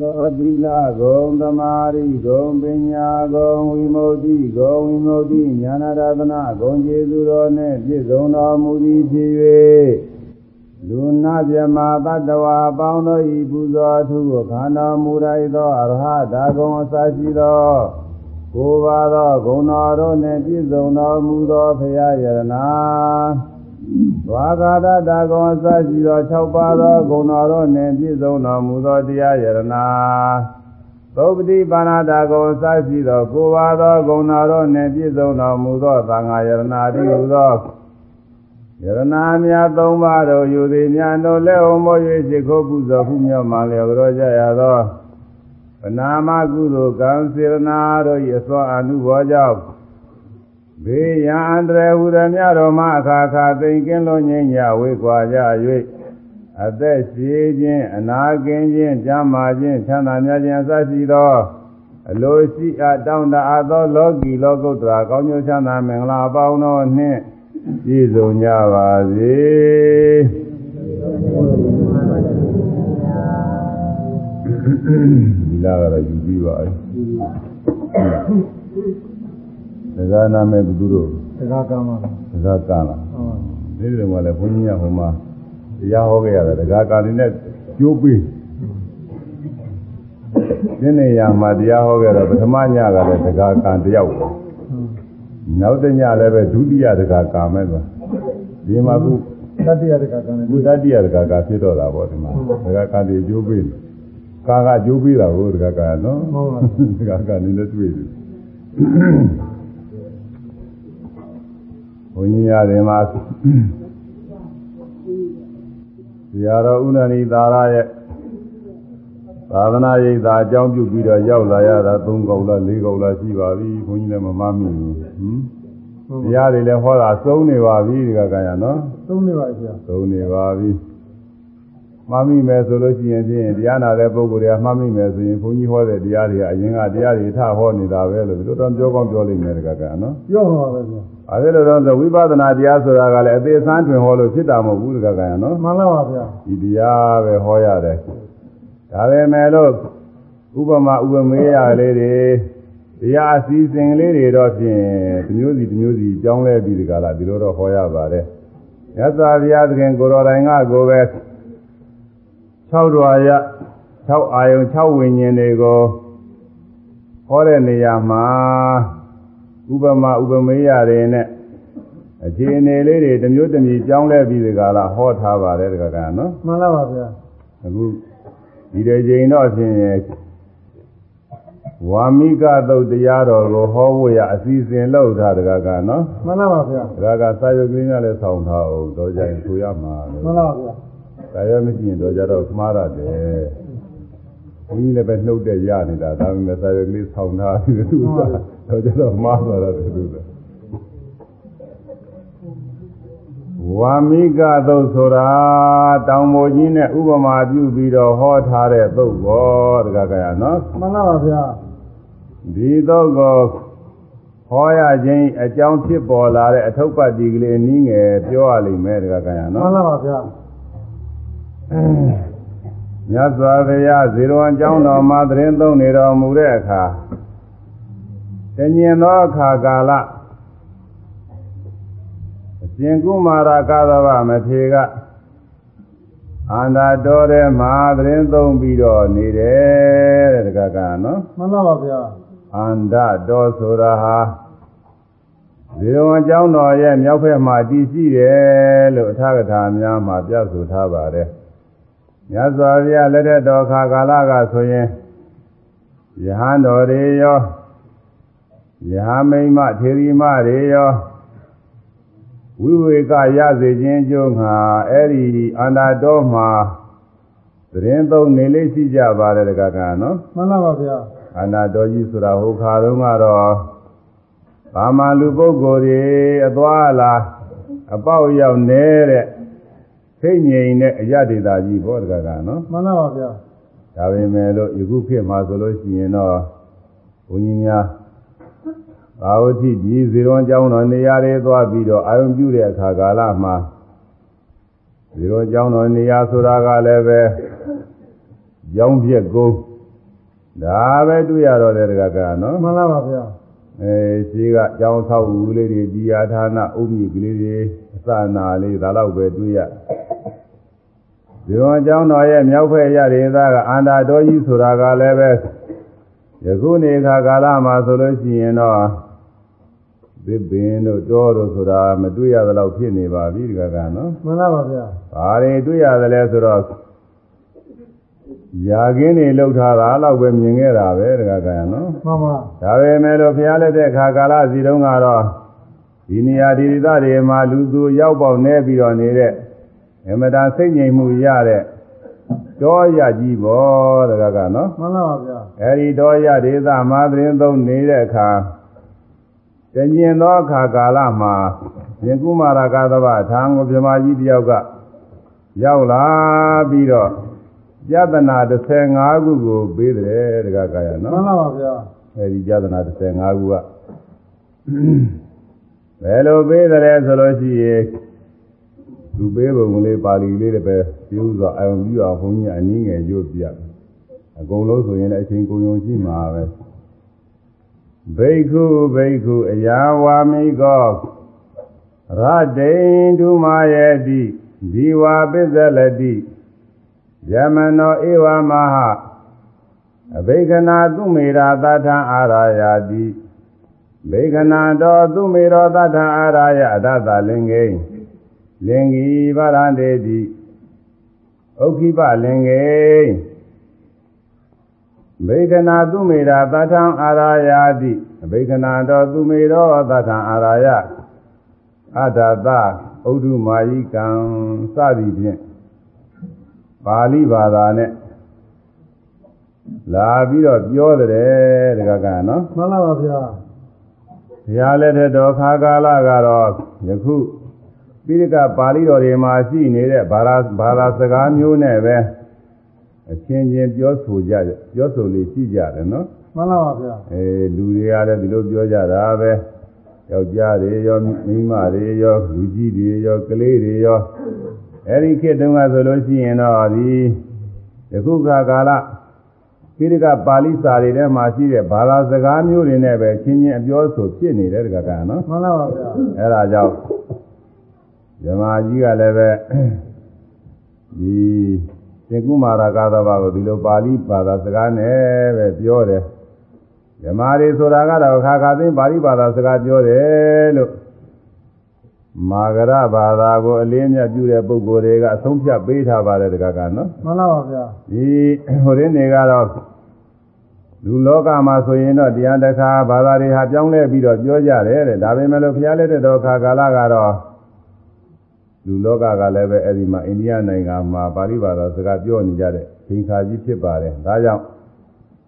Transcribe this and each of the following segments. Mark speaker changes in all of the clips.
Speaker 1: သောသီလဂုံသမာဓိဂုံပညာဂုံဝိမု ക്തി ဂုံဝိမု ക്തി ဉာဏရတနာဂုံကျေစုတော်နှင့်ပြည့်စုံတော်မူသည်ဖြစ်၍လူနာမြမတတ္တဝါအပေါင်းတို့ဤပူဇော်သူကိုခန္ဓာမူရိုက်သောအရဟတာဂုံအစရှိသောကိုယ်ပါသောဂုဏတော်တို့နှင့်ပြည့်စုံတော်မူသောဖရာယရနာ သွားကာသတာကောအစရှိသော6ပါးသောဂုဏတော်တို့နှင့်ပြည့်စုံတော်မူသောတရားယရနာသုပတိပါဏတာကောအစရှိသောကိုးပါးသောဂုဏတော်နှင့်ပြည့်စုံတော်မူသောသံဃာယရနာတိဟုသောယရနာများ၃ပါးတို့ယူသည်များတို့လက်အောင်မို့၍ရှိခိုးပူဇော်မှုမြောက်မှလျော်ကြောကြရသောဗနာမကုသိုလ်ကံစေရနာတို့၏အစွမ်းအမှုဘောကြောင့် ဘေးရန်အန္တရာယ်ဟူသည်များတော်မှအခါခါသိင်ကင်းလုံးငြိမ်းကြဝေကွာကြ၍အသက်ရှိခြင်းအနာကင်းခြင်းကြမ်းမာခြင်းချမ်းသာများခြင်းအစရှိသောအလိုရှိအပ်တောင်းတအပ်သောလောကီလောကုတ္တရာကောင်းကျိုးချမ်းသာမင်္ဂလာအပေါင်းတို့နှင့်ပြည့်စုံကြပါစေဒီလာကတော့ယူပြီးပါအဲ ဒါကနာမဲ့သူတို့
Speaker 2: တရားကံပါ
Speaker 1: လားတရားကံလားဟုတ်ဒီလိုမှလည်းဘုန်းကြီးကဟိုမှာတရားဟောခဲ့ရတယ်တရားကံနေနဲ့ကျိုးပေးဒီနေရာမှာတရားဟောခဲ့တော့ပထမညကလည်းတရားကံတယောက်ပဲနောက်တညလည်းပဲဒုတိယတရားကံမဲ့သွားဒီမှာခု
Speaker 2: တတိယတရားကံ
Speaker 1: ခုတတိယတရားကဖြစ်တော့တာပေါ့ဒီမှာတရားကံတွေကျိုးပေးတယ်ကာကကျိုးပေးတာကိုတရားကံနော်
Speaker 2: ဟုတ်ပါ
Speaker 1: ဘူးတရားကံနေနဲ့တွေ့တယ် ဘုန်းကြီးရတယ်မှာဆရာတော်ဥဏဏီသာရရဲ့သာသနာ့ရိပ်သာအကြောင်းပြုပြီးတော့ရောက်လာရတာ၃កောက်လား၄កောက်လားရှိပါပြီဘုန်းကြီးလည်းမမမိဘူးဟင်တရားတွေလည်းဟောတာသုံးနေပါပြီဒီကကံရနော်
Speaker 2: သုံးနေပါပြီ
Speaker 1: သုံးနေပါပြီမှတ်မိမယ်ဆိုလို့ရှိရင်ဖြင့်တရားနာတဲ့ပုဂ္ဂိုလ်တွေကမှတ်မိမယ်ဆိုရင်ဘုန်းကြီးဟောတဲ့တရားတွေကအရင်ကတရားတွေထဟောနေတာပဲလို့တို့တော့ပြောကောင်းပြောလိမ့်မယ်တကကနော်
Speaker 2: ပြောပါပဲ ဗျာ
Speaker 1: အဲဒါလိုတော့ဝိပဿနာတရားဆိုတာကလည်းအသေးစမ်းတွင်ဟောလို့ဖြစ်တာမဟုတ်ဘူးတကကနော်
Speaker 2: မှန်ပါပါဗျာ
Speaker 1: ဒီတရားပဲဟောရတယ်ဒါပဲမဲ့လို့ဥပမာဥပမေယလေးတွေတရားအစည်းစဉ်လေးတွေတော့ဖြင့်ဒီမျိုးစီဒီမျိုးစီကြောင်းလဲပြီးဒီကလာဒီလိုတော့ဟောရပါတယ်မြတ်စွာဘုရားသခင်ကိုတော်တိုင်ကကိုပဲ6ဓွာရ6အာယုံ6ဝိညာဉ်တွေကိုဟောတဲ့နေရာမှာ ဥပမာဥပမေယတွေနဲ့အခြေအနေလေးတွေတစ်မျိုးတစ်မျိုးကြောင်းလဲပြီးဒီကလာဟောထားပါတယ်တကကနော်
Speaker 2: မှန်ပါပါဗျာ
Speaker 1: အခုဒီတဲ့ချိန်တော့ဖြင့်ဝါမိကသုတ်တရားတော်ကိုဟောဖို့ရအစီအစဉ်လုပ်ထားတကကနော်
Speaker 2: မှန်ပါပါဗျာ
Speaker 1: တကကစာရုပ်ကလေးနဲ့လည်းဆောင်းထားအောင်တော့ကြရင်ဆိုရမှာ
Speaker 2: မှန်ပါပါဗျာ
Speaker 1: ဒါရမရှိရင်တော့ကြတော့မှားရတယ်ဘုန်းကြီးလည်းပဲနှုတ်တဲ့ရနေတာဒါပေမဲ့စာရုပ်ကလေးဆောင်းထားတယ်သူက တော့ကြတော့မှားသွားတယ်သူကဝါမိကသုတ်ဆိုတာတောင်ပေါ်ကြီးနဲ့ဥပမာပြုပြီးတော့ဟောထားတဲ့သုတ်ဘောတကကရနော်
Speaker 2: မှန်ပါပါဗျာ
Speaker 1: ဒီသုတ်ကိုဟောရခြင်းအကြောင်းဖြစ်ပေါ်လာတဲ့အထုပ်ပတ်ဒီကလေးနည်းငယ်ပြောရလိမ့်မယ်တကကရနော်
Speaker 2: မှန်ပါပါဗျာ
Speaker 1: မြတ်စွာဘုရားဇေရဝံကျောင်းတော်မှာသတင်းသုံးနေတော်မူတဲ့အခါ တညင်သောအခါကာလအရှင်ကုမာရကသဗမထေကအန္တာတော်ထဲမှာသတင်းသုံးပြီးတော့နေတယ်တဲ့တကကနော်
Speaker 2: မှန်ပါပါဗျာ
Speaker 1: အန္တတော်ဆိုတာဟာဇေရဝံကျောင်းတော်ရဲ့မြောက်ဘက်မှာတည်ရှိတယ်လို့အထာကထာများမှာပြဆိုထားပါတယ်မြတ်စွာဘုရားလက်ထက်တော်ခါကာလကဆိုရင်ယဟန်တော်တွေရော ယဟမိမထေရီမတွေရောဝိဝေကရစေခြင်းကြုံငါအဲ့ဒီအန္တာတော်မှာသတင်းသုံးနေလေးရှိကြပါတယ်တကကနော်
Speaker 2: မှန်ပါပါဗျာ
Speaker 1: အန္တာတော်ကြီးဆိုတာဟိုခါတုန်းကတော့ဘာမှလူပုဂ္ဂိုလ်တွေအသွားလာအပေါက်ရောက်နေတဲ့စိတ်ငြိမ်တဲ့အရဒေတာကြီးဘောတကကနော်
Speaker 2: မှန်ပါပါဗျာ
Speaker 1: ဒါပေမဲ့လို့ယခုခေတ်မှာဆိုလို့ရှိရင်တော့ဘုန်းကြီးများ ဘာဝတိဒီဇေရွန်ကျောင်းတော်နေရာတွေသွားပြီးတော့အာယုံပြုတဲ့အခါကာလမှာဇေရွန်ကျောင်းတော်နေရာဆိုတာကလည်းပဲရောင်းပြက်ကုန်းဒါပဲတွေ့ရတော့တယ်တကကနော်
Speaker 2: မှန်လားပါဗျာ
Speaker 1: အဲရှိကကြောင်းဆောက်ဦးလေးတွေဒီယာဌာနအုပ်မြစ်ကလေးတွေအစနာလေးဒါတော့ပဲတွေ့ရဒီဝန်ကျောင်းတော်ရဲ့မြောက်ဖက်ရဒေသကအန္တာတော်ကြီးဆိုတာကလည်းပဲယခုနေခါကာလမှာဆိုလို့ရှိရင်တော့ သစ်ပင်တို့တောတို့ဆိုတာမတွေ့ရသလောက်ဖြစ်နေပါပြီဒီကကနော်
Speaker 2: မှန်လားပါဗျာ
Speaker 1: ဘာတွေတွေ့ရတယ်လဲဆိုတော့ယာကင်းတွေလှုပ်ထားတာတော့ပဲမြင်ခဲ့တာပဲတကကနော်
Speaker 2: မှန်ပါ
Speaker 1: ဒါပေမဲ့လို့ဘုရားလက်ထက်ခါကာလစီတုန်းကတော့ဒီနေရာဒီဒေသတွေမှာလူသူရောက်ပေါက်နေပြီးတော့နေတဲ့အမတန်စိတ်ငြိမ်မှုရတဲ့တောရကြီးပေါ်တကကနော်
Speaker 2: မှန်လားပါဗျာ
Speaker 1: အဲဒီတောရဒေသမှာသတင်းသုံးနေတဲ့အခါ တညင်သောအခါကာလမှာရင်ကုမာရကသဗ္ဗထာငုပြမကြီးတယောက်ကရောက်လာပြီးတော့ယတနာ15ခုကိုပေးတယ်တကကရနော်
Speaker 2: မှန်လားပါဗျာ
Speaker 1: အဲဒီကြဒနာ15ခုကဘယ်လိုပေးတယ်ဆိုလို့ရှိရင်သူပေးပုံလေးပါဠိလေးတွေပဲပြုစွာအယုံပြုအောင်ဘုန်းကြီးအနည်းငယ်ရွတ်ပြအကုန်လုံးဆိုရင်လည်းအချိန်ကုန်ုံရှိမှာပဲ ဘိက္ခုဘိက္ခုအယာဝါမိကောရတေန္ဓုမာယေတိဒီဝါပစ္စလတိယမနောဧဝမဟာအဘိကနာသူမေရာသတ္ထအာရာယာတိဘေကနာတော်သူမေရောသတ္ထအာရာယအတ္တလင်္ကိလင်္ဂီဗရန္တေတိဥက္ခိပလင်္ကိ ဘေကနာသူမေရာသတ္ထအာရာယာတိအဘိကနာတော်သူမေရောသတ္ထအာရာယအတ္တသဥဒ္ဓမာယိကံစသည်ဖြင့်ပါဠိဘာသာနဲ့လာပြီးတော့ပြောတယ်တကကနော်
Speaker 2: မှန်လားပါဗျာ
Speaker 1: ဘုရားလက်ထက်တော်ခါကာလကတော့ယခုပိဋကပါဠိတော်တွေမှာရှိနေတဲ့ဘာသာဘာသာစကားမျိုးနဲ့ပဲ အချင်းချင်းပြောဆိုကြပြောဆိုလေးရှိကြတယ်နော်
Speaker 2: မှန်လားပါဗျာ
Speaker 1: အဲလူတွေကလည်းဒီလိုပြောကြတာပဲယောက်ျားတွေရောမိန်းမတွေရောလူကြီးတွေရောကလေးတွေရောအဲဒီခေတ်တုန်းကဆိုလို့ရှိရင်တော့ဒီယခုခါကာလပိဋကပါဠိစာတွေထဲမှာရှိတဲ့ဘာသာစကားမျိုးတွေနဲ့ပဲချင်းချင်းအပြောဆိုဖြစ်နေတဲ့တကကနော်
Speaker 2: မှန်လားပါဗျာ
Speaker 1: အဲဒါကြောင့်ဇမာကြီးကလည်းပဲဒီ သင်္ကုမာရကာသဘာကိုဒီလိုပါဠိဘာသာစကားနဲ့ပဲပြောတယ်ဇမာတွေဆိုတာကတော့ခါခါသိပါဠိဘာသာစကားပြောတယ်လို့မာဂရဘာသာကိုအလေးအမြတ်ပြုတဲ့ပုဂ္ဂိုလ်တွေကအဆုံးဖြတ်ပေးထားပါတယ်တကကနော်
Speaker 2: မှန်လားပါဗျာ
Speaker 1: ဒီဟိုရင်းတွေကတော့လူလောကမှာဆိုရင်တော့တရားတစ်ခါဘာသာတွေဟာပြောင်းလဲပြီးတော့ပြောကြတယ်တဲ့ဒါပေမဲ့လို့ဘုရားလက်ထက်တော်ခါကာလကတော့ လူလောကကလည်းပဲအဲ့ဒီမှာအိန္ဒိယနိုင်ငံမှာပါဠိဘာသာစကားပြောနေကြတဲ့သင်္ခါကြီးဖြစ်ပါတယ်ဒါကြောင့်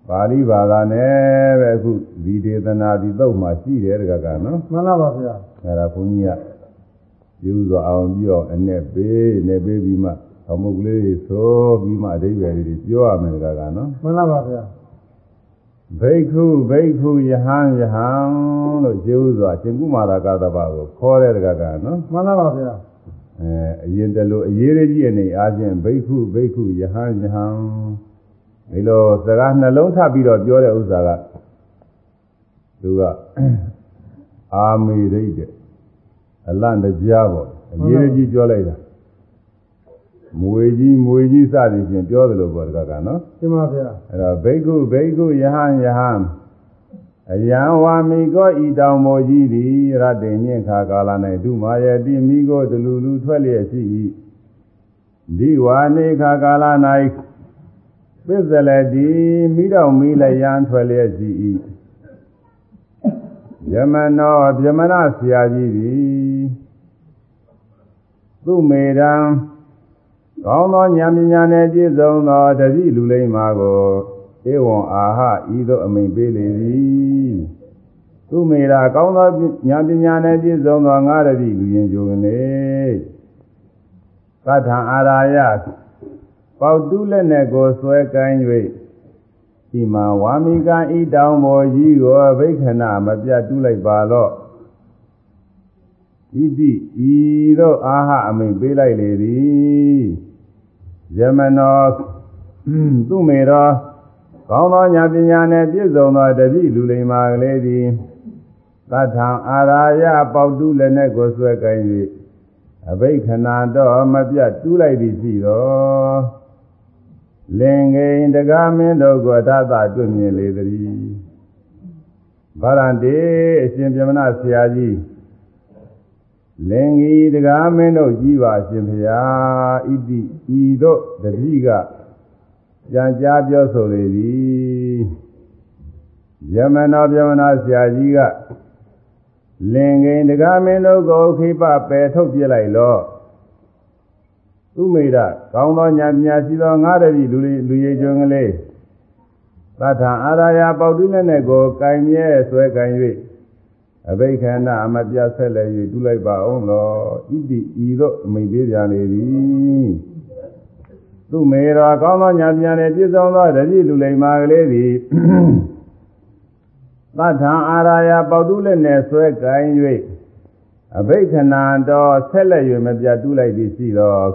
Speaker 1: ပါဠိဘာသာနဲ့ပဲအခုဒီဒေသနာဒီသုတ်မှာရှိတယ်တကကနော်
Speaker 2: မှန်လားပါဗျာ
Speaker 1: အဲ့ဒါဘုန်းကြီးကပြုစွာအောင်ပြီးတော့အနဲ့ပေးနဲ့ပေးပြီးမှအမှုကလေးတွေသိုးပြီးမှအဓိပ္ပာယ်တွေပြောရမယ်ကကနော်
Speaker 2: မှန်လားပါဗျာ
Speaker 1: ဘိက္ခုဘိက္ခုယဟန်ယဟန်လို့ကျေဥစွာရှင်ကုမာရကသဘာကိုခေါ်တဲ့ကကနော်
Speaker 2: မှန်လားပါဗျာ
Speaker 1: အဲအရင်တလို့အရေးကြီးအနေအားဖြင့်ဘိက္ခုဘိက္ခုယဟန်ယဟန်ဒီလိုစကားနှလုံးထပ်ပြီးတော့ပြောတဲ့ဥစ္စာကသူကအာမေရိတ်တဲ့အလန့်တရားပေါ့အရေးကြီးပြောလိုက်တာမွေကြီးမွေကြီးစသည်ဖြင့်ပြောတယ်လို့ပြောတကကနော်
Speaker 2: ရှင်းပါဗျာ
Speaker 1: အဲ့တော့ဘိက္ခုဘိက္ခုယဟန်ယဟန် အယံဝါမိကောဤတောင်မောကြီးသည်ရတ္တိညင်ခါကာလ၌ဒုမာယတိမိကိုတလူလူထွက်လျက်ရှိ၏ဒီဝါနေခါကာလ၌ပစ္စလတိမိတော်မိလျံထွက်လျက်ရှိ၏ယမနောဗြမဏဆရာကြီးသည်သူမေရန်ကောင်းသောဉာဏ်ပညာနှင့်ပြည့်စုံသောတတိလူလိမ္မာကို ဧဝံအာဟဤသို့အမိန်ပေးလေသည်သူမေရာကောင်းသောဉာဏ်ပညာနှင့်ပြည့်စုံသောငါတတိလူရင်ကြိုကနေသတ္ထံအာရာယပေါတုလက်နဲ့ကိုဆွဲကိုင်း၍ဒီမှာဝါမိကံဤတောင်ပေါ်ကြီးကိုဘိက္ခဏမပြတ်တူးလိုက်ပါတော့ဣတိဤသို့အာဟအမိန်ပေးလိုက်လေသည်ယမနောသူမေရော ကောင်းသောညာပညာနဲ့ပြည့်စုံသောတတိလူလိမ္မာကလေးသည်သတ္ထံအာရာယပေါတုလည်းနဲ့ကိုဆွဲကင်၍အဘိခဏတော့မပြတ်တူးလိုက်သည်ရှိတော်လင်ငိန်တကားမင်းတို့ကိုသတ္တတွေ့မြင်လေသည်ဗရန္တေအရှင်ပြမနာဆရာကြီးလင်ကြီးတကားမင်းတို့ကြီးပါအရှင်ဖျားဣတိဤတို့တတိက ပြန်ကြားပြောဆိုလေသည်ယမနောပြမနာဆရာကြီးကလင်ငိန်တကားမင်းတို့ကိုခိပပယ်ထုတ်ပြလိုက်လောသူမိဒကောင်းသောညာပညာရှိသောငါးတတိလူလူရည်ကျွန်းကလေးသတ္ထအာရာယပေါတုလည်းနဲ့ကိုကင်မြဲဆွဲကင်၍အဘိခန္ဓအမပြတ်ဆက်လည်း၍တူလိုက်ပါအောင်လောဣတိဤသို့မိန်ပေးကြလေသည် သူမေတော်ကောင်းသောညာပညာနဲ့ပြည့်စုံသောတတိလူလိမ္မာကလေးသည်သတ္ထအာရာယပေါတုလည်းနဲ့ဆွဲကင်၍အဘိခဏတော်ဆက်လက်၍မပြတ်တူးလိုက်သည်ရှိတော်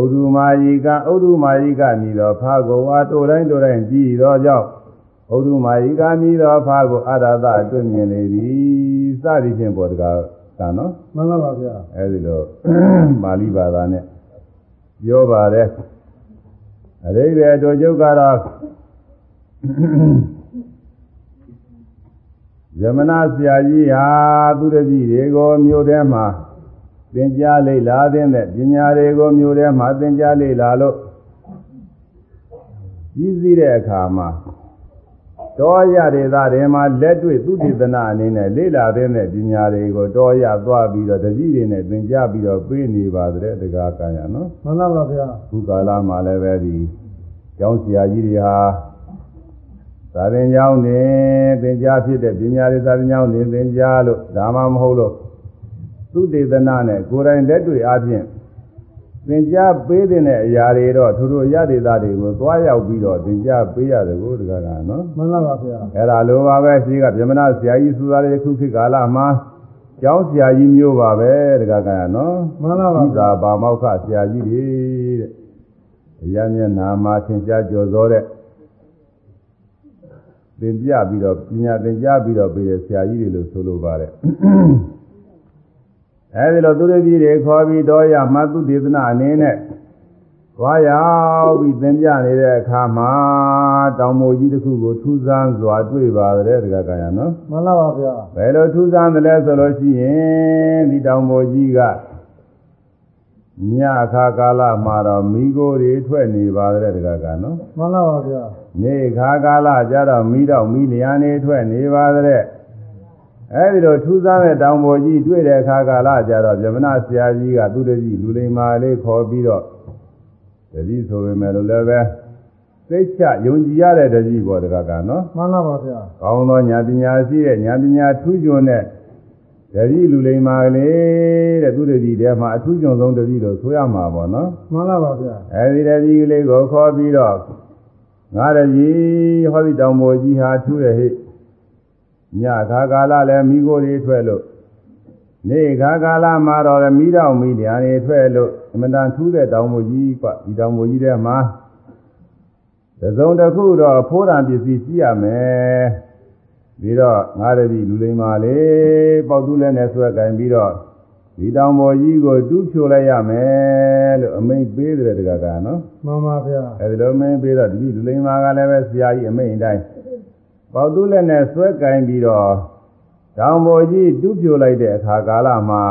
Speaker 1: ဥဒ္ဓမာယိကဥဒ္ဓမာယိကမြည်တော်ဖာကိုဝါတိုတိုင်းတိုတိုင်းကြည်တော်ကြောင့်ဥဒ္ဓမာယိကမြည်တော်ဖာကိုအရဟတအတွင်းမြင်လေသည်စသည်ဖြင့်ပေါ်တကားကနော်
Speaker 2: မှန်လားပါဗျာ
Speaker 1: အဲဒီလိုပါဠိဘာသာနဲ့ ပြောပါတယ်အရိဘေတို့ကျုပ်ကတော့ယမနာဆရာကြီးဟာသူတပည့်တွေကိုမြို့ထဲမှာသင်ကြားလေ့လာတဲ့ပညာတွေကိုမြို့ထဲမှာသင်ကြားလေ့လာလို့ကြီးစည်းတဲ့အခါမှာ တောရဒေသတွေမှာလက်တွေ့သုတေသနအနေနဲ့လေ့လာတဲ့ပညာတွေကိုတောရသွားပြီးတော့တပည့်တွေနဲ့သင်ကြားပြီးတော့ပြေးနေပါတဲ့တရားကံရနော်
Speaker 2: မှန်လားပါဗျာ
Speaker 1: ခုကာလမှာလည်းပဲဒီကျောင်းဆရာကြီးတွေဟာသာရင်ကျောင်းနေသင်ကြားဖြစ်တဲ့ပညာရေးသာရင်ကျောင်းနေသင်ကြားလို့ဒါမှမဟုတ်လို့သုတေသနနဲ့ကိုယ်တိုင်လက်တွေ့အားဖြင့် သင်ကြားပေးတဲ့အရာတွေတော့သူတို့ရတဲ့သားတွေကိုသွားရောက်ပြီးတော့သင်ကြားပေးရတယ်ကိုတကကနော်
Speaker 2: မှန်လားပါဗျာ
Speaker 1: အဲ့ဒါလိုပါပဲရှိကဗြဟ္မဏဆရာကြီးစူသားတွေခုခေတ်ကာလမှာကျောင်းဆရာကြီးမျိုးပါပဲတကကနော်
Speaker 2: မှန်လားပါ
Speaker 1: ဒီ
Speaker 2: ဗျာ
Speaker 1: သာပါမောက္ခဆရာကြီးတွေတဲ့အရာမျက်နာမှာသင်ကြားကြော်စောတဲ့သင်ပြပြီးတော့ပညာသင်ကြားပြီးတော့ပြီးတဲ့ဆရာကြီးတွေလို့ဆိုလိုပါတယ် အဲဒီလိုသူတို့ကြီးတွေခေါ်ပြီးတော့ရမှသုဒေသနာအနေနဲ့သွားရောက်ပြီးသင်ပြနေတဲ့အခါမှာတောင်မိုကြီးတစ်ခုကိုထူးဆန်းစွာတွေ့ပါတယ်တက္ကကရနော်
Speaker 2: မှန်လားပါဗျာ
Speaker 1: ဘယ်လိုထူးဆန်းတယ်လဲဆိုလို့ရှိရင်ဒီတောင်ပေါ်ကြီးကညအခါကာလမှာတော့မိโกတွေထွက်နေပါတယ်တကကနော်
Speaker 2: မှန်လားပါဗျာ
Speaker 1: နေခါကာလကျတော့မိတော့မိလျာနေထွက်နေပါတယ် အဲဒီလိုထူးဆန်းတဲ့တောင်ပေါ်ကြီးတွေ့တဲ့အခါကာလကျတော့ဗြဟ္မဏဆရာကြီးကသူတကြီးလူလိမ္မာလေးခေါ်ပြီးတော့တတိဆိုပေမဲ့လို့လည်းပဲသိချယုံကြည်ရတဲ့တကြီးပေါ်တကကနော်
Speaker 2: မှန်လားပါဗျာ
Speaker 1: ကောင်းသောညာပညာရှိတဲ့ညာပညာထူးချွန်တဲ့တတိလူလိမ္မာကလေးတဲ့သူတတိထဲမှာအထူးချွန်ဆုံးတတိလို့ဆိုရမှာပေါ့နော်
Speaker 2: မှန်လားပါဗျာ
Speaker 1: အဲဒီတတိကလေးကိုခေါ်ပြီးတော့ငါတတိဟောဒီတောင်ပေါ်ကြီးဟာထူးရဲ့ဟိ ညခါကာလလည်းမိကိုယ်တွေထွက်လို့နေခါကာလမှာတော့လည်းမိတော့မိတရားတွေထွက်လို့အမတန်ထူးတဲ့တောင်ပေါ်ကြီးကဒီတောင်ပေါ်ကြီးထဲမှာတစ်စုံတစ်ခုတော့ဖိုးရံပစ္စည်းရှိရမယ်ပြီးတော့ငါတတိလူလိမ္မာလေးပေါက်တူးလဲနဲ့ဆွဲကင်ပြီးတော့ဒီတောင်ပေါ်ကြီးကိုတူးဖြိုလိုက်ရမယ်လို့အမိန့်ပေးတယ်တကကနော်
Speaker 2: မှန်ပါဗျာ
Speaker 1: အဲဒီလိုအမိန့်ပေးတော့ဒီလူလိမ္မာကလည်းပဲဆရာကြီးအမိန့်အတိုင်း ပေါက်တူးလဲနဲ့ဆွဲကင်ပြီးတော့တောင်ပေါ်ကြီးတူးဖြိုလိုက်တဲ့အခါကာလမှာ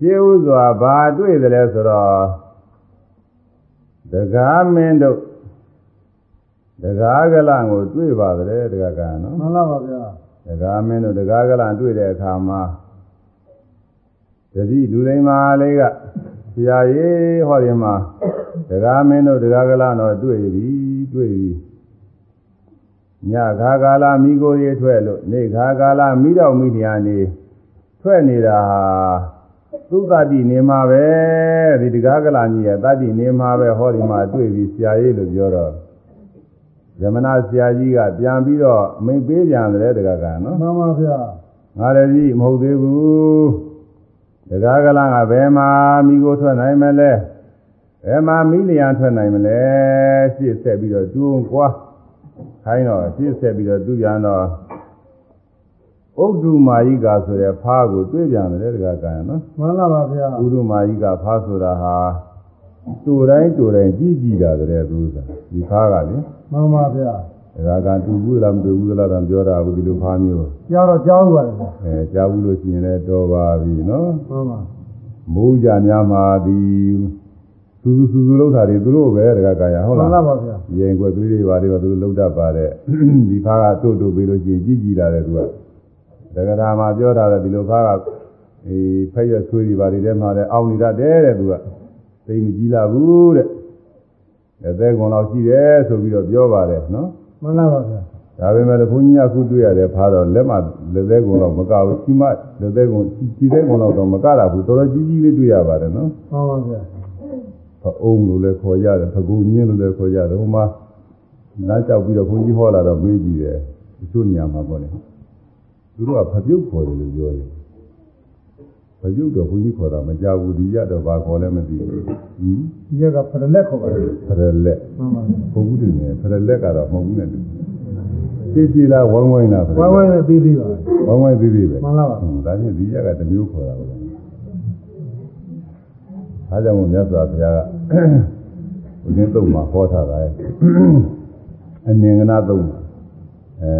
Speaker 1: ကျေဥစွာဘာတွေ့တယ်လဲဆိုတော့တကားမင်းတို့တကားကလန်ကိုတွေ့ပါတယ်တကားကနော်
Speaker 2: မှန်လားပါဗျာ
Speaker 1: တကားမင်းတို့တကားကလန်တွေ့တဲ့အခါမှာတတိလူလိမ္မာလေးကဆရာကြီးဟောဒီမှာတကားမင်းတို့တကားကလန်တော့တွေ့ပြီ တွေ့ပြီညခါကာလမိကိုရေထွက်လို့နေခါကာလမိတော့မိတရားနေထွက်နေတာဟာသုတတိနေမှာပဲဒီတကားကလန်ကြီးရဲ့တတိနေမှာပဲဟောဒီမှာတွေ့ပြီဆရာကြီးလို့ပြောတော့ဇမနာဆရာကြီးကပြန်ပြီးတော့အမိန်ပေးပြန်တယ်တကားကနော်
Speaker 2: မှန်ပါဗျာ
Speaker 1: ငါလည်းကြီးမဟုတ်သေးဘူးတကားကလန်ကဘယ်မှာမိကိုထွက်နိုင်မလဲတ ဘယ်မှာမိလျံထွက်နိုင်မလဲရှေ့ဆက်ပြီးတော့တွန်းကွာခိုင်းတော့ရှေ့ဆက်ပြီးတော့သူပြန်တော့ဥဒ္ဓမာယိကာဆိုတဲ့ဖားကိုတွေ့ပြန်တယ်တကကံနော်
Speaker 2: မှန်လားပါဗျာ
Speaker 1: ဥဒ္ဓမာယိကာဖားဆိုတာဟာတူတိုင်းတူတိုင်းကြီးကြီးတာတဲ့သူကဒီဖားကလေ
Speaker 2: မှန်ပါဗျာ
Speaker 1: တကကံတူဘူးလားမတူဘူးလားတော့ပြောတာဘူးဒီလိုဖားမျိုး
Speaker 2: ကြားတော့ကြားဦးပါတယ်ဗျာ
Speaker 1: အဲကြားဘူးလို့ရှိရင်လည်းတော်ပါပြီနော်
Speaker 2: မှန်ပါ
Speaker 1: မိုးကြများမှာဒီ စူးစူးစူးလောက်တာတွေသူတို့ပဲတကကရဟုတ်
Speaker 2: မှ
Speaker 1: လား
Speaker 2: န်လားပါဗျာ
Speaker 1: ရင်ကွယ်သွေးတွေပါတွေပါသူတို့လောက်တတ်ပါတယ်ဒီဖားကတို့တို့ပြီးလို့ရှိရင်ကြည်ကြည်လာတယ်သူကတက္ကရာမှာပြောတာလေဒီလိုဖားကအေးဖက်ရွက်သွေးတွေပါတွေထဲမှာလည်းအောင်းနေတတ်တယ်တဲ့သူကသိမကြည်လာဘူးတဲ့အသက်ကွန်လောက်ရှိတယ်ဆိုပြီးတော့ပြောပါတယ်နော်
Speaker 2: မှန်လားပါဗျာ
Speaker 1: ဒါပေမဲ့လည်းဘုန်းကြီးကခုတွေ့ရတယ်ဖားတော့လက်မလက်သေးကွန်လောက်မကဘူးကြီးမလက်သေးကွန်ကြီးသေးကွန်လောက်တော့မကတာဘူးတော်တော်ကြီးကြီးလေးတွေ့ရပါတယ်နော်
Speaker 2: မှန်ပါဗျာ
Speaker 1: ဖအုံးလို့လည်းခေါ်ရတယ်ဖကူမြင်းလို့လည်းခေါ်ရတယ်ဟိုမှာလမ်းလျှောက်ပြီးတော့ဘုန်းကြီးဟောလာတော့မေးကြည့်တယ်ဒီလိုနေရာမှာပေါ့လေသူတို့ကဖပြုတ်ခေါ်တယ်လို့ပြောတယ်ဖပြုတ်တော့ဘုန်းကြီးခေါ်တာမကြဘူးဒီရတော့ဘာခေါ်လဲမသိဘူးဟင်
Speaker 2: ဒီရက်ကဖရလက်ခေါ်ပါတယ်
Speaker 1: ဖရလက်
Speaker 2: မှန်ပါဗျာ
Speaker 1: ဘုန်းကြီးတွေဖရလက်ကတော့မဟုတ်ဘူးနဲ့တူကြည်ကြည်လားဝိုင်းဝိုင်းလားဖရ
Speaker 2: ဝိုင်းဝိုင်း
Speaker 1: လက်
Speaker 2: နဲ့ပြီးသေးပါဗျာ
Speaker 1: ဝိုင်းဝိုင်းသေးသေးပဲ
Speaker 2: မှန်လားပါ
Speaker 1: ဟွန်းဒါဖြင့်ဒီရကတစ်မျိုးခေါ်တာပဲ အားကြောင့်မို့မြတ်စွာဘုရားကဘုရင်သုံးမှာဟောထားတာရဲ့အနင်္ဂနာသုံးမှာအဲ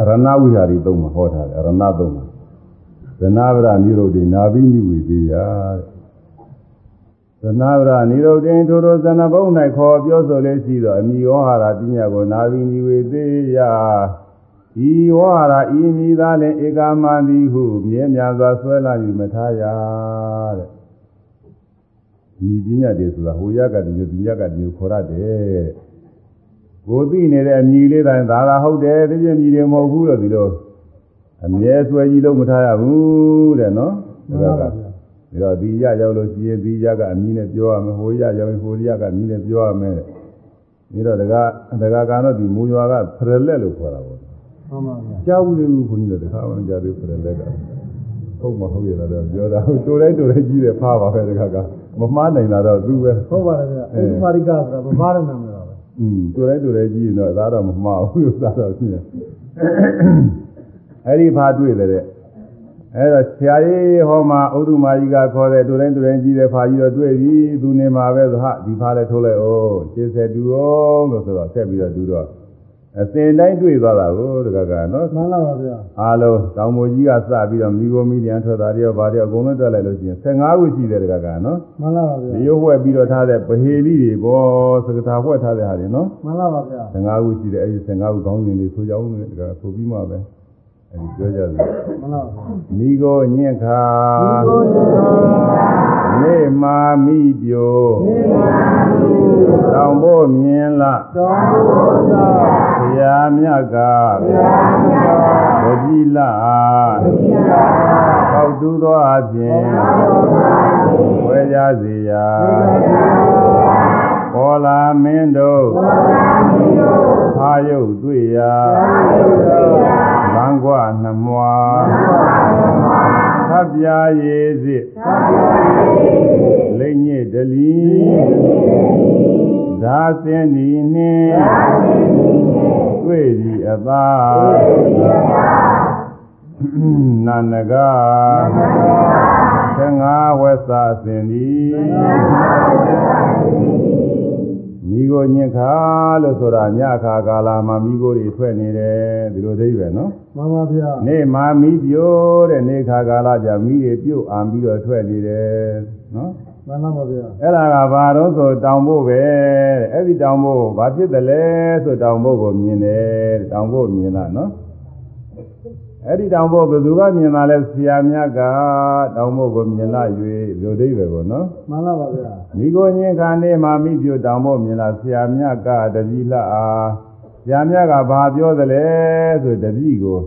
Speaker 1: အရဏဝိဟာရီသုံးမှာဟောထားတယ်အရဏသုံးမှာသနာဗရနိရုဒ္ဓိနာဘိနိဝေသေးရတဲ့သနာဗရနိရုဒ္ဓိထိုထိုသနဘုံ၌ခေါ်ပြောဆိုလေးရှိသောအမိဝဟာရပညာကိုနာဘိနိဝေသေးရဤဝဟာရဤမိသားလင်ဧကာမန္တိဟုမြဲမြံစွာဆွဲလာယူမထားရတဲ့ ဒီပညာတွေဆိုတာဟိုရကတည်းကဒီရကတည်းကခေါ်ရတယ်ကိုသိနေတဲ့အမြည်လေးတိုင်းဒါသာဟုတ်တယ်ဒီပြမြည်တွေမဟုတ်ဘူးလို့ဒီလိုအမြဲဆွဲကြီးလို့မထားရဘူးတဲ့နော်
Speaker 2: မှန်ပါဗျာ
Speaker 1: ပြီးတော့ဒီရရောက်လို့ရှိရင်ဒီရကအမြည်နဲ့ပြောရမယ်ဟိုရရောက်ရင်ဟိုရကအမြည်နဲ့ပြောရမယ်ပြီးတော့ဒကာဒကာကတော့ဒီမူရွာကဖရလက်လို့ခေါ်တာပေါ့
Speaker 2: မှန်ပါဗျာ
Speaker 1: ကြားဘူးလေဘူးခွန်ကြီးတို့တခါမှကြားသေးဖရလက်ကဟုတ်မဟုတ်ရတာတော့ပြောတာဟိုတိုးတိုင်းတိုးတိုင်းကြီးတယ်ဖားပါပဲတခါကမမှားနိုင်တာတော့သူပဲ
Speaker 2: ဟုတ်ပါတယ်ဗျာဥပမာရိကဆိုတာဗမာရနာမည်ပါပဲ
Speaker 1: อืมတူတိုင်းတူတိုင်းကြည့်ရင်တော့သားတော့မမှားဘူးသားတော့ရှင်းတယ်အဲ့ဒီဖာတွေ့တယ်တဲ့အဲ့တော့ဆရာကြီးဟောမှာဥဒ္ဓမာကြီးကခေါ်တယ်တူတိုင်းတူတိုင်းကြည့်တယ်ဖာကြီးတော့တွေ့ပြီသူနေမှာပဲဆိုဟာဒီဖာလည်းထိုးလိုက်အောင်ရှင်းဆက်တူအောင်လို့ဆိုတော့ဆက်ပြီးတော့တူတော့ အစင်တိုင်းတွေ့သွားတာကိုတကကနော်
Speaker 2: မှန်လားပါဗျာ
Speaker 1: အားလုံးတောင်မိုကြီးကစပြီးတော့မိโกမီဒီယန်ထွက်တာတည်းဗာတည်းအကုန်လုံးတွက်လိုက်လို့ရှိရင်15ခုရှိတယ်တကကနော်
Speaker 2: မှန်လားပါဗျာ
Speaker 1: ဒီရုပ်ဝှက်ပြီးတော့ထားတဲ့ပဟေလိတွေပေါ့စကထာဝှက်ထားတဲ့ဟာတွေနော်
Speaker 2: မှန်လားပါဗျာ
Speaker 1: 15ခုရှိတယ်အဲဒီ15ခုခေါင်းစဉ်တွေဆိုကြအောင်လေဒါကဆိုပြီးမှပဲ အဲဒီပြောကြတယ်
Speaker 2: မှန်လားပါဗျာ
Speaker 1: မိကိုညင့်ခါ
Speaker 2: ဒီကိုကျတော့
Speaker 1: နေမာမိပြို
Speaker 2: နေပါဘူး
Speaker 1: တောင်ဖို့မြင်လာ
Speaker 2: တောင်းဖို့သာ
Speaker 1: ဘုရားမြတ်က
Speaker 2: ဘုရားမြတ်
Speaker 1: ဗတိလအား
Speaker 2: ဒီက
Speaker 1: ပေါက်တူသောအပြင်ဝဲကြစေရာပေါ်လာမင်းတို့ဖာယုတ်တွေ့ရာလမ်းကွ နှမွာသဗ္ဗာရေစစ်လိမ့်ညစ်တလီဒါစင်ဒီနှင့်တွေ့သည်အသာနာနဂသင်္ဃဝက်စာစင်သ ည်မိကိုညင်ခါလို့ဆိုတာညခါကာလာမှာမိကိုတွေထွက်နေတယ်ဒီလိုသိပဲနော်
Speaker 2: မှန်ပါဗျာ
Speaker 1: နေမှာမိပြိုးတဲ့နေခါကာလကြမိတွေပြုတ်အာပြီးတော့ထွက်နေတယ်နော်
Speaker 2: မှန်လားပါဗျာ
Speaker 1: အဲ့ဒါကဘာတော့ဆိုတောင်ဖို့ပဲတဲ့အဲ့ဒီတောင်ဖို့ဘာဖြစ်တယ်လဲဆိုတောင်ဖို့ကိုမြင်တယ်တဲ့တောင်ဖို့မြင်လားနော် အဲ့ဒီတောင်ဖို့ဘယ်သူကမြင်လာလဲဆရာမြတ်ကတောင်ဖို့ကိုမြင်လာ၍လူဒိဗ္ဗေပေါ့နော်
Speaker 2: မှန်လားပါဗျာ
Speaker 1: မိကိုညင်ခါနေမှာမိပြိုတောင်ဖို့မြင်လာဆရာမြတ်ကတတိလအားဆရာမြတ်ကဘာပြောသလဲဆိုတတိကို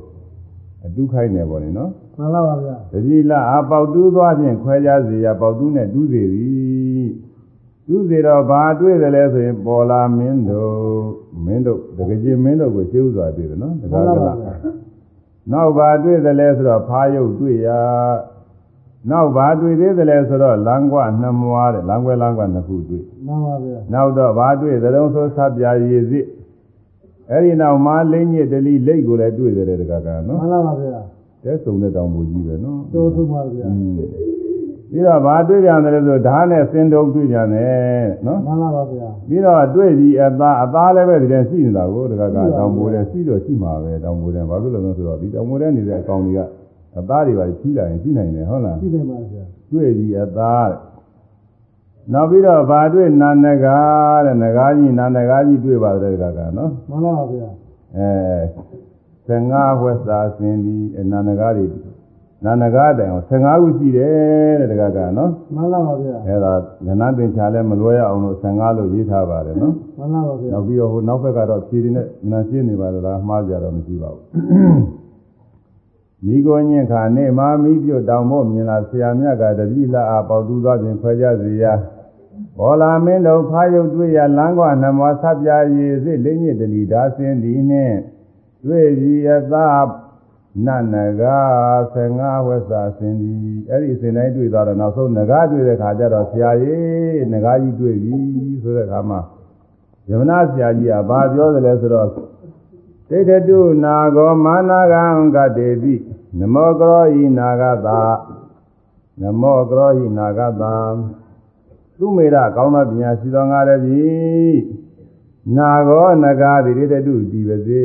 Speaker 1: အတုခိုင်းနေပေါ့လေနော်
Speaker 2: မှန်လားပါဗျာ
Speaker 1: တတိလအားပေါက်တူးသွားခြင်းခွဲခြားစေရပေါက်တူးနဲ့တူးစေသည်တူးစေတော့ဘာတွေ့တယ်လဲဆိုရင်ပေါ်လာမင်းတို့မင်းတို့တကကြီးမင်းတို့ကိုရှင်းဥစွာတွေ့တယ်နော်တ
Speaker 2: မှ
Speaker 1: ကား
Speaker 2: န်လား
Speaker 1: က
Speaker 2: ပါ
Speaker 1: လား
Speaker 2: ဗျာ
Speaker 1: နောက်ဘာတွေ့တယ်လဲဆိုတော့ဖားယုတ်တွေ့ရနောက်ဘာတွေ့သေးသလဲဆိုတော့လမ်းကွနှစ်မွားတဲ့လမ်းကွဲလမ်းကွနှစ်ခုတွေ့
Speaker 2: မှန်ပါဗျာ
Speaker 1: နောက်တော့ဘာတွေ့သတုံးဆိုဆပ်ပြာရည်စစ်အဲ့ဒီနောက်မာလိမ့်ညစ်တလီလိတ်ကိုလည်းတွေ့တယ်တကကနော်
Speaker 2: မှန်လားပါဗျာ
Speaker 1: တဲစုံတဲ့တောင်ပူကြီးပဲနော်
Speaker 2: တိုးထုပါဗျာ
Speaker 1: อืม ပြီးတော့ဘာတွေ့ပြန်တယ်လဲဆိုဓာတ်နဲ့စင်တုံတွေ့ပြန်တယ်နော်
Speaker 2: မှန်လားပါဗျာ
Speaker 1: ပြီးတော့တွေ့ပြီးအသားအသားလည်းပဲဒီထဲရှိနေတာကိုတကကတောင်ပူတဲ့ရှိတော့ရှိမှာပဲတောင်ပူတဲ့ဘာဖြစ်လို့လဲဆိုတော့ဒီတောင်ပူတဲ့နေတဲ့အကောင်ကြီးကအသားတွေပါကြီးလာရင်ရှိနိုင်တယ်ဟုတ်လား
Speaker 2: ရှိတယ်ပါဗျာ
Speaker 1: တွေ့ပြီးအသားတဲ့နောက်ပြီးတော့ဘာတွေ့နာနဂါတဲ့နဂါကြီးနာနဂါကြီးတွေ့ပါတယ်တကကနော်
Speaker 2: မှန်လားပါဗျာ
Speaker 1: အဲ15ဝက်စာစင်ဒီအနာနဂါတွေ နာနဂါတိုင်အောင်15ခုရှိတယ်တဲ့တကကနော်
Speaker 2: မှန်လားပါဗျာ
Speaker 1: အဲဒါငနာပင်ချာလဲမလွဲရအောင်လို့15လို့ရေးထားပါတယ်နော်
Speaker 2: မှန်လားပါဗျာ
Speaker 1: နောက်ပြီးတော့ဟိုနောက်ဘက်ကတော့ဖြည်တွေနဲ့နာရှင်းနေပါလားမှားကြတော့မရှိပါဘူးမိကိုညင်ခါနေမာမိပြုတ်တောင်ဖို့မြင်လာဆရာမြတ်ကတတိလာအပေါတူသောဖြင့်ခွဲကြစီရာဘောလာမင်းတို့ဖားယုတ်တွေ့ရလမ်းကွာနှမောဆပ်ပြာရည်စစ်လိမ့်ညစ်တလီဒါစင်းဒီနှင့်တွေ့ပြီးအသာ နတ်နဂါ15ဝက်စာစင်းဒီအဲ့ဒီစင်တိုင်းတွေ့သွားတော့နောက်ဆုံးနဂါတွေ့တဲ့ခါကျတော့ဆရာကြီးနဂါကြီးတွေ့ပြီဆိုတဲ့ခါမှာယမနာဆရာကြီးကဘာပြောသလဲဆိုတော့တိဋ္ဌတုနာဂောမာနာဂံကတေတိနမောကရောဤနာဂတာနမောကရောဤနာဂတာသူမေရကောင်းသောပညာရှိသောငါလည်းပြီ နာဂောနဂါတိတိတတုဒီပစေ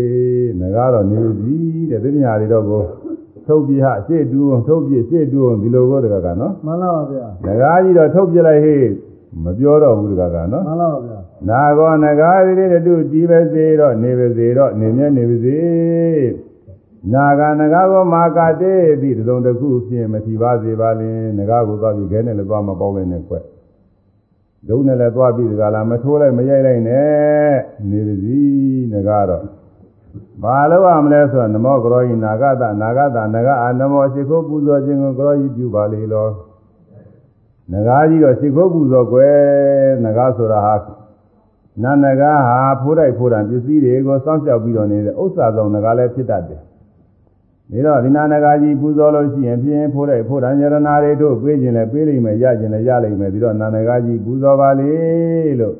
Speaker 1: နဂါတော့နေပြီတဲ့ဒီပညာတွေတော့ကိုထုတ်ပြဟရှေ့တူအောင်ထုတ်ပြရှေ့တူအောင်ဒီလိုကိုတကကနော်
Speaker 2: မှန်လားပါဗျာ
Speaker 1: နဂါကြီးတော့ထုတ်ပြလိုက်ဟေ့မပြောတော့ဘူးတကကနော်
Speaker 2: မှန်လားပါဗျာ
Speaker 1: နာဂောနဂါတိတိတတုဒီပစေတော့နေပစေတော့နေမြဲနေပါစေနာဂနဂါကိုမာကာတေတိတစုံတစ်ခုဖြင့်မထီပါစေပါလင်နဂါကိုသွားပြီးခဲနဲ့လည်းသွားမပေါက်လိုက်နဲ့ကွ ဒုံနဲ့လည်းသွားပြီးဒီကလာမထိုးလိုက်မရိုက်လိုက်နဲ့နေပါစီနဂါတော့ဘာလို့ရမလဲဆိုတော့နမောကရောဟိနာဂတနာဂတနဂအာနမောရှိခိုးပူဇော်ခြင်းကိုကရောဟိပြုပါလေလောနဂါကြီးတော့ရှိခိုးပူဇော်ကွယ်နဂါဆိုတာဟာနာနဂါဟာဖိုးတိုက်ဖိုးတံပစ္စည်းတွေကိုစောင့်ရှောက်ပြီးတော့နေတဲ့ဥစ္စာဆောင်နဂါလည်းဖြစ်တတ်တယ် ဒါတော့ဒီနာနဂါကြီးပူဇော်လို့ရှိရင်ဖြင်းဖိုးတိုက်ဖိုးတံယရနာတွေတို့ပေးခြင်းလည်းပေးလိမ့်မယ်ရခြင်းလည်းရလိမ့်မယ်ပြီးတော့နာနဂါကြီးပူဇော်ပါလေလို့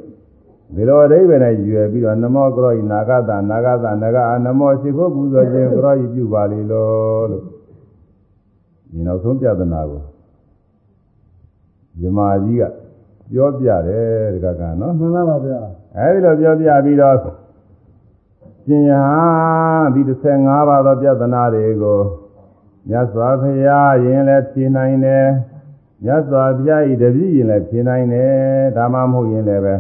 Speaker 1: ဒီလိုအဓိပ္ပာယ်နဲ့ရွယ်ပြီးတော့နမောကရောဤနာဂတနာဂတနဂအာနမောရှိခိုးပူဇော်ခြင်းကရောဤပြုပါလေလို့လို့ဒီနောက်ဆုံးပြဒနာကိုဇမာကြီးကပြောပြတယ်တကကနော်
Speaker 2: မှန်လားပါဗျာ
Speaker 1: အဲဒီလိုပြောပြပြီးတော့ ရှင်ယဟဒီ15ပါးသောပြဿနာတွေကိုမြတ်စွာဘုရားရင်လည်းဖြေနိုင်တယ်မြတ်စွာဘုရားဤတပည့်ရင်လည်းဖြေနိုင်တယ်ဒါမှမဟုတ်ရင်လည်းပဲ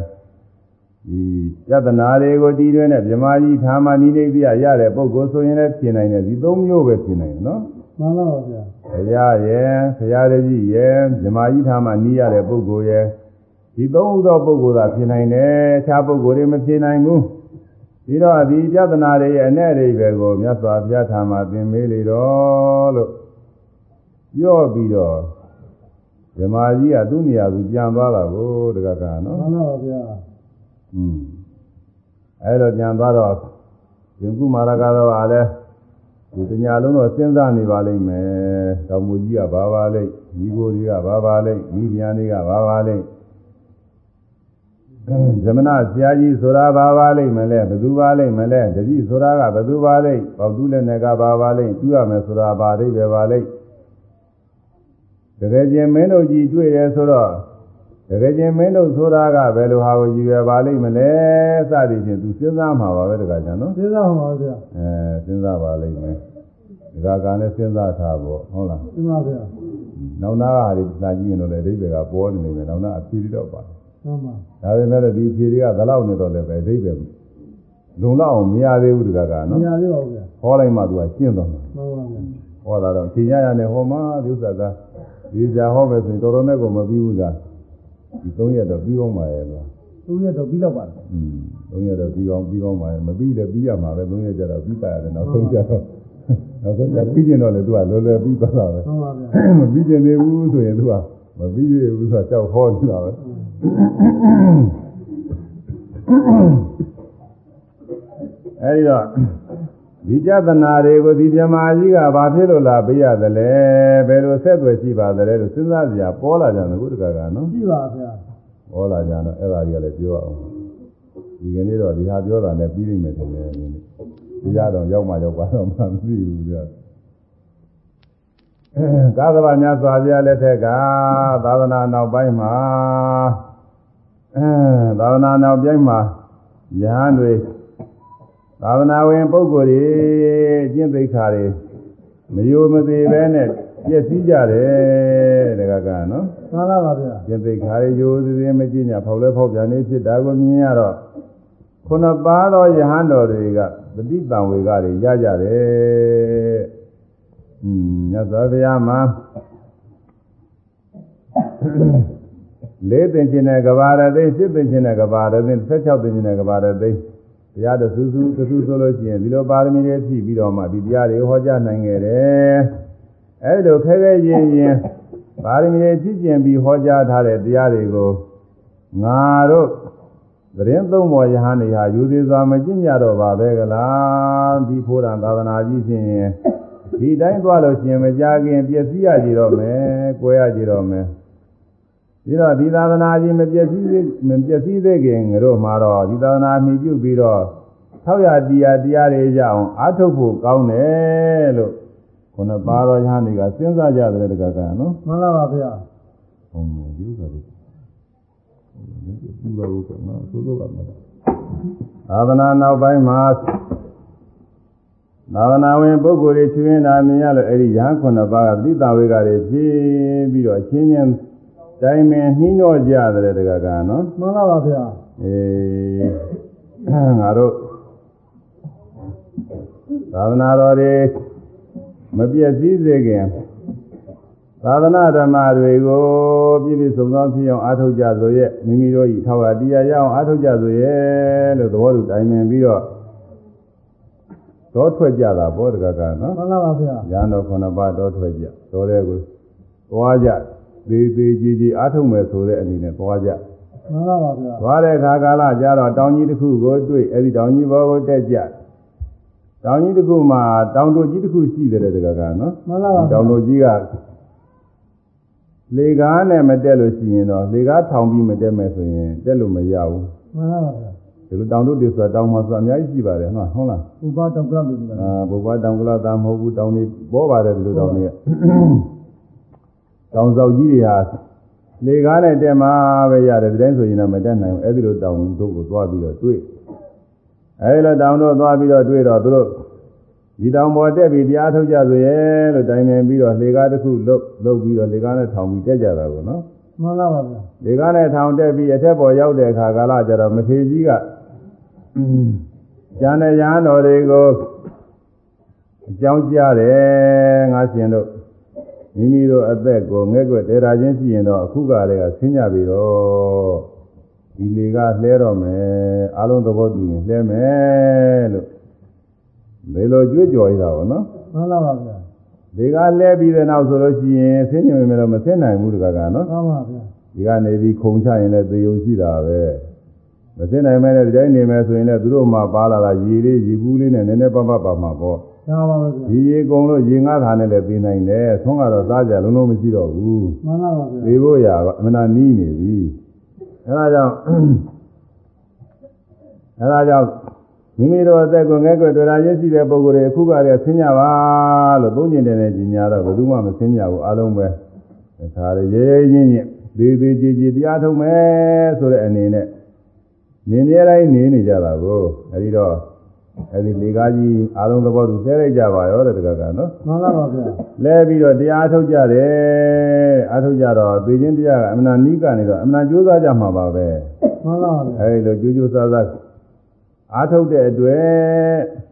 Speaker 1: ဒီပြဿနာတွေကိုတည်တွဲနဲ့မြမကြီးဌာမနိနေပြရတဲ့ပုဂ္ဂိုလ်ဆိုရင်လည်းဖြေနိုင်တယ်ဒီသုံးမျိုးပဲဖြေနိုင်တယ်နော်
Speaker 2: မှန်လားပါဗျာ
Speaker 1: ဘုရားရဲ့ဘုရားတပည့်ရဲ့မြမကြီးဌာမနီးရတဲ့ပုဂ္ဂိုလ်ရဲ့ဒီသုံးဥသောပုဂ္ဂိုလ်သာဖြေနိုင်တယ်အခြားပုဂ္ဂိုလ်တွေမဖြေနိုင်ဘူး ပြီးတော့ဒီပြဿနာတွေရဲ့အ내အိဗယ်ကိုမြတ်စွာဘုရားထာမှာသင်မေးလေတော့လို့ပြောပြီးတော့ဓမ္မကြီးကသူ့နေရာသူပြန်သွားတာကိုတကကနော်
Speaker 2: မှန်လားပါဗျာ
Speaker 1: อืมအဲ့တော့ပြန်သွားတော့ဒီကုမာရကတော့အားလဲဒီတညာလုံးတော့စဉ်းစားနေပါလိမ့်မယ်တောင်မူကြီးကဘာပါလိမ့်မိโกတွေကဘာပါလိမ့်မိဗျာတွေကဘာပါလိမ့် ဇမနာဆရာကြီးဆိုတာဘာပါလိမ့်မလဲဘယ်သူပါလိမ့်မလဲတတိဆိုတာကဘယ်သူပါလိမ့်ပေါတူးလည်းနဲ့ကဘာပါလိမ့်သူရမယ်ဆိုတာဘာအိဗယ်ပါလိမ့်တကယ်ချင်းမင်းတို့ကြီးတွေ့တယ်ဆိုတော့တကယ်ချင်းမင်းတို့ဆိုတာကဘယ်လိုဟာကိုကြီးပဲပါလိမ့်မလဲစသည်ဖြင့်သူစဉ်းစားမှာပါပဲတကယ်ကြနော်
Speaker 2: သိသားပါဗျာ
Speaker 1: အဲစဉ်းစားပါလိမ့်မယ်ဒီကကလည်းစဉ်းစားထားဖို့ဟုတ်လား
Speaker 2: မှန်ပါဗျာ
Speaker 1: နောက်နာကဟာဒီစာကြည့်ရင်တော့လေအိဗယ်ကပေါ်နေနေမယ်နောက်နာအဖြေတော့ပါ
Speaker 2: မှန်ပါ
Speaker 1: ဒါပေမဲ့လည်းဒီဖြေတွေကဘယ်လောက်နေတော့လဲပဲအိဗယ်လုံလောက်အောင်မရသေးဘူးဒီကက
Speaker 2: မ
Speaker 1: နော်
Speaker 2: ရသေးပါဘူးဗျာ
Speaker 1: ဟောလိုက်မှသူကရှင်းသွားမှာ
Speaker 2: မှန်ပါဗျာ
Speaker 1: ဟောတာတော့ချိန်ရရနဲ့ဟောမှာဒီဥစ္စာကဒီကြာဟောမယ်ဆိုရင်တော်တော်နဲ့ကိုမပြီးဘူးကဒီ၃ရက်တော့ပြီးအောင်ပါရဲ့ကွာ
Speaker 2: သူရက်တော့ပြီးတော့ပါလား
Speaker 1: อืม၃ရက်တော့ပြီးအောင်ပြီးအောင်ပါရဲ့မပြီးလည်းပြီးရမှာပဲ၃ရက်ကျတော့ပြီးပါရတယ်နောက်ဆုံးကျတော့နောက်ဆုံးကျပြီးကျင်တော့လေသူကလောလောပြီးသွားတာပဲ
Speaker 2: မှန်ပါဗျာ
Speaker 1: မပြီးကျင်သေးဘူးဆိုရင်သူက မပြီးသေးဘူးဆိုတော့ကြောက်ဟောနေတာပဲအဲဒီတော့ဒီကြသနာတွေကိုဒီမြမာကြီးကဘာဖြစ်လို့လာပေးရသလဲဘယ်လိုဆက်သွယ်ရှိပါသလဲလို့စဉ်းစားကြရပေါ်လာကြတယ်ခုတကကနော်
Speaker 2: ရှိပါဗျာ
Speaker 1: ပေါ်လာကြတော့အဲ့ဒါကြီးကလည်းပြောအောင်ဒီကနေ့တော့ဒီဟာပြောတာနဲ့ပြီးပြီမယ်ထင်တယ်ဒီနေ့ဒီရတော့ရောက်မှရောက်ပါတော့မှမသိဘူးပြ သာသနာ့များစွာပြလက်ထက်ကသာသနာနောက်ပိုင်းမှာသာသနာနောက်ပိုင်းမှာယဟန်တွေသာသနာဝင်ပုဂ္ဂိုလ်တွေကျင့်သိက္ခာတွေမယိုမသေးပဲနဲ့ပြည့်စည်ကြတယ်တကကနော်
Speaker 2: မှန်ပါပါဗျာ
Speaker 1: ကျင့်သိက္ခာတွေယိုသေးသေးမကြည့်ညာဖောက်လဲဖောက်ပြန်နေဖြစ်တာကိုမြင်ရတော့ခုနပါသောယဟန်တော်တွေကပฏิတံဝေကတွေရကြတယ် မြတ်စွာဘုရားမှာလေးသင်ခြင်းနဲ့ကဘာရသိရှစ်သင်ခြင်းနဲ့ကဘာရသိ16သင်ခြင်းနဲ့ကဘာရသိတရားတော်စူးစူးစူးစူးဆိုလို့ရှိရင်ဒီလိုပါရမီတွေဖြည့်ပြီးတော့မှဒီတရားတွေဟောကြားနိုင်ခဲ့တယ်။အဲဒီလိုခဲခဲရင်ရင်ပါရမီတွေဖြည့်ကျင်ပြီးဟောကြားထားတဲ့တရားတွေကိုငါတို့သတင်းသုံးပေါ်ယဟန်တွေဟာယူသေးစွာမကျင့်ကြတော့ပါပဲကလားဒီဖိုးရံသာသနာကြီးဖြင့် ဒီတိုင်းသွားလို့ရှိရင်မကြခင်ပျက်စီးရကြတော့မယ်၊ကိုယ်ရကြတော့မယ်ဒီတော့ဒီသာသနာကြီးမပျက်စီးသေးမပျက်စီးသေးခင်ငါတို့မှာတော့ဒီသာသနာမှီပြုပြီးတော့ထောက်ရတရားတရားတွေရအောင်အားထုတ်ဖို့ကောင်းတယ်လို့ခုနပါတော်ယဟန်တွေကစဉ်းစားကြတယ်တကကနော်
Speaker 2: မှန်လားပါဗျာ
Speaker 1: ဟုတ်မယ်ဒီဥစ္စာတွေဒီလိုကနော်သို့တော့ကမလားသာသနာနောက်ပိုင်းမှာ သာသနာဝင်ပုဂ္ဂိုလ်တွေချွေးနေတာမြင်ရလို့အဲ့ဒီရဟန်းခုနှစ်ပါးကသတိတာဝေကတွေဖြည့်ပြီးတော့အချင်းချင်းတိုင်ပင်နှီးနှောကြတယ်တကကနော်
Speaker 2: မှန်လားပါဗျာ
Speaker 1: အေးငါတို့သာသနာတော်တွေမပြည့်စည်စေခင်သာသနာဓမ္မတွေကိုပြည့်ပြည့်စုံစုံဖြစ်အောင်အားထုတ်ကြဆိုရဲ့မိမိတို့ဤထောက်အတရားရအောင်အားထုတ်ကြဆိုရဲ့လို့သဘောတူတိုင်ပင်ပြီးတော့ တော့ထွက်ကြတာဘောတကကနော်
Speaker 2: မှန်လားပါဗျာ
Speaker 1: ရဟန်းတော်ခုနှစ်ပါးတော့ထွက်ကြတော်တဲ့ကိုသွားကြသေးသေးကြီးကြီးအားထုတ်မယ်ဆိုတဲ့အနေနဲ့သွားကြ
Speaker 2: မှန်လားပါဗျာ
Speaker 1: သွားတဲ့အခါကာလကျတော့တောင်ကြီးတစ်ခုကိုတွေ့အဲ့ဒီတောင်ကြီးဘောကိုတက်ကြတောင်ကြီးတစ်ခုမှာတောင်တို့ကြီးတစ်ခုရှိတယ်တကကနော်
Speaker 2: မှန်လားပါ
Speaker 1: ဒီ
Speaker 2: ဗျာ
Speaker 1: တောင်တို့ကြီးကလေကားနဲ့မတက်လို့ရှိရင်တော့လေကားထောင်ပြီးမတက်မယ်ဆိုရင်တက်လို့မရဘူး
Speaker 2: မှန်လားပါဗျာ
Speaker 1: ဒီလိုတောင်တို့တွေဆိုတာတောင်မှာဆိုတာအများကြီးရှိပါတယ်ဟုတ်လားဟုတ်လား
Speaker 2: ဥပတောက်ကပ်လို့ပြောတာ
Speaker 1: အာဘုရားတောင်ကလာတာမဟုတ်ဘူးတောင်တွေပေါ်ပါတယ်ဒီလိုတောင်တွေကတောင်ဆောက်ကြီးတွေဟာလေကားနဲ့တက်မှာပဲရတယ်ဒီတိုင်းဆိုရင်တော့မတက်နိုင်ဘူးအဲ့ဒီလိုတောင်တို့ကိုသွားပြီးတော့တွေ့အဲ့ဒီလိုတောင်တို့သွားပြီးတော့တွေ့တော့သူတို့ဒီတောင်ပေါ်တက်ပြီးတရားထုတ်ကြဆိုရဲ့လို့တိုင်ပင်ပြီးတော့လေကားတစ်ခုလုတ်လုတ်ပြီးတော့လေကားနဲ့ထောင်ပြီးတက်ကြတာကိုနော်
Speaker 2: မှန်လားပါဗျာ
Speaker 1: လေကားနဲ့ထောင်တက်ပြီးအထက်ပေါ်ရောက်တဲ့အခါကာလကျတော့မထေကြီးကအင်း ကျန်တဲ့ရဟန်းတော်တွေကိုအကြောင်းကြားတယ်ငါရှင်တို့မိမိတို့အသက်ကိုငဲ့ကွက်တေရာချင်းရှိရင်တော့အခုကတည်းကဆင်းကြပြီတော့ဒီလေကလှဲတော့မယ်အလုံးသဘောတူရင်လှဲမယ်လို့ဘယ်လိုကြွေးကြော်ရတာဗောနော်
Speaker 2: မှန်လားပါဗျာ
Speaker 1: ဒီကလှဲပြီးတဲ့နောက်ဆိုလို့ရှိရင်ဆင်းညင်မယ်တော့မဆင်းနိုင်ဘူးတကကနော်
Speaker 2: မှန်ပါဗျာ
Speaker 1: ကနေပြီးခုံချရင်လည်းသေယုံရှိတာပဲ မသိနိုင်မဲနဲ့ဒီတိုင်းနေမယ်ဆိုရင်လည်းသူတို့မှပါလာတာရေလေးရေဘူးလေးနဲ့နည်းနည်းပပပါမှာပေါ့
Speaker 2: ရှားပါပဲဗျာ
Speaker 1: ဒီရေကုံလို့ရေငါးထာနဲ့လည်းသိနိုင်တယ်သွန်းကတော့စားကြလုံးလုံးမရှိတော့ဘူး
Speaker 2: မှန်လားပါဗျာ
Speaker 1: သေဖို့ရာကအမှန်တရားနီးနေပြီအဲဒါကြောင့်အဲဒါကြောင့်မိမိတို့အသက်ကိုငဲ့ကွယ်တွေ့တာရရှိတဲ့ပုဂ္ဂိုလ်တွေအခုကတည်းကဆင်းကြပါလို့သုံးကျင်တယ်နဲ့ကြီးညာတော့ဘယ်သူမှမဆင်းကြဘူးအလုံးပဲဒါခါရေရေချင်းချင်းသေးသေးကြီးကြီးတရားထုတ်မယ်ဆိုတဲ့အနေနဲ့ နေမြဲတိုင်းနေနေကြတာကိုအဲဒီတော့အဲဒီလေကားကြီးအလုံးသဘောတူဆဲလိုက်ကြပါရောတဲ့တကကနော်
Speaker 2: မှန်လားပါဗျာ
Speaker 1: လဲပြီးတော့တရားထုတ်ကြတယ်အထုတ်ကြတော့သိချင်းတရားကအမှန်နီးကနေတော့အမှန်ကြိုးစားကြမှာပါပဲ
Speaker 2: မှန်လားပါဗျာ
Speaker 1: အဲဒီလိုကြိုးကြိုးစားစားအားထုတ်တဲ့အတွက်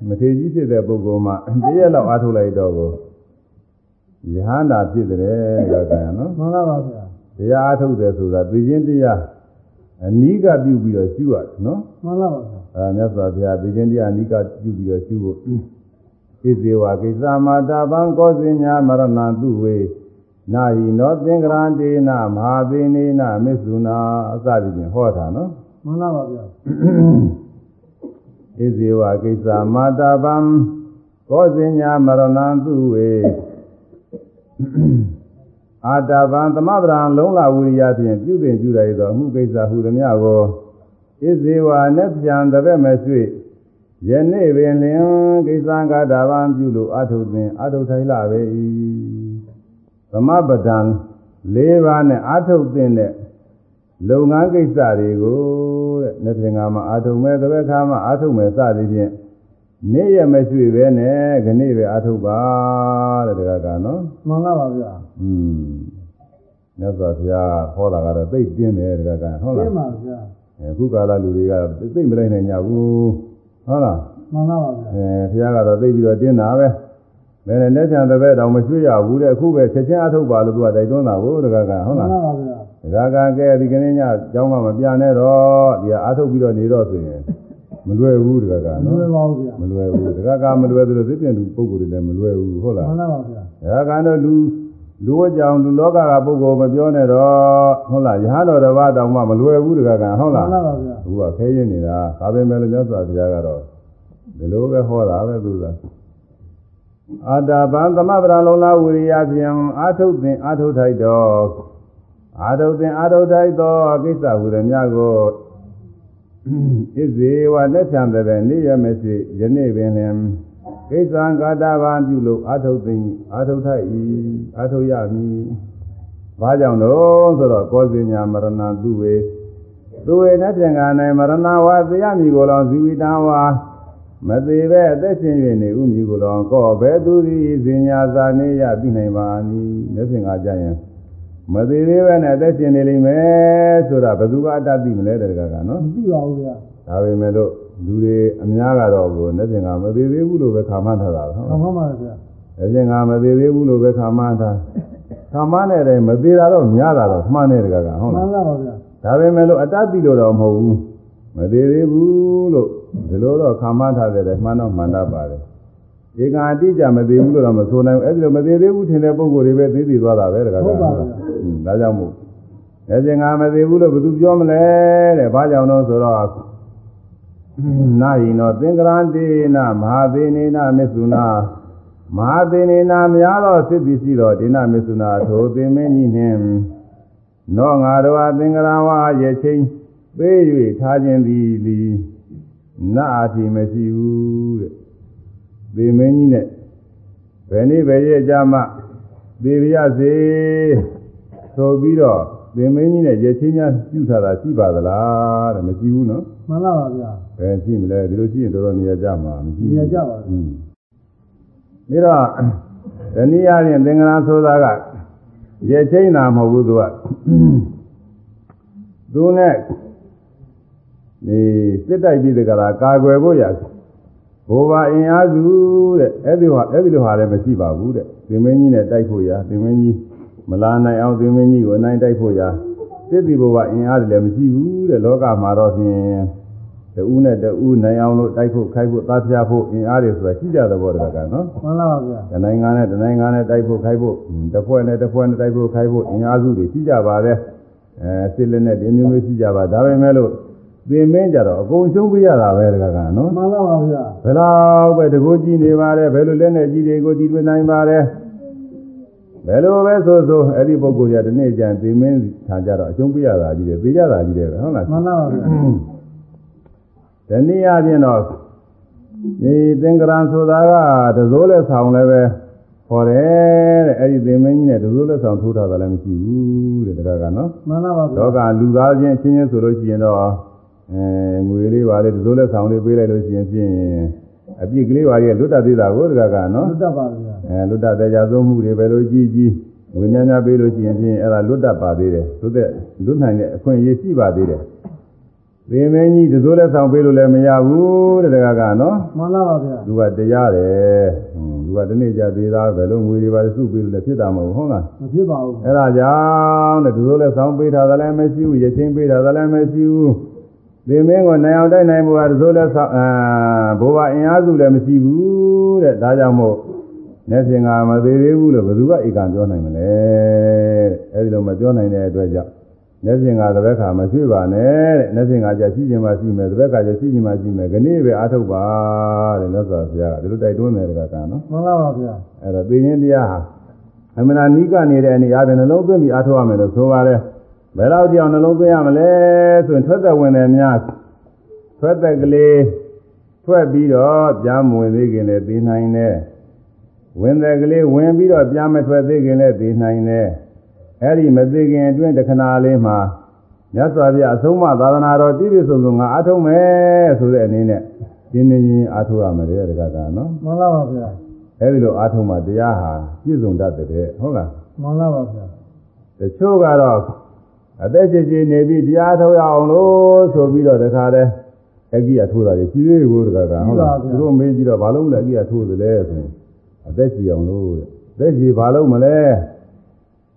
Speaker 1: မထေကြီးဖြစ်တဲ့ပုဂ္ဂိုလ်မှာတရက်လောက်အားထုတ်လိုက်တော့ကိုယဟန္တာဖြစ်တယ်ကကံနော်
Speaker 2: မှန်လားပါဗျာ
Speaker 1: တရားအားထုတ်တယ်ဆိုတာသိချင်းတရား အနီးကပြုပြီးတော့ရှုရတယ်နော်
Speaker 2: မှန်လားပါဗျာ
Speaker 1: အဲမြတ်စွာဘုရားသိချင်းတရားအနီးကပြုပြီးတော့ရှုဖို့ဣဇေဝကိစ္စမာတာပံကောဇင်ညာမရဏတုဝေနာဟိနောသင်္ကရန္တေနမဟာသေနေနမစ္ဆုနာအစသည်ဖြင့်ဟောတာနော်
Speaker 2: မှန်လားပါဗျာ
Speaker 1: ဣဇေဝကိစ္စမာတာပံကောဇင်ညာမရဏံသူဝေ အာတာပံသမဗရံလုံးလာဝိရိယဖြင့်ပြုပင်ပြုရသောအမှုကိစ္စဟုသည်များကိုဣဇေဝနဲ့ပြန်တပည့်မဲ့ရွှေယနေ့ပင်လင်ကိစ္စကာတာပံပြုလို့အထုသင်အထုထိုင်လာပေ၏သမပဒံ၄ပါးနဲ့အထုသင်တဲ့လုပ်ငန်းကိစ္စတွေကိုတဲ့နေ့ပြင်ကမှာအထုမဲ့တပည့်ခါမှာအထုမဲ့စသည်ဖြင့်နေ့ရမရွှေပဲနဲ့ခဏိပဲအထုပါတဲ့တကကနော်
Speaker 2: မှန်လားပါဗျာ
Speaker 1: อืม မြတ်စွာဘုရားဟောတာကတော့သိပ်တင်းတယ်တကကဟုတ်
Speaker 2: ရှ
Speaker 1: လား
Speaker 2: င်းပါဗျာ
Speaker 1: အခုကာလလူတွေကသိပ်မလိုက်နိုင်ကြဘူးဟုတ်လား
Speaker 2: မှန်လားပါဗျာ
Speaker 1: အဲဘုရားကတော့သိပ်ပြီးတော့တင်းတာပဲဘယ်နဲ့နဲ့ချံတဲ့ဘက်တောင်မရွှေ့ရဘူးတဲ့အခုပဲချက်ချင်းအထုတ်ပါလို့သူကတိုက်တွန်းတာကိုတကကဟုတ်
Speaker 2: မှ
Speaker 1: လား
Speaker 2: န်လားပါဗျာ
Speaker 1: တကကကဲဒီကနေ့ညကျောင်းကမပြနဲ့တော့ဒီကအထုတ်ပြီးတော့နေတော့ဆိုရင်မလွယ်ဘူးတကက
Speaker 2: မ
Speaker 1: နော်
Speaker 2: လွယ်ပါဘူးဗျာ
Speaker 1: မလွယ်ဘူးတကကမလွယ်သလိုသိပြန်သူပုံကိုယ်တွေလည်းမလွယ်ဘူးဟုတ်လား
Speaker 2: မှန်လားပါဗျာ
Speaker 1: ဒါကတော့လူ လူအကြောင်းလူလောကကပုဂ္ဂိုလ်မပြောနဲ့တော့ဟုတ်လားယဟန်တော်တစ်ပါးတောင်မှမလွယ်ဘူးတကကဟုတ်
Speaker 2: မှ
Speaker 1: လား
Speaker 2: န်လားပါဗျာ
Speaker 1: အခုကခဲရင်နေတာဒါပဲမဲ့လို့မြတ်စွာဘုရားကတော့ဒီလိုပဲဟောတာပဲသူကအာတာပံသမဗရလုံးလာဝိရိယဖြင့်အာထုသင်အာထုထိုက်တော်အာထုသင်အာထုထိုက်တော်ကိစ္စဟူသည်များကိုဣဇေဝလက်ချံတဲ့နေ့ရမရှိယနေ့ပင်လင် ကိစ္စံကာတာဘာပြုလို့အာထုသင်အာထုထိုက်၏အာထုရမည်ဘာကြောင့်လို့ဆိုတော့ကောဇင်ညာမရဏသူဝေသူဝေနဲ့ပြန်ကနိုင်မရဏဝါသေယမိကိုယ်တော်ဇီဝိတံဝါမသေးပဲအသက်ရှင်၍နေဥမိကိုယ်တော်ကောဘဲသူသည်ဇင်ညာသာနေရသိနိုင်ပါမည်လက်ဖြင့်ကကြရင်မသေးသေးပဲနဲ့အသက်ရှင်နေလိမ့်မယ်ဆိုတာဘယ်သူကအတတ်သိမလဲတကကနော်
Speaker 2: မသိပါဘူးဗျာ
Speaker 1: ဒါပေမဲ့လို့ လူတွေအများကတော့ကိုလက်ဖြင့်ကမသေးသေးဘူးလို့ပဲခါမှန်းထားတာဟုတ်
Speaker 2: မှ
Speaker 1: လား
Speaker 2: န်ပါပါဗျာ
Speaker 1: လက်ဖြင့်ကမသေးသေးဘူးလို့ပဲခါမှန်းထားခါမှန်းတဲ့မသေးတာတော့များတာတော့မှန်းတဲ့တကကဟုတ်
Speaker 2: မှ
Speaker 1: လား
Speaker 2: န်လားပါဗျာ
Speaker 1: ဒါပေမဲ့လို့အတ္တတိလို့တော့မဟုတ်ဘူးမသေးသေးဘူးလို့ဒီလိုတော့ခံမှန်းထားတဲ့မှန်တော့မှန်တတ်ပါတယ်ဒီကအတိအကျမသေးဘူးလို့တော့မဆိုနိုင်ဘူးအဲ့ဒီလိုမသေးသေးဘူးထင်တဲ့ပုံကိုယ်တွေပဲသိသိသွားတာပဲတခါကဟုတ်ဒါကြောင့်မို့အဲ့ဒီငါမသေးဘူးလို့ဘယ်သူပြောမလဲတဲ့ဘာကြောင့်လို့ဆိုတော့ နာယိနောသင်္ကရန္တိနာမဟာသေနေနာမစ္ဆုနာမဟာသေနေနာများသောစိတ္တိရှိတော်ဒေနမစ္ဆုနာထိုသင်မင်းကြီးနှင့်နောငါတို့အသင်္ကရာဝါရဲ့ချင်းပေး၍ထားခြင်းသည်လီနာအတိမရှိဘူးတဲ့။သေမင်းကြီးနဲ့ဘယ်နေ့ပဲရဲ့ကြမှာသေရစေဆိုပြီးတော့သေမင်းကြီးနဲ့ရဲ့ချင်းများပြုထားတာရှိပါသလားတဲ့မရှိဘူးနော်
Speaker 2: မှန်လားပါဗျာ။
Speaker 1: ဘယ်ရှိမလဲဒီလိုရှိရင်တော်တော်နေရာကြမှာမရှိဘူး။
Speaker 2: နေရာကျပါဘူး
Speaker 1: อืมပြီးတော့ဒီနည်းအားဖြင့်သင်္ကရာဆိုတာကရဲ့ချင်းတာမဟုတ်ဘူးသူကသူနဲ့ဒီစစ်တိုက်ပြီးတကလားကာကွယ်ဖို့ရဘိုးဘာအင်အားစုတဲ့အဲ့ဒီဟာအဲ့ဒီလိုဟာလည်းမရှိပါဘူးတဲ့သင်မင်းကြီးနဲ့တိုက်ဖို့ရသင်မင်းကြီးမလာနိုင်အောင်သင်မင်းကြီးကိုအနိုင်တိုက်ဖို့ရစစ်တီဘိုးဘာအင်အားလည်းမရှိဘူးတဲ့လောကမှာတော့ဖြင့် တူးနဲ့တူးနိုင်အောင်လို့တိုက်ဖို့ခိုက်ဖို့သားပြဖို့အင်အားတွေဆိုတာရှိကြတဲ့ဘောတကနော်
Speaker 2: မှန်လားပါဗျာ
Speaker 1: တနိုင်ငံနဲ့တနိုင်ငံနဲ့တိုက်ဖို့ခိုက်ဖို့တစ်ဖွဲ့နဲ့တစ်ဖွဲ့နဲ့တိုက်ဖို့ခိုက်ဖို့အင်အားစုတွေရှိကြပါတယ်အဲစစ်လက်နဲ့ဒီမျိုးမျိုးရှိကြပါဒါပေမဲ့လို့သင်မင်းကြတော့အကုန်ရှုံးပြရတာပဲတကကနော်
Speaker 2: မှန်လားပါဗျာ
Speaker 1: ဘယ်လောက်ပဲတကိုးကြည့်နေပါတယ်ဘယ်လိုလက်နဲ့ကြည့်တွေကိုကြည့်သွင်းနိုင်ပါတယ်ဘယ်လိုပဲဆိုဆိုအဲ့ဒီပုဂ္ဂိုလ်ကြဒီနေ့ကျရင်သင်မင်းထားကြတော့အရှုံးပြရတာကြီးတယ်သိကြတာကြီးတယ်ပဲဟုတ်လား
Speaker 2: မှန်လားပါဗျာ
Speaker 1: ဒီနည်းအားဖြင့်တော့ဒီသင်္ကရံဆိုတာကတစိုးလက်ဆောင်လည်းပဲခေါ်တယ်တဲ့အဲ့ဒီသင်မင်းကြီးနဲ့တစိုးလက်ဆောင်ထိုးထားတာလည်းမရှိဘူးတဲ့တခါကနော်
Speaker 2: မှန်လားပါဗျာ
Speaker 1: လောကလူသားချင်းချင်းချင်းဆိုလို့ရှိရင်တော့အဲငွေလေးပါလေတစိုးလက်ဆောင်လေးပေးလိုက်လို့ရှိရင်ဖြင့်အပြစ်ကလေးပါရဲ့လွတ်တတ်သေးတာကိုတခါကနော်
Speaker 2: လွတ်တတ်ပါဗျာ
Speaker 1: အဲလွတ်တတ်တဲ့ကြသုံးမှုတွေပဲလို့ကြီးကြီးဝိညာဉ်များပေးလို့ရှိရင်ဖြင့်အဲ့ဒါလွတ်တတ်ပါသေးတယ်လွတ်တဲ့လွတ်နိုင်တဲ့အခွင့်အရေးရှိပါသေးတယ် သင်မင်းကြီးတစိုးလက်ဆောင်ပေးလို့လည်းမရဘူးတဲ့တခါကနော်
Speaker 2: မှန်လားပါဗျာ
Speaker 1: သူကတရားတယ်ဟွန်းသူကဒီနေ့ကြသေးသားပဲလို့ငွေတွေပါစုပေးလို့လည်းဖြစ်တာမဟုတ်ဘူးဟုတ်လား
Speaker 2: မဖြစ်ပါဘူး
Speaker 1: အဲ့ဒါကြောင့်တဲ့သူတို့လည်းဆောင်းပေးထားသလည်းမရှိဘူးရချင်းပေးထားသလည်းမရှိဘူးဒီမင်းကိုနိုင်အောင်တိုက်နိုင်ဖို့ကသူတို့လည်းဆောင်းအာဘိုးဘအင်အားစုလည်းမရှိဘူးတဲ့ဒါကြောင့်မို့နေပြင်ကမသေးသေးဘူးလို့ဘယ်သူကဧကံပြောနိုင်မလဲတဲ့အဲ့ဒီလိုမပြောနိုင်တဲ့အတွက်ကြောင့် မျက်ပြင်ကသဘက်ခါမရွှေ့ပါနဲ့တဲ့မျက်ပြင်ကကြာရှိခြင်းမှရှိမယ်သဘက်ခါကြာရှိခြင်းမှရှိမယ်ခဏပဲအားထုတ်ပါတဲ့မြတ်စွာဘုရားကဒီလိုတိုက်တွန်းတယ်တကကနော်
Speaker 2: မှန်လားပါဗျာ
Speaker 1: အဲ့တော့သိရင်တရားဟာအမှန်တရားနိကနေတဲ့အနည်းအားဖြင့်နှလုံးသွင်းပြီးအားထုတ်ရမယ်လို့ဆိုပါတယ်ဘယ်တော့ကြောင်နှလုံးသွင်းရမလဲဆိုရင်ထွက်သက်ဝင်တယ်များထွက်သက်ကလေးထွက်ပြီးတော့ကြားမဝင်သေးခင်လည်းသိနိုင်တယ်ဝင်သက်ကလေးဝင်ပြီးတော့ကြားမထွက်သေးခင်လည်းသိနိုင်တယ် အဲ့ဒီမသိခင်အတွင်းတခဏလေးမှာမြတ်စွာဘုရားအဆုံးအမသာသနာတော်တည်ပြည့်စုံစုံငါအားထုတ်မယ်ဆိုတဲ့အနေနဲ့ရှင်းနေချင်းအားထုတ်ရမယ်တဲ့တကကနော်
Speaker 2: မှန်လားပါဗျာ
Speaker 1: အဲဒီလိုအားထုတ်မှတရားဟာပြည့်စုံတတ်တဲ့ဟုတ်လား
Speaker 2: မှန်လားပါဗျာ
Speaker 1: တချို့ကတော့အသက်ကြီးကြီးနေပြီးတရားထုတ်ရအောင်လို့ဆိုပြီးတော့တခါတည်းအကြီးအထိုးတာကြီးကြီးကိုတခါကဟုတ်လားသူတို့မေးကြည့်တော့ဘာလို့လဲအကြီးအထိုးသလဲဆိုရင်အသက်ကြီးအောင်လို့တဲ့အသက်ကြီးဘာလို့မလဲ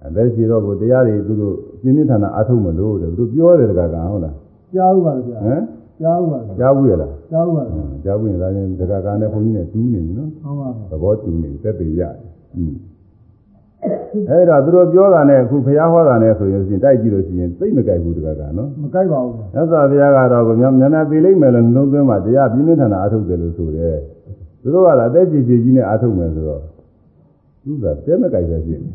Speaker 1: အသက်ကြီးတော့ကိုတရားတွေသူတို့ပြင်းပြင်းထန်ထန်အားထုတ်မလို့တဲ့သူတို့ပြောတယ်တခါကဟုတ်လား
Speaker 2: ကြားဥပါဗျာ
Speaker 1: ဟမ်
Speaker 2: ကြားဥပါဗျာ
Speaker 1: ကြားဘူးရလား
Speaker 2: ကြားဥပါဗျာ
Speaker 1: ကြားဘူးရင်ဒါချင်းတခါကနဲ့ဘုန်းကြီးနဲ့တူးနေပြီနော်
Speaker 2: ဟုတ်ပါဗျာ
Speaker 1: သဘောတူနေသက်သေရတယ်။อืมအဲ့ဒါသူတို့ပြောတာနဲ့အခုဘုရားဟောတာနဲ့ဆိုရင်ရှင်တိုက်ကြည့်လို့ရှိရင်သိမကြိုက်ဘူးတကကနော်
Speaker 2: မကြိုက်ပါဘူးဗျာ။
Speaker 1: မြတ်စွာဘုရားကတော့ကိုမြန်မြန်သေးလိမ့်မယ်လို့နှလုံးသွင်းမှတရားပြင်းပြင်းထန်ထန်အားထုတ်တယ်လို့ဆိုတယ်။သူတို့ကလည်းအသက်ကြီးကြီးကြီးနဲ့အားထုတ်မယ်ဆိုတော့သူကတဲမကြိုက်ပဲဖြစ်နေ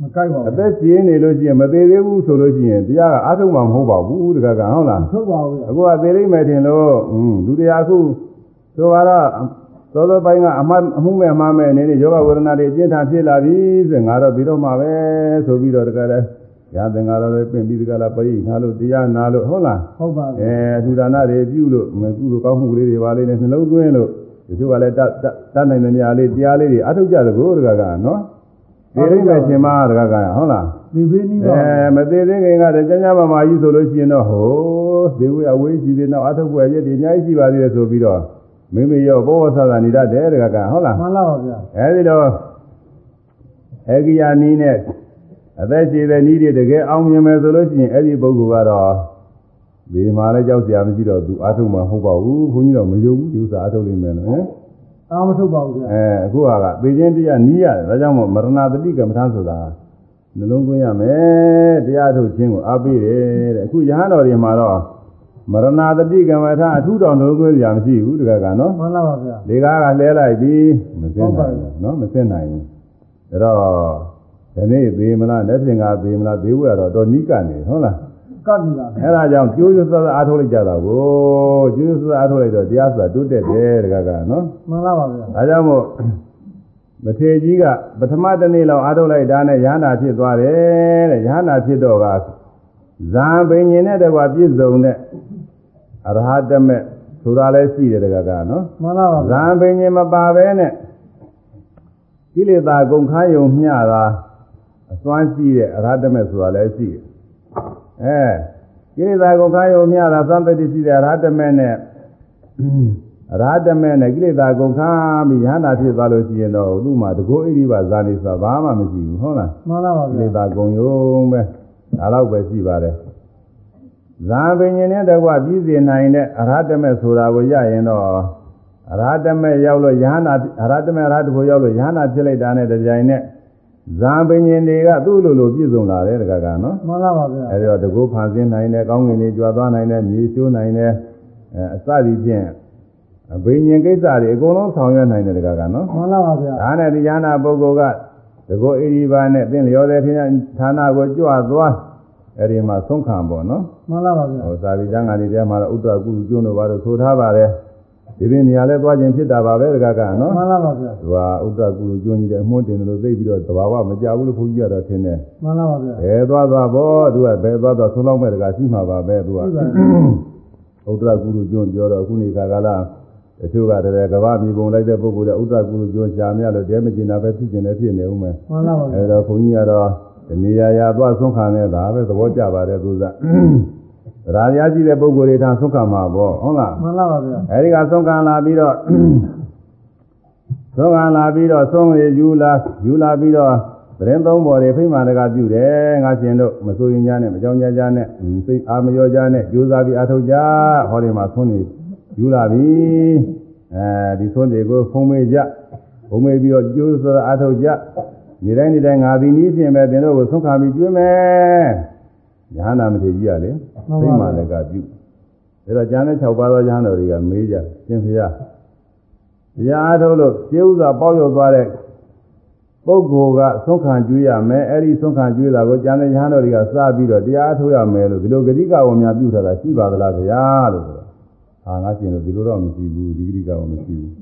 Speaker 2: မကြိုက်ပါ။
Speaker 1: အ
Speaker 2: ဘူး
Speaker 1: သက်ကြီးနေလို့ရှိရင်မသေးသေးဘူးဆိုလို့ရှိရင်တရားကအားထုတ်မှာမဟုတ်ပါဘူးတကကဟုတ်လား
Speaker 2: ထုတ်ပါဘူးဗျာ
Speaker 1: အခုကသေးလိမ့်မယ်ထင်လို့อืมလူတရားအခုဆိုတော့သောသောပိုင်းကအမှအမှုမဲ့အမှားမဲ့အနေနဲ့ယောဂဝေဒနာတွေအကျဉ်းထန်ဖြစ်လာပြီဆိုငါတော့ပြီးတော့မှပဲဆိုပြီးတော့တကယ်လဲရာသင်္ကာတော့လည်းပြင်ပြီးတကယ်လားပရိနာလို့တရားနာလို့ဟုတ်လား
Speaker 2: ဟုတ်ပါဗျာ
Speaker 1: အဲအထူဒါနတွေပြုလို့မပြုလို့ကောင်းမှုလေးတွေပါလေးနဲ့နှလုံးသွင်းလို့ဒီလိုကလည်းတတ်တတ်နိုင်တဲ့နေရာလေးတရားလေးတွေအထောက်ကြသကိုတကယ်ကနော် ဒီလိမ့်မယ်ရှင်မတကယ်ကဟုတ်လား
Speaker 2: ဒီဘေးနီးပါ
Speaker 1: အဲမသေးသေးခင်ကတည်းကကျမ်းမာမာကြီးဆိုလို့ရှိရင်တော့ဟိုသေဝအဝေးရှိသေးတော့အထုပ်ွယ်ရက်တွေအများကြီးရှိပါသေးတယ်ဆိုပြီးတော့မိမိရောဘောဝဆသာနေတတ်တယ်တကကဟုတ်လား
Speaker 2: မှန်လားပါဗျာ
Speaker 1: အဲဒီတော့အေဂိယာနီးနဲ့အသက်ရှိတဲ့နီးတွေတကယ်အောင်မြင်မယ်ဆိုလို့ရှိရင်အဲ့ဒီပုဂ္ဂိုလ်ကတော့ဒီမှာလည်းကြောက်စရာမရှိတော့သူအထုပ်မှာဟုတ်ပါဘူးခွန်ကြီးတော့မယုံဘူးဒီဥစ္စာအထုပ်လိမ့်မယ်နော်ဟင်
Speaker 2: အာမထုတ်ပါဘူးဗျာ
Speaker 1: အဲအခုကသေခြင်းတရားနီးရတယ်ဒါကြောင့်မို့မရဏတတိကမ္မထာဆိုတာနှလုံးသွင်းရမယ်တရားထုတ်ခြင်းကိုအားပေးတယ်တဲ့အခုယဟန်တော်တွေမှာတော့မရဏတတိကမ္မထာအထူးတော်နှလုံးသွင်းကြမရှိဘူးတကယ်ကနော်
Speaker 2: မှန်လားပါဗျာ
Speaker 1: လေကားကလဲလိုက်ပြီးမသိနိုင်ဘူးနော်မသိနိုင်ဘူးဒါတော့ဒီနေ့သေမလားလက်ပြင်ကသေမလားသေဝရတော့တော့နိကနေဟုတ်လား
Speaker 2: ကပ်နေတာ
Speaker 1: အဲဒါကြောင့်ကျိုးကျိုးဆက်ဆက်အားထုတ်လိုက်ကြတာကိုကျိုးကျိုးဆက်ဆက်အားထုတ်လိုက်တော့တရားဆိုတာတိုးတက်တယ်တကယ်ကနော်
Speaker 2: မှန်လားပါဗျာ
Speaker 1: ဒါကြောင့်မို့မထေကြီးကပထမတစ်နေ့လောက်အားထုတ်လိုက်တာနဲ့ရဟနာဖြစ်သွားတယ်တဲ့ရဟနာဖြစ်တော့ကဇာဘိညာဉ်နဲ့တကွာပြည့်စုံတဲ့အရဟတမေဆိုတာလည်းရှိတယ်တကကနော်
Speaker 2: မှန်လားပါ
Speaker 1: ဇာ
Speaker 2: ဗျာ
Speaker 1: ဘိညာဉ်မပါဘဲနဲ့ကိလေသာကုန်ခန်းယုံမျှတာအစွမ်းရှိတဲ့အရဟတမေဆိုတာလည်းရှိတယ် အဲကိလေသာကုန်ခန်းယုံမျှတာသံတတိရှိတဲ့အရဟတမေနဲ့အရဟတမေနဲ့ကိလေသာကုန်ခန်းပြီးယဟနာဖြစ်သွားလို့ရှိရင်တော့သူ့မှာတကောဣရိပါဇာနေဆိုတာဘာမှမရှိဘူးဟုတ်လား
Speaker 2: မှန်လားပါ
Speaker 1: ကိ
Speaker 2: ဗျာ
Speaker 1: လေသာကုန်ယုံပဲဒါတော့ပဲရှိပါတယ်ဇာပင်ញနဲ့တကွပြည်စင်နိုင်တဲ့အရဟတမေဆိုတာကိုရရင်တော့အရဟတမေရောက်လို့ယဟနာအရဟတမေအရဟတကိုရောက်လို့ယဟနာဖြစ်လိုက်တာနဲ့တကြိုင်နဲ့ ဇာပင်ញတွေကသူ့လိုလိုပြည့်စုံလာတယ်တကကနော်
Speaker 2: မှန်လားပါဗျာ
Speaker 1: အဲဒီတော့တကူဖန်ဆင်းနိုင်တယ်ကောင်းကင်တွေကြွားသွားနိုင်တယ်မြေရှိုးနိုင်တယ်အဲအစသည်ဖြင့်အဘိညာဉ်ကိစ္စတွေအကုန်လုံးဆောင်ရွက်နိုင်တယ်တကကနော်
Speaker 2: မှန်လားပါဗျာ
Speaker 1: ဒါနဲ့ဒီယန္နာပုဂ္ဂိုလ်ကတကူဣရိပါနဲ့သင်လျော်တဲ့ထင်ဌာနကိုကြွသွားအဲဒီမှာသုံးခံပေါ့နော်
Speaker 2: မှန်လားပါဗျာ
Speaker 1: ဟိုသာဝိကျမ်းဂန်တွေထဲမှာတော့ဥဒ္ဒကုကျွန်းတို့ဘာလို့ဆိုထားပါတယ် ဒီပြင်နေရာလဲသွားခြင်းဖြစ်တာပါပဲတကကနော်
Speaker 2: မှန်လားပါဗျာ
Speaker 1: သူကဥဒ္ဒကုကျွန်းကြီးတဲ့အမွှန်းတင်တယ်လို့သိပြီးတော့သဘာဝမကြဘူးလို့ဘုန်းကြီးကတော့ထင်တယ်
Speaker 2: မှန်လားပါဗျာ
Speaker 1: ဘယ်သွားသွားဘောသူကဘယ်သွားသွားဆုံးလောက်မဲ့တကရှိမှာပါပဲသူက
Speaker 2: ရှိပါတ
Speaker 1: ဥဒ္ဒကုလူကျွန်းပြောတော့ခုနေခါကလာတချို့ကတည်းကကဘာမြေပုံလိုက်တဲ့ပုဂ္ဂိုလ်တဲ့ဥဒ္ဒကုလူကျွန်းရှားမြလို့တဲမကျင်တာပဲဖြစ်ကျင်တယ်ဖြစ်နေဦးမယ်
Speaker 2: မှန်လားပါဗျာ
Speaker 1: အဲတော့ဘုန်းကြီးကတော့ဒီနေရာရာသွားဆုံးခံနေတာပဲသဘောကျပါတယ်သူက ရာဇာကြီးတဲ့ပုဂ္ဂိုလ်တွေထားဆုံးခံမှာပေါ့ဟုတ်လား
Speaker 2: မှန်လားပါဗျာ
Speaker 1: အဲဒီကဆုံးခံလာပြီးတော့ဆုံးခံလာပြီးတော့ဆုံးရယူလာယူလာပြီးတော့သတင်းသုံးပေါ်တွေဖိမှန်တကပြုတယ်ငါရှင်တို့မစိုးရင်ကြနဲ့မကြောင်ကြကြနဲ့စိတ်အာမရောကြနဲ့ကြိုးစားပြီးအထောက်ကြဟောဒီမှာဆုံးနေယူလာပြီအဲဒီဆုံးတွေကိုဖုံးမေးကြဖုံးမေးပြီးတော့ကြိုးစားအထောက်ကြနေတိုင်းနေတိုင်းငါဒီနည်းဖြင့်ပဲသင်တို့ကိုဆုံးခံပြီးကျွေးမယ် ညာနာမထေကြီးကလေသိမှလည်းကပြုဒါတော့ကျန်တဲ့6ပါးသောညာတော်တွေကမေးကြရှင်ဖျားတရားအားထုတ်လို့ကျေဥစွာပေါက်ရောက်သွားတဲ့ပုဂ္ဂိုလ်ကသုံးခံကျွေးရမယ်အဲ့ဒီသုံးခံကျွေးတာကိုကျန်တဲ့ညာတော်တွေကစပြီးတော့တရားအားထုတ်ရမယ်လို့ဒီလိုဂတိကဝများပြုထားတာရှိပါသလားဗျာလို့ဆိုတော့ဟာငါရှင်တို့ဒီလိုတော့မရှိဘူးဒီဂတိကဝမရှိဘူး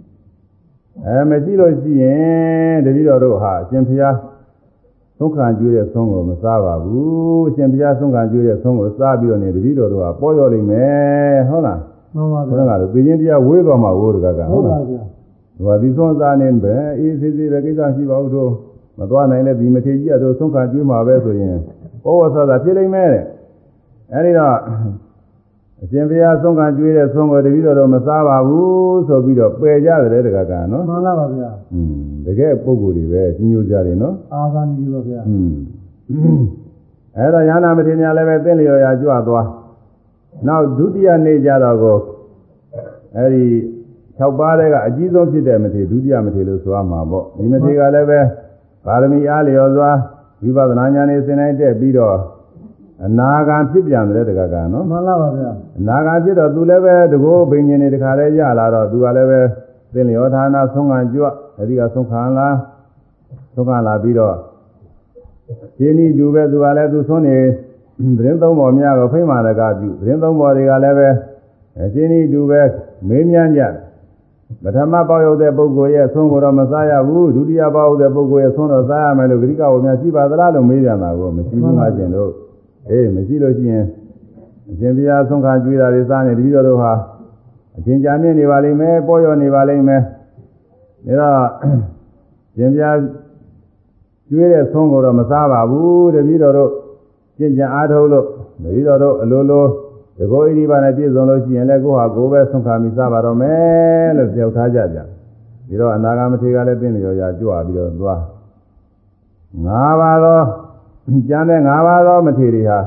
Speaker 1: အဲမရှိလို့ရှိရင်တတိတော်တို့ဟာအရှင်ဖျား သုံးခံကျွေးတဲ့သုံးကိုမစားပါဘူးအရှင်ဘုရားသုံးခံကျွေးတဲ့သုံးကိုစားပြီးတော့နေတပည့်တော်တို့ကပေါ်ရောလိမ့်မယ်ဟုတ်လား
Speaker 2: မှန်ပါ
Speaker 1: ဘု
Speaker 2: ဗျာ
Speaker 1: ရားကလည်းသိချင်းတရားဝေးသွားမှာဝိုးတကက
Speaker 2: ဟု
Speaker 1: ဟုတ်တ်
Speaker 2: ပါ
Speaker 1: လား
Speaker 2: ဗျာ
Speaker 1: ဒီဟာဒီသုံးစားနေပဲအေးသေးသေးပဲကိစ္စရှိပါဘူးတို့မသွားနိုင်လဲဒီမထေကြီးကတို့သုံးခံကျွေးမှာပဲဆိုရင်ဩဝဆသာဖြစ်လိမ့်မယ်တဲ့အဲဒီတော့ အရှင်ဘုရားသုံးခံကျွေးတဲ့သုံးကိုတပည့်တော်တို့မစားပါဘူးဆိုပြီးတော့ပယ်ကြတယ်တကကနော်
Speaker 2: မှန်လားပါဗျာ
Speaker 1: อืมတကယ်ပုံကိုယ်တွေပဲကြီးညိုကြတယ်နော်
Speaker 2: အာသာနီပါဗျာ
Speaker 1: อืมအဲ့တော့ညာနာမထေရများလည်းပဲသင်လျော်ရာကြွသွားနောက်ဒုတိယနေ့ကျတော့ကိုအဲ့ဒီ6ပါးတဲ့ကအကြီးဆုံးဖြစ်တဲ့မထေရဒုတိယမထေရလို့ဆိုရမှာပေါ့ဒီမထေရကလည်းပဲပါရမီအားလျော်စွာဝိပဿနာဉာဏ်နဲ့သင်တိုင်းတက်ပြီးတော့ အနာဂံဖြစ်ပြန်တယ်တကကနော်
Speaker 2: မှန်လားပါဗျာ
Speaker 1: အနာဂံဖြစ်တော့သူလည်းပဲတကောဘိညာဉ်တွေတခါလဲရလာတော့သူကလည်းပဲသင်လျောဌာနဆုံးခံကြွအဲဒီကဆုံးခံလာဆုံးခံလာပြီးတော့ဒီနည်းတူပဲသူကလည်းသူဆုံးနေသတင်းသုံးပေါ်များကိုဖိမာရကပြုသတင်းသုံးပေါ်တွေကလည်းပဲအဲဒီနည်းတူပဲမေးမြန်းကြတယ်ပထမပေါရောက်တဲ့ပုဂ္ဂိုလ်ရဲ့ဆုံးကိုတော့မစားရဘူးဒုတိယပေါရောက်တဲ့ပုဂ္ဂိုလ်ရဲ့ဆုံးတော့စားရမယ်လို့ဂရိကဝများရှိပါသလားလို့မေးပြန်တာကိုမရှိဘူးငါကျင်တို့ အေးမရှိလို့ရှိရင်အရှင်ဘုရားဆုံးခါကြွေးတာတွေစားနေတပည့်တော်တို့ဟာအရှင်ကြာမြင့်နေပါလိမ့်မယ်ပေါ်ရောနေပါလိမ့်မယ်ဒါတော့ရှင်ဘုရားကျွေးတဲ့ဆုံးကိုတော့မစားပါဘူးတပည့်တော်တို့ကျင့်ကြံအားထုတ်လို့တပည့်တော်တို့အလိုလိုတကောဣတိပါနဲ့ပြည့်စုံလို့ရှိရင်လည်းကိုယ့်ဟာကိုယ်ပဲဆုံးခါမိစားပါတော့မယ်လို့ပြောထားကြကြပြီးတော့အနာဂမထေကလည်းသိနေရောရာကြွပြီးတော့သွားငါးပါးသော ကျန်တဲ့ငါးပါးသောမထေရီဟာ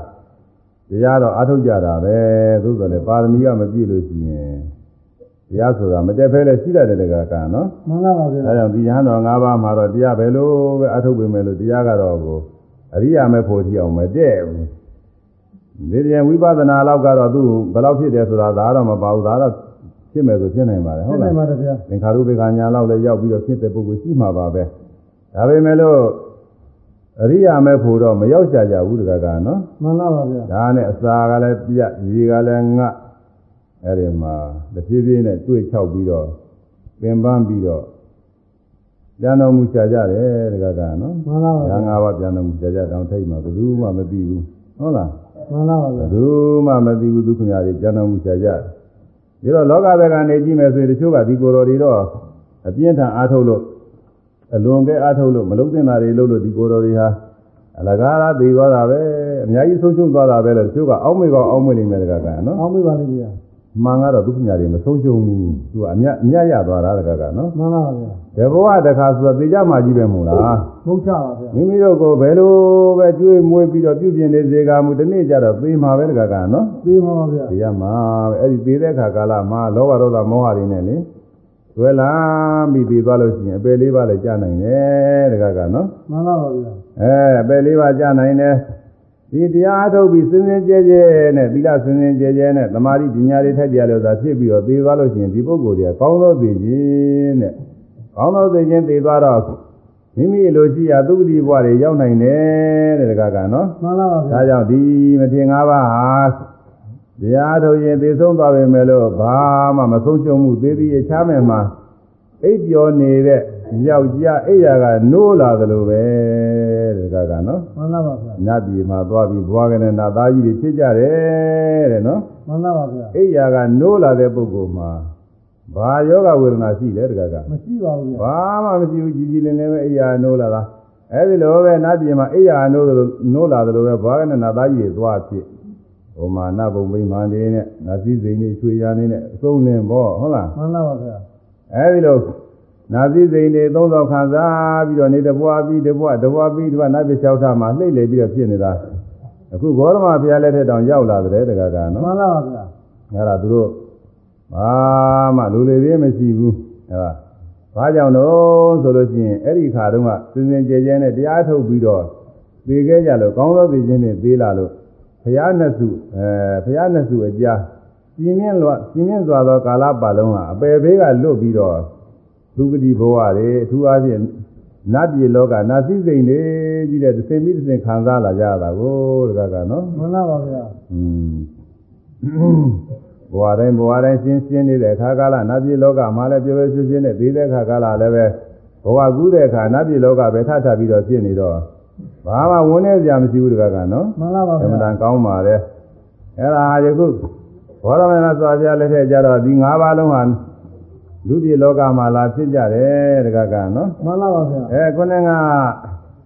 Speaker 1: တရားတော့အားထုတ်ကြတာပဲသို့တော်လည်းပါရမီကမပြည့်လို့ရှိရင်တရားဆိုတာမတက်ဖဲလဲရှိတတ်တဲ့တကကံနော်
Speaker 2: မှန်လားပါဗျာ
Speaker 1: ဒါကြောင့်ဒီယဟန်တော်၅ပါးမှာတော့တရားပဲလို့ပဲအထုတ်ပေမဲ့လို့တရားကတော့ကိုအရိယာမဲ့ဖို့ထီအောင်မတည့်ဘူးဒီပြန်ဝိပဿနာလောက်ကတော့သူ့ဘယ်လောက်ဖြစ်တယ်ဆိုတာဒါတော့မပါဘူးဒါတော့ဖြစ်မယ်ဆိုဖြစ်နိုင်ပါတယ်
Speaker 2: ဟု
Speaker 1: ဟုတ်တ်
Speaker 2: နေ
Speaker 1: လား
Speaker 2: ပါတယ်ဗျာ
Speaker 1: သင်္ခါရုပ္ပကညာလောက်လည်းရောက်ပြီးတော့ဖြစ်တဲ့ပုဂ္ဂိုလ်ရှိမှာပါပဲဒါပေမဲ့လို့ အရိယာမဲ့ဖို့တော့မရောက်ကြကြဘူးတကကနော်
Speaker 2: မှန်လားပါဗျာ
Speaker 1: ဒါနဲ့အစာကလည်းပြက်ရေကလည်းငတ်အဲ့ဒီမှာတစ်ပြေးပြေးနဲ့တွေ့ချောက်ပြီးတော့ပင်ပန်းပြီးတော့ပြန်တော်မူချာကြတယ်တကကနော်
Speaker 2: မှန်လားပါဗျာ
Speaker 1: ညာငါးပါးပြန်တော်မူချာကြတောင်ထိတ်မှာဘယ်သူမှမသိဘူးဟုတ်လား
Speaker 2: မှန်လားပါ
Speaker 1: ဘ
Speaker 2: ဗျာ
Speaker 1: ယ်သူမှမသိဘူးဒုက္ခညာတွေပြန်တော်မူချာကြတယ်ဒီတော့လောကဘက်ကနေကြည့်မယ်ဆိုရင်တချို့ကဒီကိုယ်တော်တွေတော့အပြင်းထန်အားထုတ်လို့ အလွန်ကဲအားထုတ်လို့မလုံးသင့်တာတွေလုပ်လို့ဒီကိုယ်တော်တွေဟာအလကားလားသိသွားတာပဲအများကြီးဆုံးရှုံးသွားတာပဲလို့တချို့ကအောက်မေ့ကောအောက်မေ့နေမယ်တကကနော်
Speaker 2: အောင်းမိပါလိမ့်ဗျာ
Speaker 1: မှန်ကတော့ဒုက္ခညာတွေမဆုံးရှုံးဘူးသူကအမြတ်အမြတ်ရသွားတာတကကနော်
Speaker 2: မှန်လားပါဗျာ
Speaker 1: ဒီဘဝတစ်ခါဆိုတော့သိကြမှကြီးပဲမို့လား
Speaker 2: ဘုတ်ချပါဗျာ
Speaker 1: မိမိတို့ကိုဘယ်လိုပဲကြွေးမွေးပြီးတော့ပြုပြင်နေစေကမူဒီနေ့ကျတော့သိမှာပဲတကကနော်
Speaker 2: သိမှာပါဗျာ
Speaker 1: သိရမှာပဲအဲ့ဒီသိတဲ့ခါကာလမှာလောဘဒေါသမောဟတွေနဲ့လေ ဆွဲလာပြီးပြီးသွားလို့ရှိရင်အပယ်လေးပါးလည်းကြာနိုင်တယ်တကကနော်
Speaker 2: မှန်လားပါဗျာ
Speaker 1: အဲအပယ်လေးပါးကြာနိုင်တယ်ဒီတရားအထုတ်ပြီးစင်စင်ကြဲကြဲနဲ့သီလစင်စင်ကြဲကြဲနဲ့သမာဓိပညာတွေထိုက်ပြလို့သာဖြစ်ပြီးတော့သိသွားလို့ရှိရင်ဒီပုဂ္ဂိုလ်တွေကကောင်းသောသိခြင်းတဲ့ကောင်းသောသိခြင်းသိသွားတော့မိမိလိုရှိရာသုခတိဘဝတွေရောက်နိုင်တယ်တဲ့တကကနော်
Speaker 2: မှန်လားပါဗျာ
Speaker 1: ဒါကြောင့်ဒီမထေငါးပါးဟာ တရားထုတ်ရင်သိဆုံးသွားပေမဲ့လို့ဘာမှမဆုံးရှုံးမှုသေးသေးချားမယ်မှာအိပ်ပျော်နေတဲ့ယောက်ျားအိယာကနိုးလာသလိုပဲတဲ့ကကနော်
Speaker 2: မှန်လားပါဗျာ
Speaker 1: နတ်ပြည်မှာသွားပြီးဘွားကနေနာသားကြီးတွေဖြစ်ကြတယ်တဲ့နော်
Speaker 2: မှန်လားပါဗျာ
Speaker 1: အိယာကနိုးလာတဲ့ပုဂ္ဂိုလ်မှာဘာယောဂဝေဒနာရှိလဲတကက
Speaker 2: မရှိပါဘူးဗျာ
Speaker 1: ဘာမှမရှိဘူးကြီးကြီးလင်းလင်းပဲအိယာနိုးလာတာအဲဒီလိုပဲနတ်ပြည်မှာအိယာနိုးသလိုနိုးလာသလိုပဲဘွားကနေနာသားကြီးတွေသွားဖြစ် ဟိုမှာနတ်ဘုံဗိမာန်တွေနဲ့နတ်စည်းစိမ်တွေချွေရနေနဲ့အစုံလင်ပေါ့ဟုတ်လား
Speaker 2: မှန်လားပါဗျာ
Speaker 1: အဲဒီလိုနာစည်းစိမ်တွေသုံးဆောင်ခံစားပြီးတော့နေတဘွားပြီးတဘွားတဘွားပြီးတဘွားနတ်ပြည်လျှောက်ထားမှာလှိမ့်လေပြီးတော့ဖြစ်နေတာအခုဂေါရမဘုရားလက်ထက်တောင်ရောက်လာတဲ့တကကနော်
Speaker 2: မှန်လားပါဗျာ
Speaker 1: အဲ့ဒါသူတို့ဘာမှလူလေသေးမရှိဘူးအဲ့ဒါဘာကြောင့်တော့ဆိုလို့ရှိရင်အဲ့ဒီခါတုန်းကစင်စင်ကြဲကြဲနဲ့တရားထုတ်ပြီးတော့သိခဲ့ကြလို့ကောင်းသောသိခြင်းနဲ့ပေးလာလို့ခြ ရာနှစ်စုအဲဘုရားနှစ်စုအကြားပြင်းမြင့်လွပြင်းမြင့်စွာသောကာလပတ်လုံးဟာအပယ်ဘေးကလွတ်ပြီးတော့သုဂတိဘဝတွေအထူးအားဖြင့်နတ်ပြည်လောကနတ်စည်းစိမ်တွေကြီးတဲ့သင်ပြီးသင်ခံစားလာကြတာကိုတကကနော်
Speaker 2: မှန်လားပါဗျာ
Speaker 1: อืมဘဝတိုင်းဘဝတိုင်းရှင်းရှင်းနေတဲ့အခါကာလနတ်ပြည်လောကမှာလည်းပြောပြောရှင်းရှင်းနဲ့ပြီးတဲ့အခါကာလလည်းပဲဘဝကူးတဲ့အခါနတ်ပြည်လောကပဲထထပြီးတော့ဖြစ်နေတော့ ဘာမှဝန်းနေကြမရှိဘူးတကကနော်
Speaker 2: မှန်လားပါ
Speaker 1: အ
Speaker 2: ဗျာ
Speaker 1: မှန်တန်ကောင်းပါလေအဲ့ဒါယခုဘောရမဏစွာပြလက်ထက်ကြတော့ဒီ၅ပါးလုံးဟာလူပြည်လောကမှာလာဖြစ်ကြတယ်တကကနော်
Speaker 2: မှန်လားပါဗျာ
Speaker 1: အဲခုနက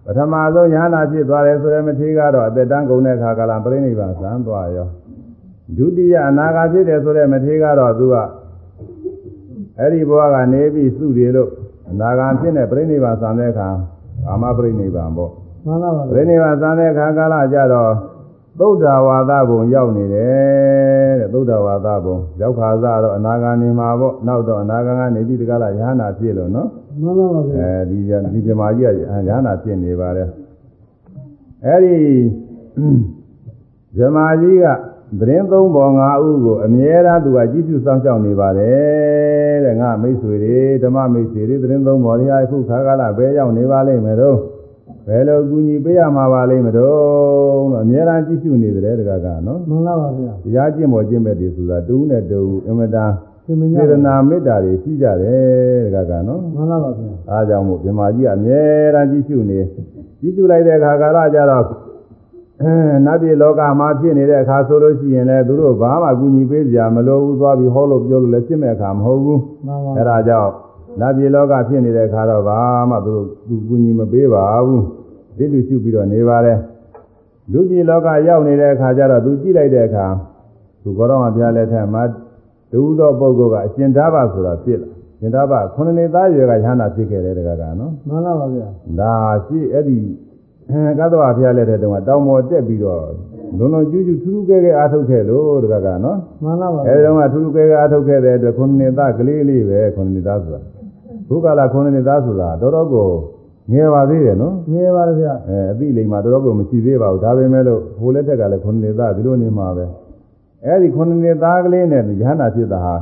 Speaker 1: ပထမဆုံးညာနာဖြစ်သွားတယ်ဆိုတဲ့မထေရကတော့အသက်တန်းကုန်တဲ့ခါကလာပြိဋိဘံသံသွားရောဒုတိယအနာဂါဖြစ်တယ်ဆိုတဲ့မထေရကတော့သူကအဲ့ဒီဘဝကနေပြီးစုတယ်လို့အနာဂါဖြစ်တဲ့ပြိဋိဘံသံတဲ့အခါကာမပြိဋိဘံပေါ့
Speaker 2: မှန်လားပါ
Speaker 1: ပြိဋိဘံသံတဲ့အခါကာလကြတော့သုဒ္ဓဝါဒဘုံရောက်နေတယ်တဲ့သုဒ္ဓဝါဒဘုံရောက်ခါစားတော့အနာဂါနေမှာပေါ့နောက်တော့အနာဂါကနေပြီးတကလားယ ahanan ဖြစ်လို့နော်
Speaker 2: မှန်လားပါဗျာ
Speaker 1: အဲဒီဒီပြမာကြီးကရဟနာဖြစ်နေပါတယ်အဲဒီဇမာကြီးကသတင်းသုံးပေါ်၅ဦးကိုအမြဲတမ်းသူကကြည့်ပြုစောင့်ရှောက်နေပါတယ်တဲ့ငါမိတ်ဆွေတွေဓမ္မမိတ်ဆွေတွေသတင်းသုံးပေါ်တွေဟာအခုခါကာလဘယ်ရောက်နေပါလိမ့်မယ်တော့ ဘယ်လိုအကူအညီပေးရမှာပါလိမ့်မတော့လို့အမြဲတမ်းကြည့်ပြုနေတယ်တကကနော်
Speaker 2: မှန်လားပါဗျာ
Speaker 1: တရားကျင့်ပေါ်ကျင့်မဲ့တွေဆိုတာတူးနဲ့တူးအင်မတန်
Speaker 2: ရှင်မညာ
Speaker 1: စေတနာမေတ္တာတွေရှိကြတယ်တကကနော်
Speaker 2: မှန်လားပါဗျာ
Speaker 1: အားကြောင့်မို့မြမကြီးကအမြဲတမ်းကြည့်ရှုနေကြည့်ရှုလိုက်တဲ့အခါကာလကြတော့အဲနတ်ပြည်လောကမှာဖြစ်နေတဲ့အခါဆိုလို့ရှိရင်လည်းသူတို့ဘာမှအကူအညီပေးစရာမလိုဘူးသွားပြီးဟောလို့ပြောလို့လည်းဖြစ်မဲ့အခါမဟုတ်ဘူး
Speaker 2: မှန်ပါ
Speaker 1: အဲဒါကြောင့် နတ်ပြည်လောကဖြစ်နေတဲ့အခါတော့ဘာမှသူတို့သူကူညီမပေးပါဘူးဒီလိုရှုပြီးတော့နေပါတယ်လူပြည်လောကရောက်နေတဲ့အခါကျတော့သူကြည့်လိုက်တဲ့အခါသူကောတော်မှာပြလက်ထက်မှာဒုသောပုဂ္ဂိုလ်ကအရှင်သာဘဆိုတာဖြစ်လာရှင်သာဘခုနှစ်နှစ်သားရွယ်ကရဟနာဖြစ်ခဲ့တယ်တကကနော်
Speaker 2: မှန်လားပါဗျာ
Speaker 1: ဒါရှိအဲ့ဒီအဲကသဝဖျားလက်တဲ့တုန်းကတောင်ပေါ်တက်ပြီးတော့လုံးလုံးကျူးကျူးထူးထူးကဲကဲအားထုတ်ခဲ့လို့တကကနော်
Speaker 2: မှန်လားပါ
Speaker 1: အဲဒီတုန်းကထူးထူးကဲကဲအားထုတ်ခဲ့တဲ့အတွက်ခုနှစ်နှစ်သားကလေးလေးပဲခုနှစ်နှစ်သားဆိုတာ ဘုကလာခုနှစ်နှစ်သားဆိုတာတော်တော်ကိုငယ်ပါသေးတယ်နော်
Speaker 2: ငယ်ပါဗျာ
Speaker 1: အဲအသိလိမ္မာတော်တော်ကိုမရှိသေးပါဘူးဒါပေမဲ့လို့ဟိုလက်ထက်ကလည်းခုနှစ်နှစ်သားဒီလိုနေမှာပဲအဲဒီခုနှစ်နှစ်သားကလေးနဲ့ရဟန္တာဖြစ်တာဟာ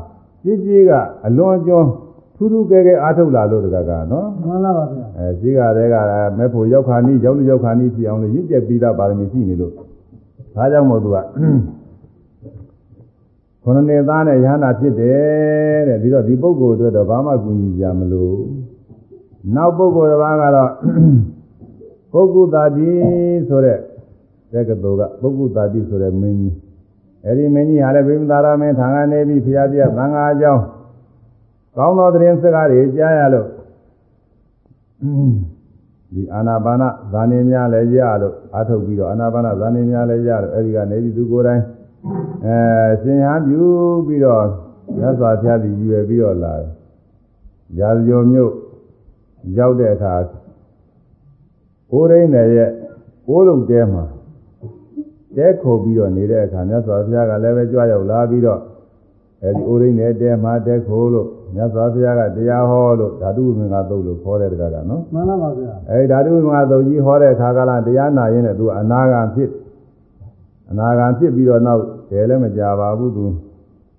Speaker 1: ကြီးကြီးကအလွန်ကျွန်းထူးထူးကဲကဲအားထုတ်လာလို့တကကနော်
Speaker 2: မှန်လားပါဗျာ
Speaker 1: အဲဈေးကတည်းကမဲ့ဖို့ရောက်ခါနီးရောက်လို့ရောက်ခါနီးဖြစ်အောင်လို့ရင့်ကျက်ပြီးသားပါရမီရှိနေလို့ဒါကြောင့်မို့သူက ခொနနေသားနဲ့ရဟနာဖြစ်တယ်တဲ့ပြီးတော့ဒီပုဂ္ဂိုလ်အတွက်တော့ဘာမှကူညီစရာမလိုနောက်ပုဂ္ဂိုလ်တစ်ပါးကတော့ပုဂ္ဂုတာတိဆိုတဲ့တက္ကသိုလ်ကပုဂ္ဂုတာတိဆိုတဲ့မင်းကြီးအဲဒီမင်းကြီးဟာလည်းဗိမသာရမင်းထံကနေပြီးဖျားပြသံဃာအကြောင်းကောင်းသောသတင်းစကားတွေကြားရလို့ဒီအာနာပါနဇာနေများလည်းရလို့အာထုတ်ပြီးတော့အာနာပါနဇာနေများလည်းရလို့အဲဒီကနေဒီသူကိုယ်တိုင် အဲရှင်ဟန်ပြုပြီးတော့ရသော်ဖျားသည်ရွယ်ပြီးတော့လာတယ်။ရာဇဂိုမြို့ရောက်တဲ့အခါကိုယ်ရင်းနဲ့ရဲ့ကိုယ်လုံးတဲမှာတဲခုပြီးတော့နေတဲ့အခါမြတ်စွာဘုရားကလည်းပဲကြွရောက်လာပြီးတော့အဲဒီအိုရင်းနဲ့တဲမှာတဲခိုးလို့မြတ်စွာဘုရားကတရားဟောလို့ဓာတုဝိမင်္ဂသုတ်လို့ခေါ်တဲ့တကားကနော်
Speaker 2: မှန်လားပါဗျာ
Speaker 1: အဲဒီဓာတုဝိမင်္ဂသုတ်ကြီးဟောတဲ့အခါကလာတရားနာရင်းနဲ့သူအနာဂံဖြစ် အနာဂံဖြစ်ပြီးတော့နောက်တယ်လည်းမကြပါဘူးသူ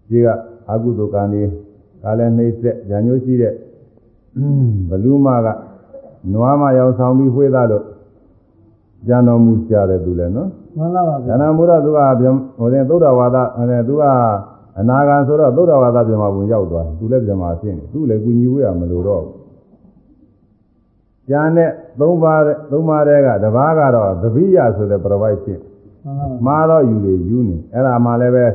Speaker 1: ကြီးကအကုသိုလ်ကံဒီကလည်းနှိမ့်ဆက်ဉာဏ်ညိုးရှိတဲ့ဘလူမကနွားမရောက်ဆောင်ပြီးဝှေးသားလို့ကြံတော်မူကြတယ်သူလည်းနော်
Speaker 2: မှန်လားပါ
Speaker 1: ဉာ
Speaker 2: ဗျာ
Speaker 1: ဏ်မူတော့သူကဗျံဟိုတဲ့သုဒ္ဓဝါဒအဲသူကအနာဂံဆိုတော့သုဒ္ဓဝါဒပြမဘုံရောက်သွားတယ်သူလည်းပြမဖြစ်နေသူလည်းကုညီဝေးရမလို့တော့ဘူးကျန်တဲ့သုံးပါးသုံးပါးတဲကတပားကတော့သပိယဆိုတဲ့ပြပိုက်ဖြစ်
Speaker 2: မှန်လားပါ
Speaker 1: မှားတော့ယူတွေယူနေအဲ့ဒါမှလည်းပဲ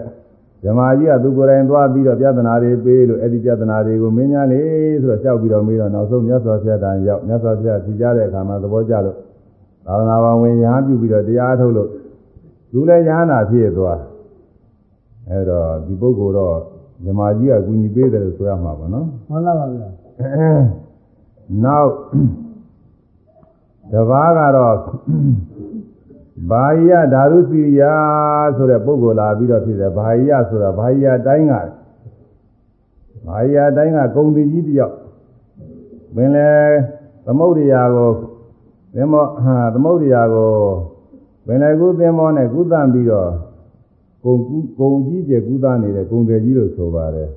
Speaker 1: ဓမ္မကြီးကသူကိုယ်တိုင်သွားပြီးတော့ပြဿနာတွေပေးလို့အဲ့ဒီပြဿနာတွေကိုမင်းများလေဆိုတော့ကြောက်ပြီးတော့မေးတော့နောက်ဆုံးမြတ်စွာဘုရားတန်ရောက်မြတ်စွာဘုရားဖြေကြတဲ့အခါမှာသဘောကျလို့သာသနာ့ဘောင်ဝင်ရဟန်းပြုပြီးတော့တရားထုတ်လို့သူလည်းရဟန္တာဖြစ်သွားအဲ့တော့ဒီပုဂ္ဂိုလ်တော့ဓမ္မကြီးကကူညီပေးတယ်လို့ဆိုရမှာပါနော်
Speaker 2: မှန်လားပါဗျာ
Speaker 1: နောက်တပါးကတော့ ဘာယဓာရုစီယဆိုတဲ့ပုဂ္ဂိုလ်လာပြီးတော့ဖြစ်တယ်ဘာယဆိုတာဘာယတိုင်းကဘာယတိုင်းကဂုံတိကြီးတယောက်ပင်လေသမုဒ္ဒရာကိုသမောဟာသမုဒ္ဒရာကိုပင်လယ်ကူးသင်္ဘောနဲ့ကုသပြီးတော့ကုံကူးကုံကြီးကျယ်ကုသနေတဲ့ကုံတယ်ကြီးလို့ဆိုပါတယ်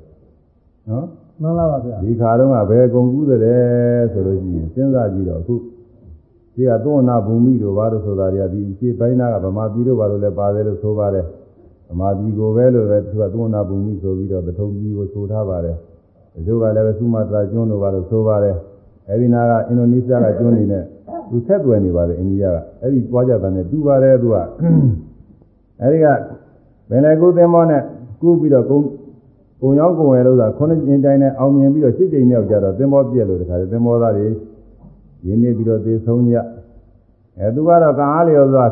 Speaker 1: နော်
Speaker 2: မှန်လားပါဗျာ
Speaker 1: ဒီခါတော့ကဘယ်ကုံကူးတဲ့ဆိုလို့ရှိရင်စဉ်းစားကြည့်တော့အခု ဒီကသောနာဘူမိတို့ဘာလို့ဆိုတာတွေကဒီအရှိပိုင်းသားကဗမာပြည်တို့ဘာလို့လဲပါတယ်လို့ဆိုပါတယ်ဗမာပြည်ကိုပဲလို့ပဲသူကသောနာဘူမိဆိုပြီးတော့ပထုံပြည်ကိုဆိုထားပါတယ်ဒီလိုကလည်းပဲသုမတရာကျွန်းတို့ဘာလို့ဆိုပါတယ်အဲဒီနာကအင်ဒိုနီးရှားကကျွန်းနေနဲ့သူဆက်သွယ်နေပါတယ်အိန္ဒိယကအဲ့ဒီသွားကြတာနဲ့တူပါတယ်သူကအဲဒီကဘယ်လေကုသင်္ဘောနဲ့ကူးပြီးတော့ကုန်းကုံရောက်ကုံဝယ်လို့ဆိုတာခုနှစ်ကျင်းတိုင်းနဲ့အောင်မြင်ပြီးတော့ရှစ်ကျင်းမြောက်ကြတော့သင်္ဘောပြက်လို့တခါလေသင်္ဘောသားတွေ ရင်းနေပြီးတော့သေဆုံးကြအဲသူကတော့ကံအားလျော်စွာ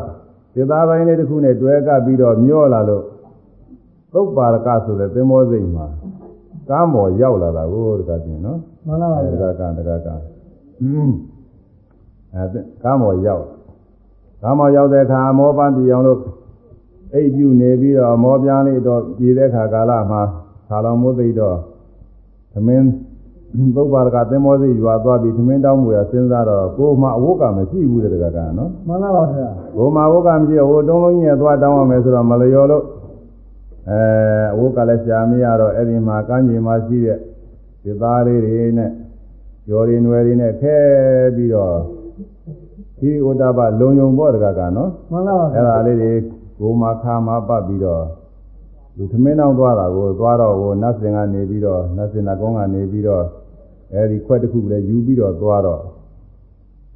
Speaker 1: စေသားပိုင်းလေးတစ်ခုနဲ့တွဲကပ်ပြီးတော့မျောလာလို့သုတ်ပါရကဆိုတဲ့သင်္ဘောစိတ်မှာကားမော်ရောက်လာတာကိုတခါပြင်နော်
Speaker 2: မှန်လားပါ
Speaker 1: အဲတ
Speaker 2: ဗျာ
Speaker 1: ခါကတခါကอืมအဲကားမော်ရောက်ကားမော်ရောက်တဲ့အခါမောပန်းတီအောင်လို့အိပ်ပြုနေပြီးတော့မောပြန်လေးတော့ပြည်တဲ့ခါကာလမှာခါလောင်မိုးသိတော့သမင်း သုတ်ပါရကသင်္ဘောစိတ်ရွာသွားပြီးသမင်းတောင်းမှုရစဉ်းစားတော့ကိုယ်မှအဝတ်ကမရှိဘူးတဲ့တခါကနော်
Speaker 2: မှန်လားပါဗျာ
Speaker 1: ဘုံမာဝုတ်ကမရှိတော့ဟိုတုံးလုံးကြီးနဲ့သွားတောင်းရမယ်ဆိုတော့မလျော်လို့အဲဝုတ်ကလည်းရှာမရတော့အဲ့ဒီမှာကမ်းခြေမှာရှိတဲ့ဒီသားလေးတွေနဲ့ကျော်ရီနွယ်တွေနဲ့ခဲပြီးတော့ဒီဥဒ္ဒဘလုံယုံဘောတကကနော်
Speaker 2: မှန်လားပါဗျာ
Speaker 1: အဲ့ဒါလေးတွေကိုမာခါမှာပတ်ပြီးတော့လူသမင်းအောင်သွားတာကိုသွားတော့ဟိုနတ်စင်ကနေပြီးတော့နတ်စင်နာကုန်းကနေပြီးတော့ အဲဒီခွက်တစ်ခုလည်းယူပြီးတော့သွားတော့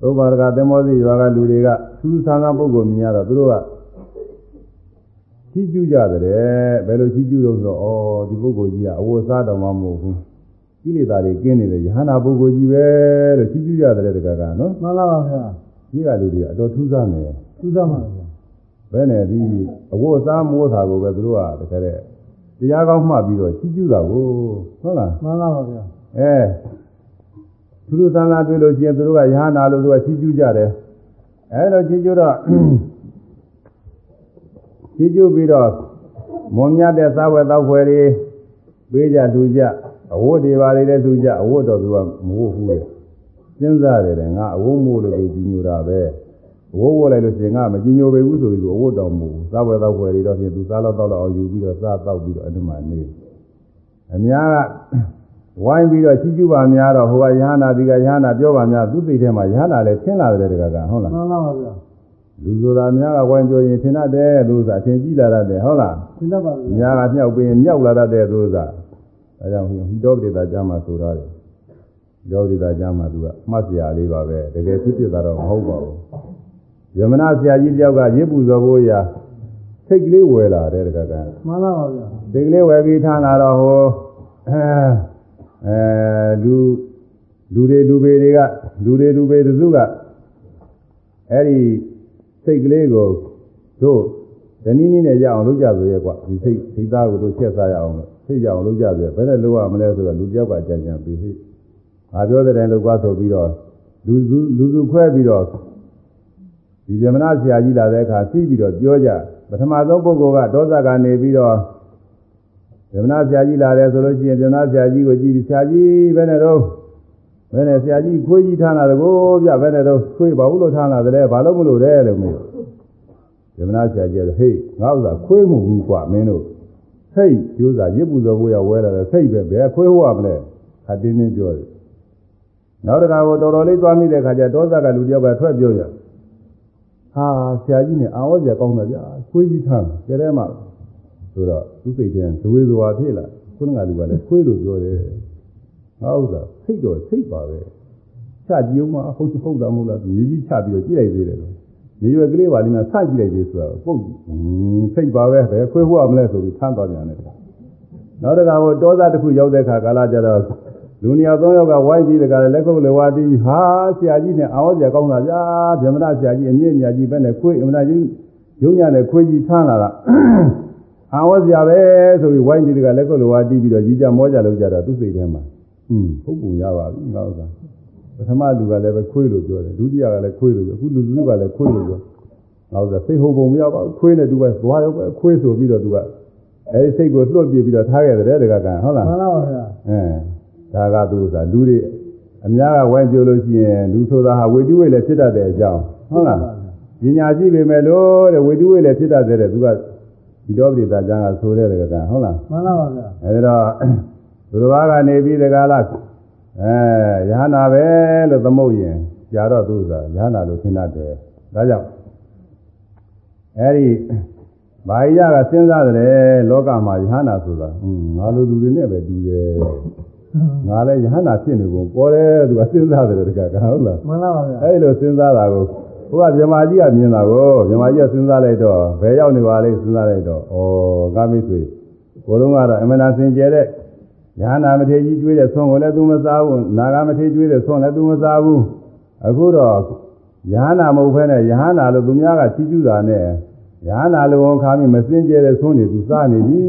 Speaker 1: သုဘာရကသမောစီရွာကလူတွေကသူးဆန်းဆန်းပုဂ္ဂိုလ်မြင်ရတော့သူတို့ကကြီးကျူးကြတယ်ဘယ်လိုကြီးကျူးလို့ဆိုတော့ဩဒီပုဂ္ဂိုလ်ကြီးကအဝတ်စားတော်မှမဟုတ်ဘူးကိလေသာတွေကင်းနေတယ်ယဟနာပုဂ္ဂိုလ်ကြီးပဲလို့ကြီးကျူးကြတယ်တကကနော်
Speaker 2: မှန်လားပါဗျာ
Speaker 1: ဒီကလူတွေကအတော်ထူးဆန်းတယ်
Speaker 2: သူစားမှာဗျာ
Speaker 1: ဘယ်နဲ့ဒီအဝတ်စားမိုးတာကိုပဲသူတို့ကတကယ်တဲ့တရားကောင်းမှတ်ပြီးတော့ကြီးကျူးတာကိုဟုတ်လား
Speaker 2: မှန်လားပါဗျာ
Speaker 1: အဲ သူတို့သံဃာတွေ့လို့ရှိရင်သူတို့ကယဟနာလို့သူကချီးကျူးကြတယ်အဲလိုချီးကျူးတော့ချီးကျူးပြီးတော့မွန်မြတ်တဲ့သာဝေသောဖွယ်တွေပေးကြသူကြအဝတ်တွေပါလေတဲ့သူကြအဝတ်တော်သူကမဝတ်ဘူးလေစဉ်းစားတယ်တဲ့ငါအဝတ်မို့လို့သူကြီးညိုတာပဲအဝတ်ဝတ်လိုက်လို့ရှိရင်ငါမကြီးညိုပေဘူးဆိုပြီးသူအဝတ်တော်မူသာဝေသောဖွယ်တွေတော့ဖြင့်သူစားတော့တော့အောင်ယူပြီးတော့စားတော့ပြီးတော့အဲ့ဒီမှာနေအများက ဝိုင်းပြီးတော့ချီးကျူးပါများတော့ဟိုကယဟနာဒီကယဟနာပြောပါများသူစိတ်ထဲမှာယဟနာလည်းထင်လာတယ်တကကဟုတ်လား
Speaker 2: မှန်လားပါဗျာ
Speaker 1: လူဆိုတာများကဝိုင်းပြောရင်ထင်တတ်တယ်သူစားထင်ကြည့်လာတတ်တယ်ဟုတ်လား
Speaker 2: သင်တတ်ပါဗျာ
Speaker 1: များကမြောက်ပြီးရင်မြောက်လာတတ်တယ်သူစားဒါကြောင့်ဟိဟိတောပတိတာကျမ်းမှာဆိုရတယ်ယောဂိတာကျမ်းမှာသူကမှတ်စရာလေးပါပဲတကယ်ဖြစ်ဖြစ်တာတော့မဟုတ်ပါဘူးယမနာဆရာကြီးတယောက်ကရစ်ပူဇော်ဖို့ရာစိတ်ကလေးဝယ်လာတယ်တကက
Speaker 2: မှန်လားပါဗျာ
Speaker 1: စိတ်ကလေးဝယ်ပြီးထားလာတော့ဟိုအဲ အဲလူလူတွေလူပေတွေကလူတွေလူပေတစုကအဲ့ဒီစိတ်ကလေးကိုတို့ဇနီးနည်းနဲ့ရအောင်လုပ်ကြဆိုရဲကွာဒီစိတ်စိတ်သားကိုတို့ချက်စားရအောင်လို့စိတ်ရအောင်လုပ်ကြဆိုရဲဘယ်နဲ့လုပ်ရမလဲဆိုတော့လူတယောက်ကကြံကြံပြီးဟိငါပြောတဲ့တိုင်လုပ်ကွာဆိုပြီးတော့လူစုလူစုခွဲပြီးတော့ဒီဇမနာဆရာကြီးလာတဲ့အခါစီးပြီးတော့ပြောကြပထမဆုံးပုဂ္ဂိုလ်ကဒေါသကနေပြီးတော့ ဗမနာဆရာကြီးလာတယ်ဆိုလို့ရှိရင်ဗမနာဆရာကြီးကိုကြည့်ပြီးဆရာကြီးဘယ်နဲ့တော့ဘယ်နဲ့ဆရာကြီးခွေးကြီးထားလာတယ်ကိုဗျဘယ်နဲ့တော့ခွေးဘာလို့လို့ထားလာတယ်လဲဘာလို့မလို့လဲလို့မေးဗမနာဆရာကြီးကဟေးငါဥစ္စာခွေးမဟုတ်ဘူးကွာမင်းတို့စိတ်ကျိုးစာရစ်ပူဇော်ဖို့ရဝဲလာတယ်စိတ်ပဲဘယ်ခွေးဟုတ်ရမလဲခါတင်းတင်းပြောတယ်နောက်တခါကိုတော်တော်လေးသွားမိတဲ့ခါကျဒေါသကလူတယောက်ကထွက်ပြောရဟာဆရာကြီးနဲ့အာဝတ်စရာကောင်းတယ်ဗျာခွေးကြီးထားကြတဲ့မှာ ဆိုတော့သူစိတ်ထဲဇဝေဇဝါဖြစ်လာခုနကလူကလည်းခွေးလို့ပြောတယ်ငါဥစ္စာစိတ်တော့စိတ်ပါပဲချကြည့်အောင်မဟုတ်ဟုတ်တာမဟုတ်လားမြေကြီးချပြီးတော့ကြည့်လိုက်သေးတယ်လို့နေရွယ်ကလေးပါလိမ့်မယ်ဆကြည့်လိုက်သေးဆိုတော့ပုတ်စိတ်ပါပဲဘယ်ခွေးဟုတ်ရမလဲဆိုပြီးထမ်းသွားပြန်တယ်နောက်တခါဟိုတောသားတစ်ခုရောက်တဲ့အခါကာလကြတော့လူနေရာသုံးယောက်ကဝိုင်းပြီးတခါလက်ခုပ်လက်ဝါးတီးဟာဆရာကြီးနဲ့အာဝတ်ဆရာကောင်းတာဗျာဗြဟ္မဏဆရာကြီးအမြင့်မြတ်ကြီးပဲနဲ့ခွေးအမနာကြီးရုံညာနဲ့ခွေးကြီးထမ်းလာတာ အာဝဇ္ဇာပဲဆိုပြီးဝိုင်းပြီးတကလက်ကုပ်လိုဝါတီးပြီးတော့ကြီးကြမောကြလို့ကြတော့သူ့စိတ်ထဲမှာဟွန်းပုပ်ပုံရပါပြီငါဥစ္စာပထမလူကလည်းပဲခွေးလို့ပြောတယ်ဒုတိယကလည်းခွေးလို့ပြောအခုလူစုကလည်းခွေးလို့ပြောငါဥစ္စာစိတ်ဟုတ်ပုံမရပါဘူးခွေးနဲ့တူပဲသွားရောပဲခွေးဆိုပြီးတော့သူကအဲဒီစိတ်ကိုလွတ်ပြပြီးတော့ထားခဲ့တယ်တကကံဟုတ်လား
Speaker 2: မှန်လားပါဗျာ
Speaker 1: အဲဒါကသူဥစ္စာလူတွေအများကဝိုင်းပြောလို့ရှိရင်လူဆိုတာဟာဝေတိဝိလည်းဖြစ်တတ်တဲ့အကြောင်းဟုတ်လားပညာရှိပေမဲ့လို့တဲ့ဝိတုဝိလည်းဖြစ်တတ်တယ်တဲ့သူက ဒီတော်ပိသာကျမ်းကဆိုတဲ့တကကဟုတ်လား
Speaker 2: မှန်လားပါဗျာ
Speaker 1: အဲဒီတော့သူတော်ဘာကနေပြီးတကလားအဲရဟနာပဲလို့သမုတ်ရင်ကြာတော့သူကရဟနာလို့ထင်တတ်တယ်ဒါကြောင့်အဲဒီဘာရကစဉ်းစားတယ်လောကမှာယဟနာဆိုတာဟွန်းငါလိုလူတွေနဲ့ပဲတူတယ်ငါလည်းယဟနာဖြစ်နေကုန်ပေါ်တယ်သူကစဉ်းစားတယ်တကကဟုတ်လား
Speaker 2: မှန်လားပါဗျာ
Speaker 1: အဲဒီလိုစဉ်းစားတာကို ဟိုကမြမကြီးကမြင်တာကိုမြမကြီးကစဉ်းစားလိုက်တော့ဘယ်ရောက်နေပါလဲစဉ်းစားလိုက်တော့ဩကာမိဆွေကိုလုံးကတော့အမနာစင်ကြဲတဲ့ယဟနာမထေကြီးကျွေးတဲ့ဆွန်ကိုလည်းသူမစားဘူးနာဂမထေကျွေးတဲ့ဆွန်လည်းသူမစားဘူးအခုတော့ယဟနာမဟုတ်ဘဲနဲ့ယဟနာလို့သူများကချီးကျူးတာနဲ့ယဟနာလိုဝန်ခါမိမစင်ကြဲတဲ့ဆွန်တွေသူစားနေပြီ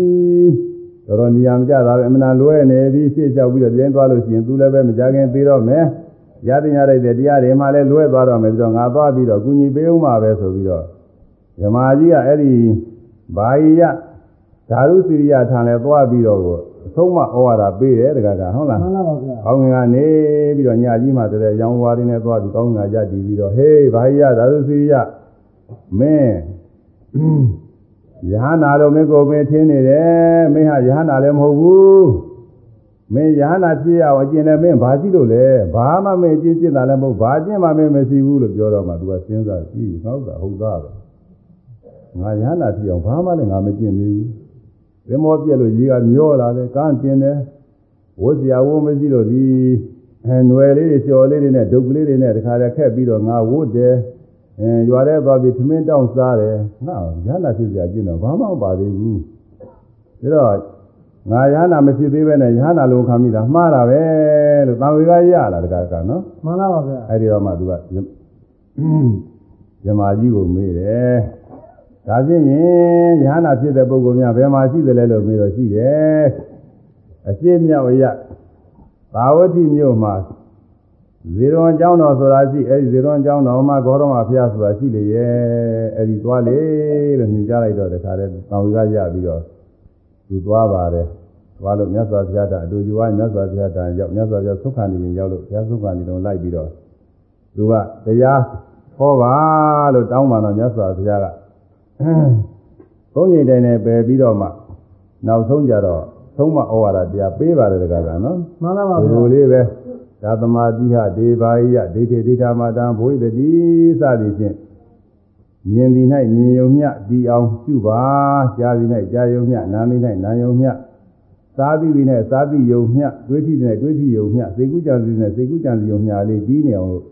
Speaker 1: တော်တော်နေရာမကျတာပဲအမနာလွဲနေပြီရှေ့လျှောက်ပြီးတော့ပြင်းသွားလို့ရှိရင်သူလည်းပဲမကြခင်သေးတော့မယ် ရတင်ရတဲ့တရားတွေမှလည်းလွဲသွားတော့မယ်ပြီးတော့ငါသွားပြီးတော့ကုညီပေးဦးမှာပဲဆိုပြီးတော့ဇမာကြီးကအဲ့ဒီဘာယိယဓာရုစိရိယထံလဲသွားပြီးတော့ကိုအဆုံးမဩဝါဒပေးတယ်တကကဟုတ်လား
Speaker 2: မှန်လားပါဗျာ
Speaker 1: ကောင်းငင်ကနေပြီးတော့ညကြီးမှတည်းရောင်ဝါရင်းနဲ့သွားပြီးကောင်းငင်ကကြတည်ပြီးတော့ဟေးဘာယိယဓာရုစိရိယမင်းယဟနာတော်မင်းကိုပင်ထင်းနေတယ်မင်းဟာယဟနာလည်းမဟုတ်ဘူး မင်းယဟနာဖြစ်ရအောင်အကျင့်လည်းမင်းဘာကြည့်လို့လဲဘာမှမင်းအကျင့်ကျင့်တာလည်းမဟုတ်ဘာအကျင့်မှမင်းမရှိဘူးလို့ပြောတော့မှသူကစဉ်းစားကြည့်ဟုတ်တာဟုတ်သားပဲငါယဟနာဖြစ်အောင်ဘာမှလည်းငါမကျင့်သေးဘူးသင်္ဘောပြက်လို့ရေကမျောလာတယ်ကန်းတင်တယ်ဝတ်စရာဝတ်မရှိလို့ဒီအဲຫນွယ်လေးတွေလျှော်လေးတွေနဲ့ဒုက္ခလေးတွေနဲ့တခါတည်းခက်ပြီးတော့ငါဝတ်တယ်အဲရွာထဲသွားပြီးသမင်းတောင်းစားတယ်ငါယဟနာဖြစ်စရာကျင့်တော့ဘာမှမပါသေးဘူးဒါတော့ ငါရဟနာမရှိသေးပဲနဲ့ရဟနာလုံးခံမိတာမှားတာပဲလို့သာဝေကရလာတကားကနော်
Speaker 2: မှန်လားပါဗျာ
Speaker 1: အဲ့ဒီတော့မှသူကဇမာကြီးကိုမေးတယ်ဒါဖြင့်ရင်ရဟနာဖြစ်တဲ့ပုဂ္ဂိုလ်များဘယ်မှာရှိသလဲလို့မေးတော့ရှိတယ်အရှိမြောက်ရသာဝတိမြို့မှာဇေရွန်ကျောင်းတော်ဆိုတာရှိအဲ့ဒီဇေရွန်ကျောင်းတော်မှာဂေါရမဖျားဆိုတာရှိလေရဲ့အဲ့ဒီသွားလေလို့ညွှန်ကြားလိုက်တော့တခါတည်းသာဝေကရပြီးတော့ သူသွားပါတယ်သွားလို့မြတ်စွာဘုရားကအတူတူဝိုင်းမြတ်စွာဘုရားတန်ရောက်မြတ်စွာဘုရားသုခန္ဒီရင်ရောက်လို့ဘုရားသုခန္ဒီတော်လိုက်ပြီးတော့သူကတရားဟောပါလို့တောင်းပန်တော့မြတ်စွာဘုရားကသုံးချိန်တိုင်နဲ့ပယ်ပြီးတော့မှနောက်ဆုံးကြတော့သုံးမဩဝါဒတရားပေးပါတယ်တကားကနော်
Speaker 2: မှန်လားပါ
Speaker 1: ဒီ
Speaker 2: ဗျာ
Speaker 1: လိုလေးပဲသာသမာတိဟဒေဘာယိယဒိဋ္ဌိဒိဋ္ဌာမတံဘုိတတိစသည်ဖြင့် မြင်သည်၌မြင်ယုံမျှဒီအောင်ပြုပါကြားသည်၌ကြားယုံမျှနားသည်၌နားယုံမျှစားသည်သည်၌စားသည်ယုံမျှတွေးသည်၌တွေးသည်ယုံမျှစေကုကြံသည်၌စေကုကြံသည်ယုံမျှလေးပြီးနေအောင်လို့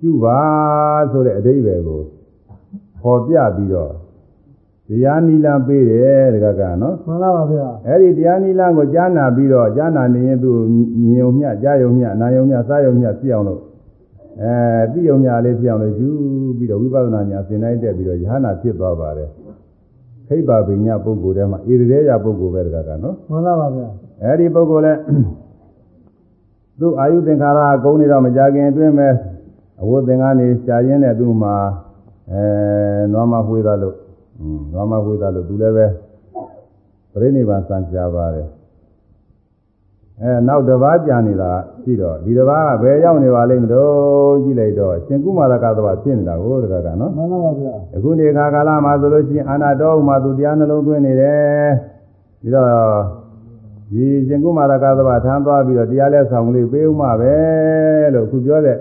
Speaker 1: ပြုပါဆိုတဲ့အဓိပ္ပာယ်ကိုခေါ်ပြပြီးတော့တရားနိလပေးတယ်တကကနော်
Speaker 2: မှန်လားပါဗျာ
Speaker 1: အဲ့ဒီတရားနိလန်းကိုကြားနာပြီးတော့ကြားနာနေရင်သူမြင်ုံမျှကြားယုံမျှနာယုံမျှစားယုံမျှဖြစ်အောင်လို့ အဲသိယုံမျှလေးဖြစ်အောင်လို့ယူပြီးတော့ဝိပဿနာညာသင်တိုင်းတက်ပြီးတော့ယဟနာဖြစ်သွားပါတယ်ခိဗ္ဗဗိညာပုဂ္ဂိုလ်ထဲမှာဣရိရေယပုဂ္ဂိုလ်ပဲတကကနော်
Speaker 2: မှန်လားပါဗျာ
Speaker 1: အဲ့ဒီပုဂ္ဂိုလ်လဲသူအာယုသင်္ခါရအကုန်နေတော့မကြခင်အတွင်းမဲ့အဝတ်သင်္ကန်းနေရှားရင်းတဲ့သူ့မှာအဲနွားမဝှေးသားလို့อืมနွားမဝှေးသားလို့သူလည်းပဲပြိဋိဘံစံပြပါတယ် အဲနောက်တစ်ပါးကြာနေတာရှိတော့ဒီတစ်ပါးကဘယ်ရောက်နေပါလိမ့်မလို့ကြည့်လိုက်တော့ရှင်ကုမာရကသဘာဖြစ်နေတာကိုတကကနော်
Speaker 2: မှန်လားပါဗျာ
Speaker 1: အခုနေခါကာလမှာဆိုလို့ရှိရင်အာနာတော်ဥမှာသူတရားနှလုံးသွင်းနေတယ်ပြီးတော့ဒီရှင်ကုမာရကသဘာထမ်းသွားပြီးတော့တရားလဲဆောင်လေးပေးဥမှာပဲလို့အခုပြောတဲ့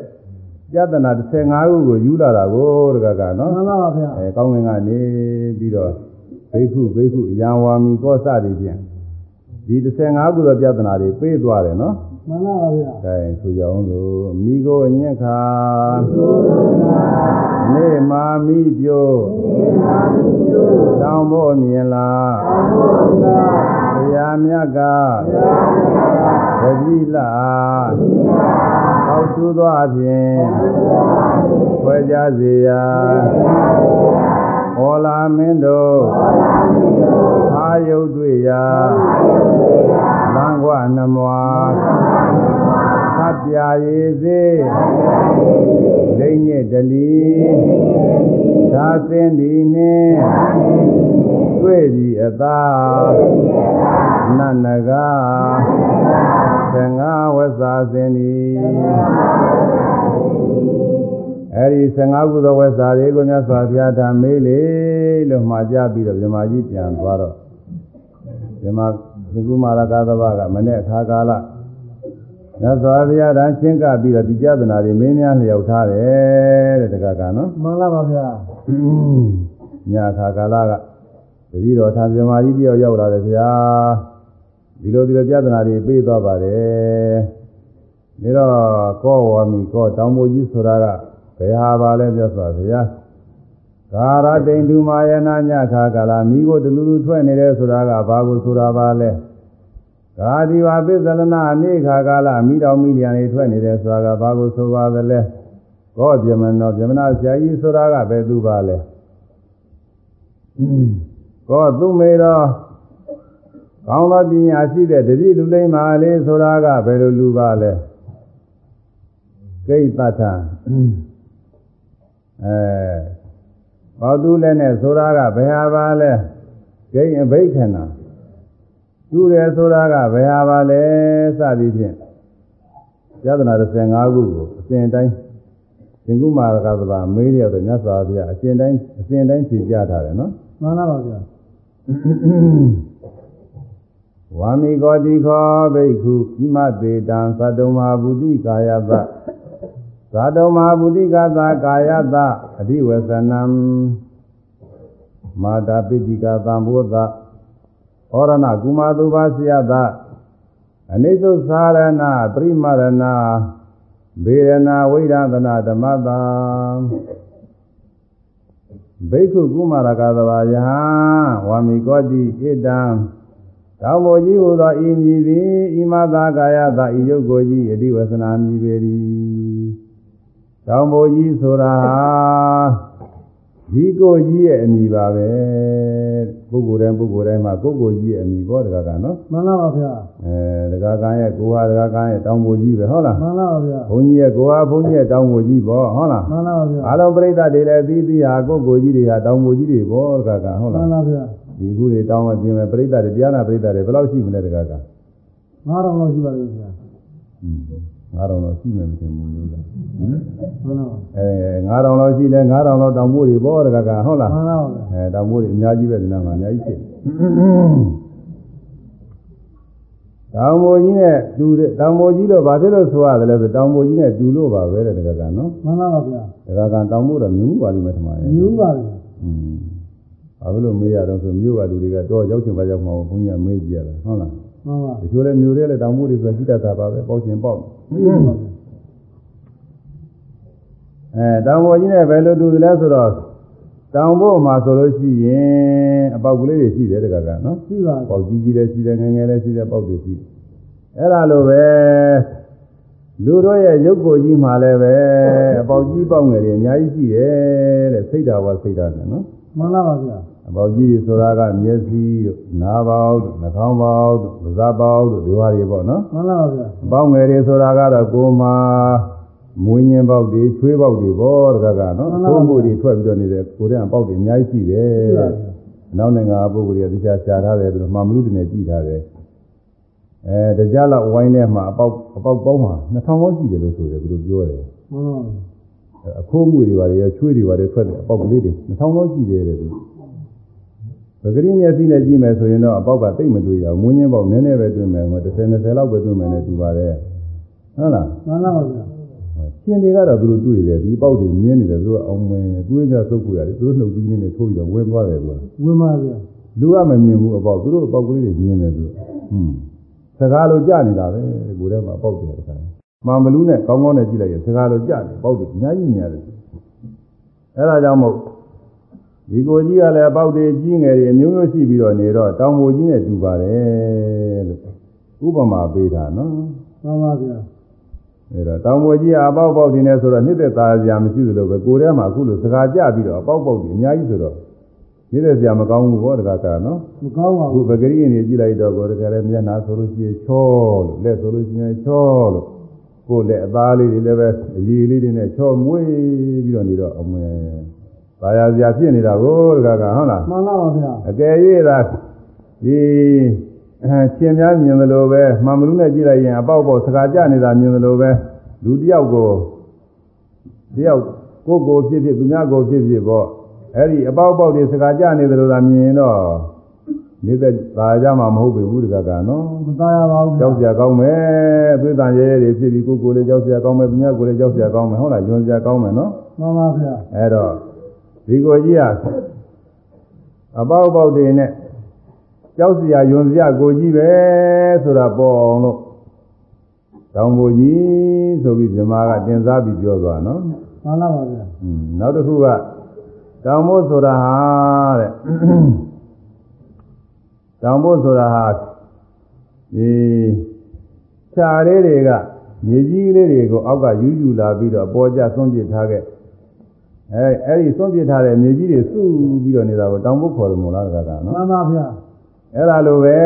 Speaker 1: ယတနာ15ခုကိုယူလာတာကိုတကကနော်
Speaker 2: မှန်လားပါဗျာ
Speaker 1: အဲကောင်းငင်ကနေပြီးတော့ဘိက္ခုဘိက္ခုယံဝါမီကောစသည်ဖြင့် ဒီ15ခုသောပြဿနာတွေပေးသွားတယ်နော်
Speaker 2: မှန်လားပါဗျာ
Speaker 1: ကဲဆိုကြအောင်လို့မိကိုအညက်ခါနေမာမိပြိုတောင်းဖို့မြင်လားတရားမြတ်ကတတိလားပေါသူသောအပြင်ခွဲကြစေရာဟောလာမင်းတို့အာ ယုတ်တွေ့ရာလံကွနမွာသတ်ပြရေစေလိမ့်ညစ်တလီသာသင်ဒီနှင့်တွေ့သည်အသာနတ်နဂါသင်္ဃဝဇ္ဇာစင်ဒီအဲဒီ15ခုသောဝက်စာတွေကိုမြတ်စွာဘုရားထားမေးလေလို့မှာကြပြီးတော့မြမကြီးပြန်သွားတော့ မြမဒီကုမာရကသဘာကမနေ့အခါကာလမြတ်စွာဘုရားတန်ချင်းကပြီးတော့ဒီကြဒနာတွေမင်းများလျောက်ထားတယ်တဲ့တက္ကကနော်
Speaker 2: မှန်လားပါဗျာ
Speaker 1: ညအခါကာလကတတိတော်ထာမြမကြီးတယောက်ရောက်လာတယ်ဗျာဒီလိုဒီလိုကြဒနာတွေပြေးသွားပါတယ်ဒါတော့ကောဝါမီကောတောင်မိုးကြီးဆိုတာကဘယ်ဟာပါလဲပြောဆိုဗျာ ကာရတိန်ဒုမာယနာညခါကာလမိကိုတလူလူထွက်နေတယ်ဆိုတာကဘာကိုဆိုတာပါလဲကာဒီဝပစ္စလနာအနေခါကာလမိတော်မိလျံတွေထွက်နေတယ်ဆိုတာကဘာကိုဆိုပါသလဲကောပြမနောပြမနာဆရာကြီးဆိုတာကဘယ်သူပါလဲကောသူမေတော်ကောင်းသောပညာရှိတဲ့တတိလူလိမ္မာလေးဆိုတာကဘယ်လိုလူပါလဲကိဋ္တထအဲ ဘောတုလည်းနဲ့ဆိုတာကဘယ်ဟာပါလဲဂိအဘိက္ခဏသူတယ်ဆိုတာကဘယ်ဟာပါလဲစသည်ဖြင့်ယသနာ15ခုကိုအစဉ်တိုင်းသင်္ကုမာရကသဘာမေးရတော့မြတ်စွာဘုရားအစဉ်တိုင်းအစဉ်တိုင်းဖြေကြထားတယ်နော်
Speaker 2: မှန်လားပါဗျာ
Speaker 1: ဝါမိကောတိခောဘိက္ခုဣမသေတံသတ္တမဟာဗုတိကာယသ သတ္တမဟာဗုတိကသကာယသအဓိဝသနံမာတာပိတိကသံဘောသဩရဏကုမာတုပါစယသအနိစ္စသာရဏပရိမရဏဘေရဏဝိရဒနာဓမ္မတံဘိက္ခုကုမာရကသဘာယဟဝါမိကောတိဣတံတောင်ပေါ်ကြီးဟူသောဤမည်သည်ဤမသာကာယသာဤယုတ်ကိုကြီးအတိဝသနာမည်ပေသည် တောင်ပေါ်ကြီးဆိုတာဟာဒီကိုကြီးရဲ့အမည်ပါပဲပုဂ္ဂိုလ်တိုင်းပုဂ္ဂိုလ်တိုင်းမှာကိုယ်ကိုကြီးရဲ့အမည်ပေါ့တကားကနော်
Speaker 2: မှန်လားပါဗျာ
Speaker 1: အဲတကားကရဲ့ကိုဟာတကားကရဲ့တောင်ပေါ်ကြီးပဲဟုတ်လား
Speaker 2: မှန်လားပါဗျာ
Speaker 1: ဘုန်းကြီးရဲ့ကိုဟာဘုန်းကြီးရဲ့တောင်ပေါ်ကြီးပေါ့ဟုတ်လား
Speaker 2: မှန်လားပါဗျာ
Speaker 1: အားလုံးပြိဿတွေလည်းသီးသီးဟာကိုယ်ကိုကြီးတွေဟာတောင်ပေါ်ကြီးတွေပေါ့တကားကဟုတ်
Speaker 2: မှ
Speaker 1: လား
Speaker 2: န်လားဗျာ
Speaker 1: ဒီခုတွေတောင်းမပြင်မယ်ပြိဿတွေတရားနာပြိဿတွေဘယ်လောက်ရှိမလဲတကားက
Speaker 2: 9000လောက်ရှိပါလိမ့်ဗျာ
Speaker 1: ငါးတော်လောက်ရှိမယ်မထင်ဘူးလို့လား ဟင်
Speaker 2: မှန်လားပါ
Speaker 1: အဲငါးတော်လောက်ရှိလဲငါးတော်လောက်တောင်ပို့တွေပေါ့တကကဟုတ်လား
Speaker 2: မှန်လားပါဗျာ
Speaker 1: အဲတောင်ပို့တွေအများကြီးပဲဒီနားမှာအများကြီးဖြစ်တောင်ပို့ကြီးနဲ့တူတဲ့တောင်ပို့ကြီးလို့ဘာဖြစ်လို့ဆိုရတယ်လဲဆိုတောင်ပို့ကြီးနဲ့တူလို့ပါပဲတဲ့တကကနော်
Speaker 2: မှန်လားပါဗျာ
Speaker 1: တကကတောင်ပို့တော့မြူးပါလိမ့်မယ်ထင်ပါရဲ့
Speaker 2: မြူးပါဗျာ
Speaker 1: อืมဘာဖြစ်လို့မေးရတော့ဆိုမြို့ကလူတွေကတော့ရောက်ချင်ပါရောက်မှာဘုန်းကြီးကမေးကြည့်ရတာဟုတ်လား
Speaker 2: မှန်ပါ
Speaker 1: တချို့လည်းမြို့တွေလည်းတောင်ပို့တွေဆိုကြည့်တတ်တာပါပဲပေါ့ချင်ပေါ့
Speaker 2: မြူးပါဗျာ
Speaker 1: အဲတောင်ပေါ်ကြီးနဲ့ဘယ်လိုတူသလဲဆိုတော့တောင်ပေါ်မှာဆိုလို့ရှိရင်အပေါက်ကလေးတွေရှိတယ်တကကနော်
Speaker 2: ရှိပါ
Speaker 1: ပေါက်ကြီးကြီးလည်းရှိတယ်ငယ်ငယ်လည်းရှိတယ်ပေါက်တွေရှိတယ်အဲ့ဒါလိုပဲလူတို့ရဲ့ရုပ်ကိုယ်ကြီးမှာလည်းပဲအပေါက်ကြီးပေါက်ငယ်တွေအများကြီးရှိတယ်တဲ့စိတ်ဓာတ်ဝစိတ်ဓာတ်နဲ့နော်
Speaker 2: မှန်လားပါဗျာ
Speaker 1: အပေါက်ကြီးတွေဆိုတာကမျက်စိတို့နားပေါက်တို့နှာခေါင်းပေါက်တို့ပါးစပ်ပေါက်တို့ဒီဟာတွေပေါ့နော်
Speaker 2: မှန်လားပါဗျာ
Speaker 1: အပေါက်ငယ်တွေဆိုတာကတော့ကိုယ်မှာ မွေးညင်းပေါက်တွေချွေးပေါက်တွေပေါ့တကကနော်ကိုယ်မှုတွေထွက်ပြီးတော့နေတဲ့ကိုယ်တဲ့အပေါက်တွေအများကြီးရှိတယ်
Speaker 2: ရှိပါဗျာ
Speaker 1: နောက်နိုင်ငံပုဂ္ဂိုလ်တွေကတရားရှားထားတယ်ပြီးတော့မှမလူတွေနဲ့ကြည်ထားတယ်အဲတရားလောက်ဝိုင်းထဲမှာအပေါက်အပေါက်ပေါင်းမှာ2000ပေါင်းရှိတယ်လို့ဆိုတယ်သူတို့ပြောတယ်
Speaker 2: မှန်လားပါ
Speaker 1: အခိုးမှုတွေပါတယ်ရောချွေးတွေပါတယ်ထွက်တယ်အပေါက်ကလေးတွေ2000ပေါင်းရှိတယ်တဲ့သူပဂရိမျက်စိနဲ့ကြည့်မယ်ဆိုရင်တော့အပေါက်ကတိတ်မတွေ့ရဘူးမွေးညင်းပေါက်နည်းနည်းပဲတွေ့မယ်ဟို30 20လောက်ပဲတွေ့မယ်နဲ့တူပါတယ်ဟုတ်လား
Speaker 2: မှန်လားပါဗျာ
Speaker 1: ရှင်တွေကတော့သူတို့တွေ့တယ်ဒီပေါက်တွေမြင်းနေတယ်သူတို့အောင်ဝင်တွေးကြသုတ်ကိုရတယ်သူတို့နှုတ်ပြီးနေထိုးပြီးတော့ဝင်သွားတယ်သူက
Speaker 2: ဝင်ပါဗျာ
Speaker 1: လူကမမြင်ဘူးအပေါက်သူတို့အပေါက်ကလေးတွေမြင်တယ်သူဟွန်းစကားလိုကြနေတာပဲကိုယ်ထဲမှာအပေါက်တွေတခါမှန်မလူနဲ့ကောင်းကောင်းနဲ့ကြည့်လိုက်ရင်စကားလိုကြတယ်အပေါက်တွေအများကြီးမြင်ရတယ်အဲဒါကြောင့်မို့ဒီကိုကြီးကလည်းအပေါက်တွေကြီးငယ်တွေအမျိုးမျိုးရှိပြီးတော့နေတော့တောင်ပေါ်ကြီးနဲ့တူပါတယ်လို့ဥပမာပေးတာနော်
Speaker 2: မှန်ပါဗျာ
Speaker 1: အဲတော့တောင်ပေါ်ကြီးကအပေါက်ပေါက်တင်နေဆိုတော့နှစ်သက်သားစရာမရှိသလိုပဲကိုယ်ထဲမှာအခုလိုစကားကြပြီးတော့အပေါက်ပေါက်တွေအများကြီးဆိုတော့နှစ်သက်စရာမကောင်းဘူးဘောတကားကနော်
Speaker 2: မကောင်းပါ
Speaker 1: အခု
Speaker 2: ဘူး
Speaker 1: ပဂရိရင်ကြီးကြည့်လိုက်တော့ကိုယ်တကယ်လည်းမျက်နှာဆိုလို့ရှိရင်ချောလို့လက်ဆိုလို့ရှိရင်ချောလို့ကိုယ်လက်အသားလေးတွေလည်းပဲအရည်လေးတွေနဲ့ချောမွေးပြီးတော့နေတော့အမဲပါရစရာဖြစ်နေတာကိုတကားကဟုတ်လား
Speaker 2: မှန်လားပါဗျာ
Speaker 1: အကယ်၍သာဒီ အဲရှင်များမြင်သလိုပဲမှန်မလူနဲ့ကြည့်လိုက်ရင်အပေါက်ပေါက်စကားကြနေတာမြင်သလိုပဲလူတစ်ယောက်ကိုတစ်ယောက်ကိုယ်ကိုယ်ဖြစ်ဖြစ်သူများကိုယ်ဖြစ်ဖြစ်ပေါ့အဲ့ဒီအပေါက်ပေါက်တွေစကားကြနေတယ်လို့သာမြင်ရင်တော့နေတဲ့သာကြမှာမဟုတ်ဘူးတကကနော်
Speaker 2: မသားရပါဘူးဗျာ
Speaker 1: ကြောက်စရာကောင်းမယ်သွေးတန်ရဲရဲတွေဖြစ်ပြီးကိုယ်ကိုယ်လည်းကြောက်စရာကောင်းမယ်သူများကိုယ်လည်းကြောက်စရာကောင်းမယ်ဟုတ်လားယွန်စရာကောင်းမယ်နော်
Speaker 2: မှန်ပါဗျာ
Speaker 1: အဲ့တော့ဒီကိုကြီးကအပေါက်ပေါက်တွေနဲ့ ကြောက်စရာယွန်စရာကိုကြီးပဲဆိုတာပေါ်အောင်လို့တောင်ကိုကြီးဆိုပြီးဇမားကတင်စားပြီးပြောသွားနော်
Speaker 2: မှန်လားပါဗျာ
Speaker 1: อืมနောက်တစ်ခုကတောင်မို့ဆိုတာဟာတဲ့တောင်မို့ဆိုတာဟာဒီခြာလေးတွေကမြေကြီးလေးတွေကိုအောက်ကယူယူလာပြီးတော့အပေါ်ကျသွန်းပစ်ထားခဲ့အဲအဲ့ဒီသွန်းပစ်ထားတဲ့မြေကြီးတွေစုပြီးတော့နေတာကိုတောင်မို့ခေါ်တယ်မို့လားတကကနော်
Speaker 2: မှန်ပါဗျာ
Speaker 1: အဲ့ဒါလိုပဲ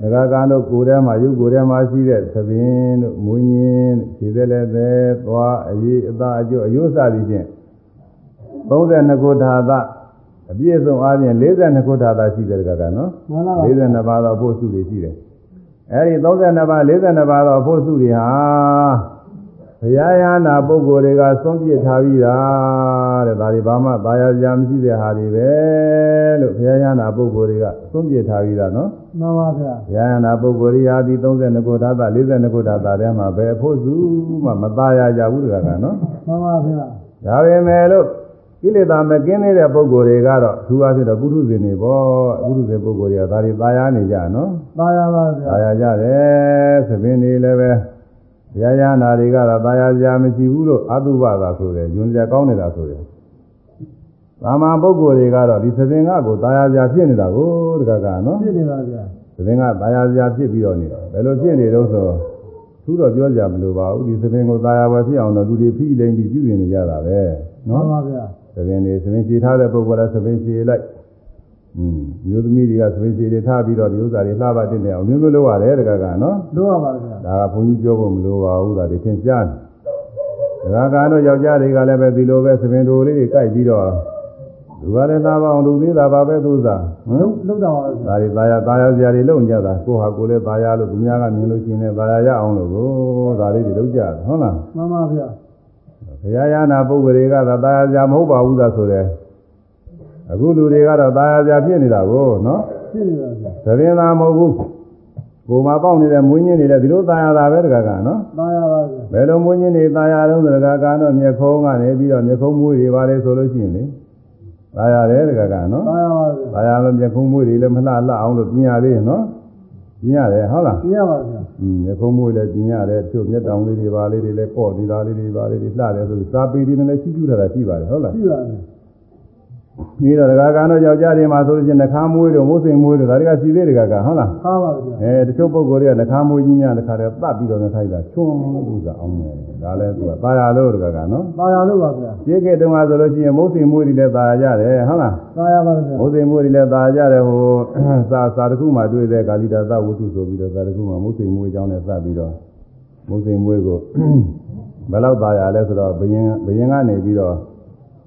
Speaker 1: တဲ့ဒကာကန်တို့ကိုယ်ထဲမှာရုပ်ကိုယ်ထဲမှာရှိတဲ့သပင်တို့မွေးညင်းခြေသက်လည်းပဲသွားအရေးအသားအကျိုးအယုစသည်ဖြင့်32ခုဓာတ်အပြည့်စုံအားဖြင့်42ခုဓာတ်ရှိတယ်ဒကာကန်နော်
Speaker 2: မှန်လားပါ
Speaker 1: 42ပါးသောအဖို့စုတွေရှိတယ်အဲ့ဒီ32ပါး42ပါးသောအဖို့စုတွေဟာဘုရားရဟနာပုဂ္ဂိုလ်တွေကသုံးပြထားပြီးတာ တဲ့ဒါတွေဘာမှသာယာစရာမရှိတဲ့ဟာတွေပဲလို့ဘုရားရဟနာပုဂ္ဂိုလ်တွေကသုံးပြထားပြီးတာနော်
Speaker 2: မှန်ပါဗျာ
Speaker 1: ဘုရားရဟနာပုဂ္ဂိုလ်ရာဒီ32ခုဓာတ်42ခုဓာတ်ထဲမှာပဲအဖို့စုမှမသာယာကြဘူးတကကနော်
Speaker 2: မှန်ပါဗျာ
Speaker 1: ဒါပေမဲ့လို့ကိလေသာမကင်းနေတဲ့ပုဂ္ဂိုလ်တွေကတော့သူအားဖြင့်တော့ပုထုဇဉ်တွေပေါ့ပုထုဇဉ်ပုဂ္ဂိုလ်တွေကဒါတွေသာယာနေကြနော်
Speaker 2: သားရပါဗျာ
Speaker 1: သာယာကြတယ်သဘင်တွေလည်းပဲဘုရားရဟနာတွေကတော့သာယာစရာမရှိဘူးလို့အတုပသာဆိုတယ်ယွန်စရာကောင်းနေတာဆိုတယ် သာမန်ပုဂ္ဂိုလ်တွေကတော့ဒီသဘင်ကကိုသာယာစရာဖြစ်နေတာကိုတကကနော်
Speaker 2: ဖြစ်နေပါဗျာ
Speaker 1: သဘင်ကသာယာစရာဖြစ်ပြီးတော့နေတယ်ဘယ်လိုဖြစ်နေတော့ဆိုသူတော့ပြောကြမလို့ပါဘူးဒီသဘင်ကိုသာယာဝယ်ဖြစ်အောင်တော့လူတွေဖိလိမ့်ပြီးပြုနေကြတာပဲ
Speaker 2: မှန်
Speaker 1: နော်
Speaker 2: ပါဗျာ
Speaker 1: သဘင်တွေသဘင်ခြေထားတဲ့ပုဂ္ဂိုလ်ကသဘင်ခြေလိုက်อืมမျိုးသမီးတွေကသဘင်ခြေတွေထားပြီးတော့ဒီဥစ္စာတွေလှပတင်နေအောင်မျိုးမျိုးလုပ်ရတယ်တကကနော်
Speaker 2: လို့ရပါဗျာ
Speaker 1: ဒါကဘုန်းကြီးပြောဖို့မလိုပါဘူးဒါတွေသင်ကြားတယ်တကကတော့ယောက်ျားတွေကလည်းပဲဒီလိုပဲသဘင်တို့လေးတွေကြိုက်ပြီးတော့ လူကလည်းသားပါအောင်လူသေးတာပါပဲသူစားဟမ်
Speaker 2: လုံးလုံးတော့ပါဗျာ
Speaker 1: ဒါတွေသားရသားရစရာတွေလုပ်ကြတာကိုဟာကိုလည်းသားရလို့သူများကမြင်လို့ရှိရင်လည်းသားရရအောင်လို့ကိုဒါလေးတွေလုပ်ကြတယ်ဟုတ်လား
Speaker 2: မှန်ပါဗျာ
Speaker 1: ဘုရားရဟနာပုဂ္ဂိုလ်တွေကသာသားရစရာမဟုတ်ပါဘူးသာဆိုတယ်အခုလူတွေကတော့သားရစရာဖြစ်နေတာကိုနော်
Speaker 2: ဖြစ်နေပါဗျာ
Speaker 1: သဘင်သာမဟုတ်ဘူးကိုယ်မှာပေါက်နေတဲ့မွေးညင်းနေတဲ့ဒီလိုသားရတာပဲတကကနော်
Speaker 2: သားရပါဗျာ
Speaker 1: ဘယ်လိုမွေးညင်းနေသားရတော့တကကတော့မျက်ခုံးကနေပြီးတော့မျက်ခုံးမွေးတွေပါလေဆိုလို့ရှိရင်လေ သားရတယ်တကကနော်
Speaker 2: သားရပါဗျာ
Speaker 1: သားရလို့မျက်ခုံးမွေးတွေလည်းမလှလှအောင်လို့ပြင်ရသေးနော်ပြင်ရတယ်ဟုတ်လား
Speaker 2: ပြရပါဗျာ
Speaker 1: อืมမျက်ခုံးမွေးလည်းပြင်ရတယ်သူ့မျက်တောင်လေးတွေပါလေးတွေလည်းပေါ့ဒီသားလေးတွေပါလေးတွေလှတယ်ဆိုစာပေတွေနဲ့လည်းရှိကျူတာရှိပါတယ်ဟုတ်လား
Speaker 2: ပြပါဗျာ
Speaker 1: ပြီးတော့ဒကာကန်တို့ယောက်ျားတွေမှာဆိုလို့ရှိရင်နှခမ်းမွေးတို့မုတ်စိန်မွေးတို့ဒါတွေကရှိသေးဒကာကန်ဟုတ်လား
Speaker 2: ခါပါဗျာ
Speaker 1: အဲတချို့ပုဂ္ဂိုလ်တွေကနှခမ်းမွေးကြီးများတစ်ခါတည်းပတ်ပြီးတော့နေထိုက်တာချွန်းလို့သာအောင်မယ်ဒါလည်းသူကตายရလို့ဒကာကန်နော်
Speaker 2: သားရလို့ပါဗျာ
Speaker 1: ဒီကေတုန်းကဆိုလို့ရှိရင်မုတ်စိန်မွေးတွေလည်းตายရတယ်ဟုတ်လား
Speaker 2: သားရပါဗျာ
Speaker 1: မုတ်စိန်မွေးတွေလည်းตายရတယ်ဟိုစာစာတစ်ခုမှတွေ့တဲ့ကာလိတာသဝတ္ထုဆိုပြီးတော့စာတစ်ခုမှမုတ်စိန်မွေးအကြောင်းနဲ့စပြီးတော့မုတ်စိန်မွေးကိုဘယ်လောက်ตายရလဲဆိုတော့ဘယင်ဘယင်ကနေပြီးတော့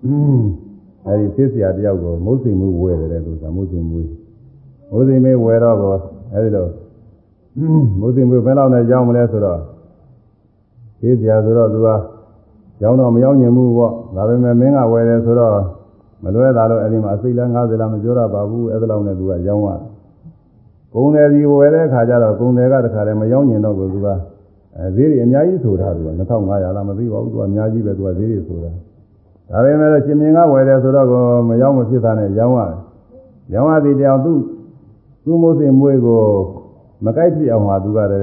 Speaker 1: အဲ ဒီသိစရာတယောက်ကိုမုတ်စိန်မွေးဝယ်တယ်တဲ့သူကမုတ်စိန်မွေးမုတ်စိန်မွေးဝယ်တော့ကောအဲဒီလိုမုတ်စိန်မွေးဘယ်လောက်နဲ့ကြောင်းမလဲဆိုတော့သိစရာဆိုတော့သူကကြောင်းတော့မရောက်ညင်ဘူးပေါ့ဒါပေမဲ့မင်းကဝယ်တယ်ဆိုတော့မလွဲတာလို့အဲဒီမှာအစိတ်လား90လားမပြောရပါဘူးအဲဒီလောက်နဲ့သူကရောင်းရတယ်ကုံတယ်စီဝယ်တဲ့ခါကျတော့ကုံတယ်ကတခါတည်းမရောက်ညင်တော့ဘူးသူကအဲဈေးတွေအများကြီးဆိုတာသူက2500လားမသိပါဘူးသူကအများကြီးပဲသူကဈေးတွေဆိုတာ ဒါပေမဲ့လို့ရှင်မင်းကဝယ်တယ်ဆိုတော့ကိုမရောက်မဖြစ်တာနဲ့ရောင်းရတယ်ရောင်းရသည်တောင်သူသူ့မိုးစင်မွေးကိုမကြိုက်ဖြစ်အောင်ဟာသူကတည်း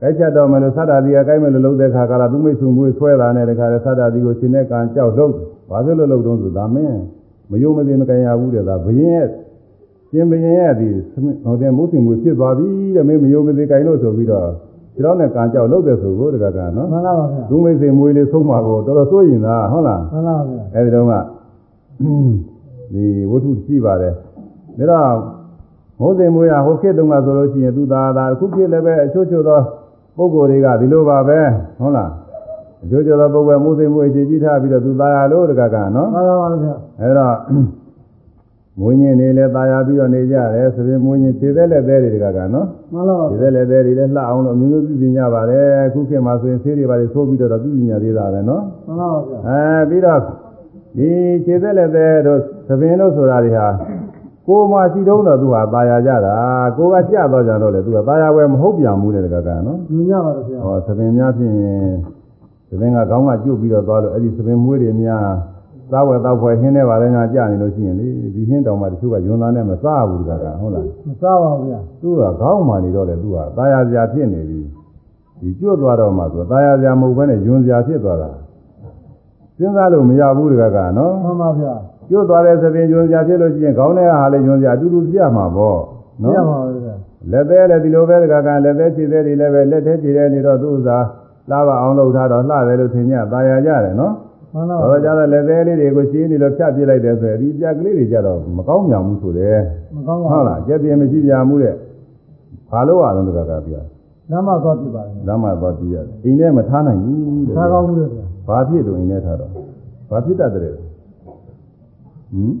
Speaker 1: ကကြိုက်ချက်တော့မလို့သတ္တာဒီကကြိုက်မယ်လို့လုပ်တဲ့ခါကလာသူမိတ်ဆွေမွေးဆွဲတာနဲ့တခါတည်းသတ္တာဒီကိုရှင်တဲ့ကံကြောက်လို့ဘာဖြစ်လို့လုပ်တော့ဆိုဒါမင်းမယုံမသိမကင်ရဘူးတဲ့ဒါဘယင်းရဲ့ရှင်ဘယင်းရဲ့ဒီဟိုတဲ့မိုးစင်မွေးဖြစ်သွားပြီတဲ့မင်းမယုံမသိကင်လို့ဆိုပြီးတော့ ဒီတော့နဲ့ကံကြောက်လုပ်တဲ့ဆိုကိုတကကနော်
Speaker 2: မှန်လားပါဗျာ
Speaker 1: သူမိတ်ဆွေမွေးလေးဆုံးမှာကိုတော်တော်စိုးရင်လားဟုတ်လား
Speaker 2: မှန်လားဗျာ
Speaker 1: အဲဒီတော့ကဒီဝတ္ထုရှိပါတယ်ဒါတော့မိုးစိမ်မွေးရဟိုခေတ်တုန်းကဆိုလို့ရှိရင်သူသာသာအခုခေတ်လည်းပဲအချို့ချို့သောပုဂ္ဂိုလ်တွေကဒီလိုပါပဲဟုတ်လားအချို့ချို့သောပုဂ္ဂိုလ်မိုးစိမ်မွေးအခြေကြီးထားပြီးတော့သူသာရလို့တကကနော်
Speaker 2: သားရပါဗျာ
Speaker 1: အဲတော့ မွေးညင်းနေလဲตายာပြီးတော့နေကြတယ်ဆိုရင်မွေးညင်းခြေသက်လက်သေးတွေကကနော်
Speaker 2: မှန်လားပါ
Speaker 1: ခြေသက်လက်သေးတွေလည်းလှအောင်လို့အမျိုးမျိုးပြုပြင်ကြပါတယ်အခုခေတ်မှာဆိုရင်ဆေးတွေပါလေသိုးပြီးတော့ပြုပြင်ကြသေးတာပဲနော်
Speaker 2: မှန်လားပါဗျာ
Speaker 1: အဲပြီးတော့ဒီခြေသက်လက်သေးတို့သပင်တို့ဆိုတာတွေဟာကိုယ်မှရှိတုံးတော့သူဟာตายာကြတာကိုယ်ကကြတော့ကြတော့လေသူကตายာဝယ်မဟုတ်ပြန်ဘူးတဲ့ကကနော်
Speaker 2: ညညပါတော့ဗျာ
Speaker 1: ဟောသပင်များဖြင့်သပင်ကခေါင်းကကျွတ်ပြီးတော့သွားလို့အဲ့ဒီသပင်မွေးတွေများ သားဝယ်တော့ဖွဲ့ဟင်းနေပါလေငါကြာနေလို့ရှိရင်လေဒီဟင်းတောင်မှတချို့ကယွန်းသားနဲ့မစားဘူးတကကဟုတ်လား
Speaker 2: မစားပါဘူးဗျာ
Speaker 1: သူကခေါင်းမှနေတော့လေသူကตายာစရာဖြစ်နေပြီဒီကျွတ်သွားတော့မှသူตายာစရာမဟုတ်ဘဲနဲ့ယွန်းစရာဖြစ်သွားတာစဉ်းစားလို့မရဘူးတကကနော်
Speaker 2: မှန်ပါဗျာ
Speaker 1: ကျွတ်သွားတဲ့သပင်ယွန်းစရာဖြစ်လို့ရှိရင်ခေါင်းထဲကဟာလေယွန်းစရာအတူတူပြမှာပေါ့
Speaker 2: ပြ
Speaker 1: နော်
Speaker 2: ပါပါဗျာ
Speaker 1: လက်သေးလည်းဒီလိုပဲတကကလက်သေးခြေသေးတွေလည်းပဲလက်သေးခြေသေးနေတော့သူ့ဥစားလှပအောင်လုပ်ထားတော့လှတယ်လို့ထင်ကြตายရကြတယ်နော်
Speaker 2: မှန်လား။
Speaker 1: တော့ကြတော့လက်သေးလေးတွေကိုရှင်းနေလို့ဖြတ်ပြလိုက်တယ်ဆိုရင်ဒီပြက်ကလေးတွေကြတော့မကောင်းမြောင်ဘူးဆိုတယ်
Speaker 2: မကောင်းပါ
Speaker 1: ဟုတ်လားကျက်ပြင်းမရှိပြမှုတဲ့ဘာလို့ရအောင်တကကပြ
Speaker 2: လမ်းမသွားပြပါလေ
Speaker 1: လမ်းမှာသွားပြရတယ်အိမ်ထဲမထားနိုင်ဘူးတဲ့
Speaker 2: စားကောင်းမှုလေဗျာ
Speaker 1: ဘာဖြစ်လို့အိမ်ထဲထားတော့ဘာဖြစ်တတ်တယ်ဟင်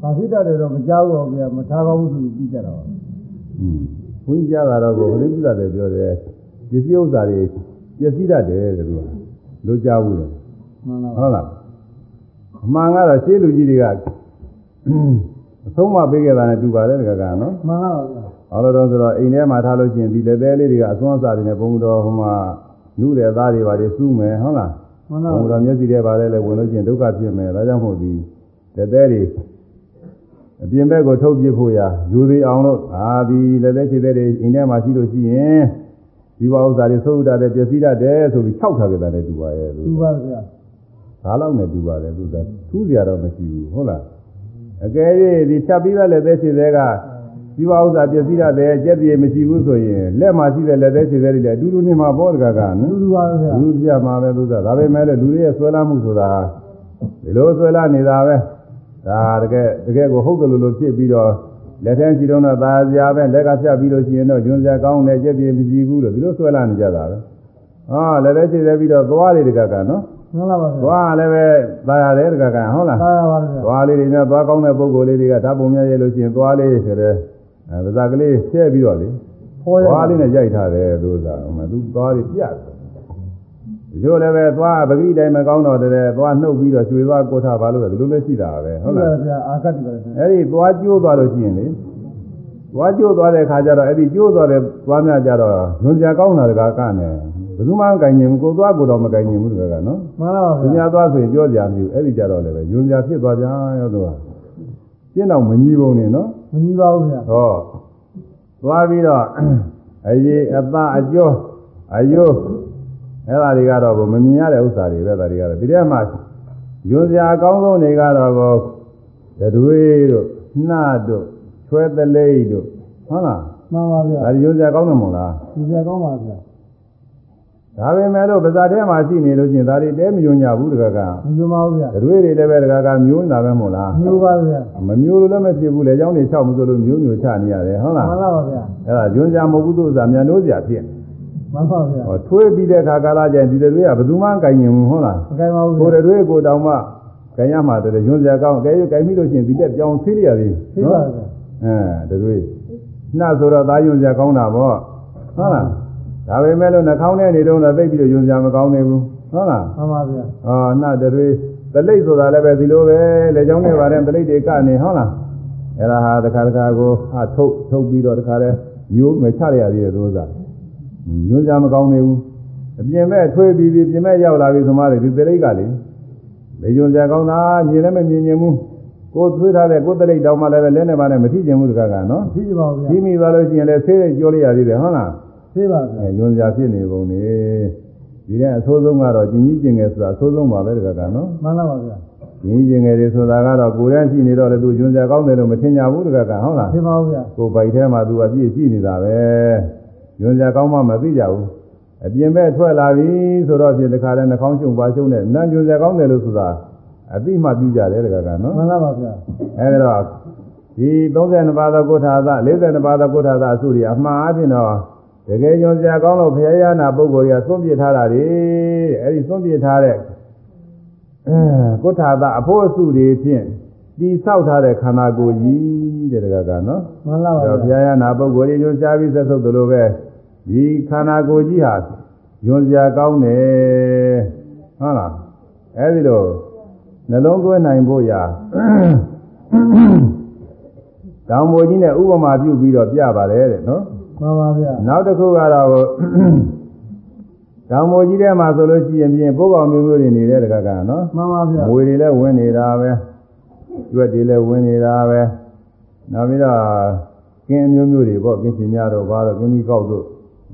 Speaker 2: ဗာဖြစ်တတ်တယ်တော့မကြောက်ဘူးဗျာမထားကောင်းဘူးဆိုပြီးကြတော့
Speaker 1: ဟင်ဘုန်းကြီးကြတာတော့ကိုဘယ်လိုပြတတ်တယ်ပြောတယ်ပစ္စည်းဥစ္စာတွေပျက်စီးတတ်တယ်တဲ့သူကလိုကြဘူးလေ
Speaker 2: မှန်လား
Speaker 1: ဟုတ်လားအမှန်ကတော့ရှင်းလူကြီးတွေကအဆုံးမပေးခဲ့တာနဲ့တူပါတယ်တကကနော်
Speaker 2: မှန်လားပါဗျာ
Speaker 1: ဟောလို့တော့ဆိုတော့အိမ်ထဲမှာထားလို့ရှိရင်ဒီလက်သေးလေးတွေကအစွမ်းအစာတွေနဲ့ဘုံတော်ဟိုမှာနုတဲ့သားတွေပါတွေစူးမယ်ဟုတ်လား
Speaker 2: မှန်လား
Speaker 1: ဘုံတော်မျက်စိထဲပါလဲလဲဝင်လို့ရှိရင်ဒုက္ခဖြစ်မယ်ဒါကြောင့်မို့ဒီလက်သေးတွေအပြင်ဘက်ကိုထုတ်ပြဖို့ရာယူသေးအောင်လို့အာဒီလက်သေးခြေသေးတွေအိမ်ထဲမှာရှိလို့ရှိရင်ဒီဘဥစ္စာတွေသုတ်တာတဲ့ပျက်စီးတတ်တယ်ဆိုပြီးခြောက်ထားကြတယ်တူပါရဲ့လို့
Speaker 2: သူပါဗျာ
Speaker 1: ဒါလောက်နဲ့တူပါတယ်သူကထူးစရာတော့မရှိဘူးဟုတ်လားအကယ်၍ဒီဖြတ်ပြီးတဲ့လက်သေးခြေသေးကဒီဘဥစ္စာပျက်စီးတတ်တယ်ကြက်ပြေမရှိဘူးဆိုရင်လက်မှာရှိတဲ့လက်သေးခြေသေးတွေလည်းအတူတူနေမှာပေါ့တကကနော်
Speaker 2: သူသူပါဗျာ
Speaker 1: လူပြမှာပဲသူကဒါပေမဲ့လည်းလူတွေရဲ့ဆွဲလာမှုဆိုတာဒီလိုဆွဲလာနေတာပဲဒါတကယ်တကယ်ကိုဟုတ်တယ်လို့လို့ဖြစ်ပြီးတော့လက်ထဲကြည့်တော့သာစရာပဲလက်ကဖြတ်ပြီးလို့ရှိရင်တော့ဂျွန်းစရာကောင်းတယ်ကြက်ပြေမရှိဘူးလို့ဒီလိုဆွဲလာနေကြတာပဲဟောလက်ထဲခြေသေးပြီးတော့သွားတွေတကကနော်
Speaker 2: မှန်လားပါဗျာ
Speaker 1: သွားလည်းပဲသာရတယ်တကကဟုတ်လား
Speaker 2: စားရပါဗျာ
Speaker 1: သွားလေးတွေနဲ့သွားကောင်းတဲ့ပုံကိုယ်လေးတွေကဓာတ်ပုံများရလို့ရှိရင်သွားလေးဆိုတဲ့အဲဗဇာကလေးဆဲပြီးတော့လေ
Speaker 2: ဟောရ
Speaker 1: သွားလေးနဲ့ရိုက်ထားတယ်လို့သာဟိုမှာသူသွားလေးပြတ်တယ်ဒီလိုလည်းပဲသွားပဂိတိုင်းမကောင်းတော့တဲ့သွားနှုတ်ပြီးတော့ရွှေသွားကိုထားပါလို့ဒီလိုလည်းရှိတာပဲဟုတ်လား
Speaker 2: ဗျာအာကတ်တိပါဗျာ
Speaker 1: အဲ့ဒီသွားကျိုးသွားလို့ရှိရင်လေသွားကျိုးသွားတဲ့ခါကျတော့အဲ့ဒီကျိုးသွားတဲ့သွားများကြတော့ညွန်စရာကောင်းတာတကားကနဲ့ဘ ယ်သူမှမကင်ញင်ဘူးကိုသွားကိုတော့မကင်ញင်ဘူးတကားကနော်
Speaker 2: မှန်လားပါ
Speaker 1: သူ
Speaker 2: ဗျာ
Speaker 1: များသွားဆိုရင်ပြောကြမရှိဘူးအဲ့ဒီကြတော့လည်းပဲယွန်စရာဖြစ်သွားကြရောသူကရှင်းတော့မညီပုံနေနော်
Speaker 2: မကြီးပါဘူးဗျာ
Speaker 1: ဟောသွားပြီးတော့အရေးအသားအကျော်အယိုးအဲ့ဒါတွေကတော့မမြင်ရတဲ့ဥစ္စာတွေပဲဒါတွေကတော့ဒီထဲမှာယွန်စရာအကောင်းဆုံးတွေကတော့ကိုတွေတို့နှာတို့ချွဲသလိပ်တို့ဟုတ်လား
Speaker 2: မှန်ပါဗျာ
Speaker 1: ဒါတွေယွန်စရာကောင်းတယ်မဟုတ်လား
Speaker 2: ဒီကြကောင်းပါဗျာ
Speaker 1: ဒါပေမဲ့လို့ပါဇာထဲမှာရှိနေလို့ချင်းဒါတွေတဲမယုံကြဘူးတကက
Speaker 2: မယုံပါဘူးဗျာ
Speaker 1: တွေတွေလည်းပဲတကကမျိုးနေတာပဲမို့လား
Speaker 2: မျိုးပါဗျာ
Speaker 1: မမျိုးလို့လည်းမဖြစ်ဘူးလေအကြောင်းတွေ၆မဆိုလို့မျိုးမျိုးချနေရတယ်ဟုတ်လား
Speaker 2: မှန်ပါပါဗျာ
Speaker 1: အဲ့ဒါယုံကြမဟုတ်ဘူးသူစားမြန်လို့စရာဖြစ်နေ
Speaker 2: မှန်ပါဗျာ
Speaker 1: ဟောထွေးပြီးတဲ့ခါကာလကျရင်ဒီတွေကဘယ်သူမှကင်ရင်ဘူးဟုတ်လား
Speaker 2: မကင်ပါဘူး
Speaker 1: ကိုယ်တွေကိုတောင်မှကင်ရမှာတည်းယုံစရာကောင်းကဲယူကင်ပြီးလို့ချင်းဒီတက်ပြောင်းသေးရသေး
Speaker 2: ဟုတ်ပါဗျာ
Speaker 1: အဲတွေနှဆိုတော့သားယုံစရာကောင်းတာပေါ့ဟုတ်လား ဒါပေမဲ့လို့နှာခေါင်းထဲနေတော့သိပြီးတော့ယွန်းစရာမကောင်းနေဘူးဟုတ်လား
Speaker 2: မှန်ပါဗျာ
Speaker 1: ဟောနှတွေသလိပ်ဆိုတာလည်းပဲဒီလိုပဲလေချောင်းနဲ့ပါတယ်သလိပ်တွေကနေဟုတ်လားအဲ့ဒါဟာတစ်ခါတစ်ခါကိုအထုတ်ထုတ်ပြီးတော့တစ်ခါတည်းမျိုးမချရရသေးတယ်သို့စားညွှန်းကြမကောင်းနေဘူးအပြင်မဲ့ထွေးပြီးပြီးပြင်မဲ့ရောက်လာပြီသမားတွေဒီသလိပ်ကလေလေညွှန်းကြကောင်းတာမြင်လည်းမမြင်မြင်ဘူးကိုယ်ထွေးထားတဲ့ကိုယ်သလိပ်တောင်မှလည်းပဲလဲနေပါနဲ့မထိကျင်ဘူးတခါကနော်
Speaker 2: သိကြပါဘူးဗျာ
Speaker 1: ကြီးမိသွားလို့ရှိရင်လည်းဆေးလေးကြောလေးရသေးတယ်ဟုတ်လား
Speaker 2: သိပါဗျာ
Speaker 1: အဲညွှန်းကြဖြစ်နေပုံနေဒီတဲ့အဆိုးဆုံးကတော့ကျင်ကြီးကျင်ငယ်ဆိုတာအဆိုးဆုံးပါပဲတခါကနော်
Speaker 2: မှန်လားပါဗျာ။
Speaker 1: ရင်းကျင်ငယ်တွေဆိုတာကတော့ကိုယ်ရရှိနေတော့လေသူညွန်စရာကောင်းတယ်လို့မထင်ကြဘူးတကကဟုတ်လား
Speaker 2: သိပါဘူးဗျာ။
Speaker 1: ကိုယ်ပိုက်ထဲမှာသူအပြည့်ရှိနေတာပဲ။ညွန်စရာကောင်းမှမသိကြဘူး။အပြင်ဘက်ထွက်လာပြီဆိုတော့ပြင်တစ်ခါတည်းနှာခေါင်းရှုံပါရှုံနဲ့နန်းညွန်စရာကောင်းတယ်လို့ဆိုတာအသိမှပြုကြတယ်တကကနော်
Speaker 2: မှန်လားပါဗျာ။
Speaker 1: အဲဒီတော့ဒီ32ပါးသောကုဋ္ဌာသ42ပါးသောကုဋ္ဌာသအစုတွေအမှားအပြင်တော့ တကယ်ညွန်စရာကောင်းလို့ဘုရားရဟနာပုဂ္ဂိုလ်တွေကသွန့်ပြစ်ထားတာတွေအဲဒီသွန့်ပြစ်ထားတဲ့အဲကုဋ္ဌာသအဖို့အစုတွေဖြင့်တိဆောက်ထားတဲ့ခန္ဓာကိုယ်ကြီးတဲ့တကကနော်
Speaker 2: မှန်လားပါ
Speaker 1: အဲ့တော့ဘု
Speaker 2: ဗျာ
Speaker 1: ရားရနာပုဂ္ဂိုလ်တွေညွှန်ကြားပြီးသက်သုတ်တယ်လို့ပဲဒီခန္ဓာကိုယ်ကြီးဟာညွှန်စရာကောင်းတယ်ဟုတ်လားအဲ့ဒီလိုနှလုံးသွင်းနိုင်ဖို့ရာတောင်ပေါ်ကြီးနဲ့ဥပမာပြုပြီးတော့ပြပါတယ်တဲ့နော်
Speaker 2: မှန်ပါဗျာ
Speaker 1: နောက်တစ်ခုကတော့တောင်ပေါ်ကြီးထဲမှာဆိုလို့ရှိရင်ပြင်ပုဂ္ဂိုလ်မျိုးမျိုးတွေနေတဲ့တကကနော်
Speaker 2: မှန်ပါဗျာ
Speaker 1: ငွေတွေလည်းဝင်နေတာပဲကျွက်တွေလည်းဝင်နေတာပဲနောက်ပြီးတော့ကင်းအမျိုးမျိုးတွေပေါ့ကင်းရှင်များတော့ဘာတော့ကင်းကြီးကောက်တို့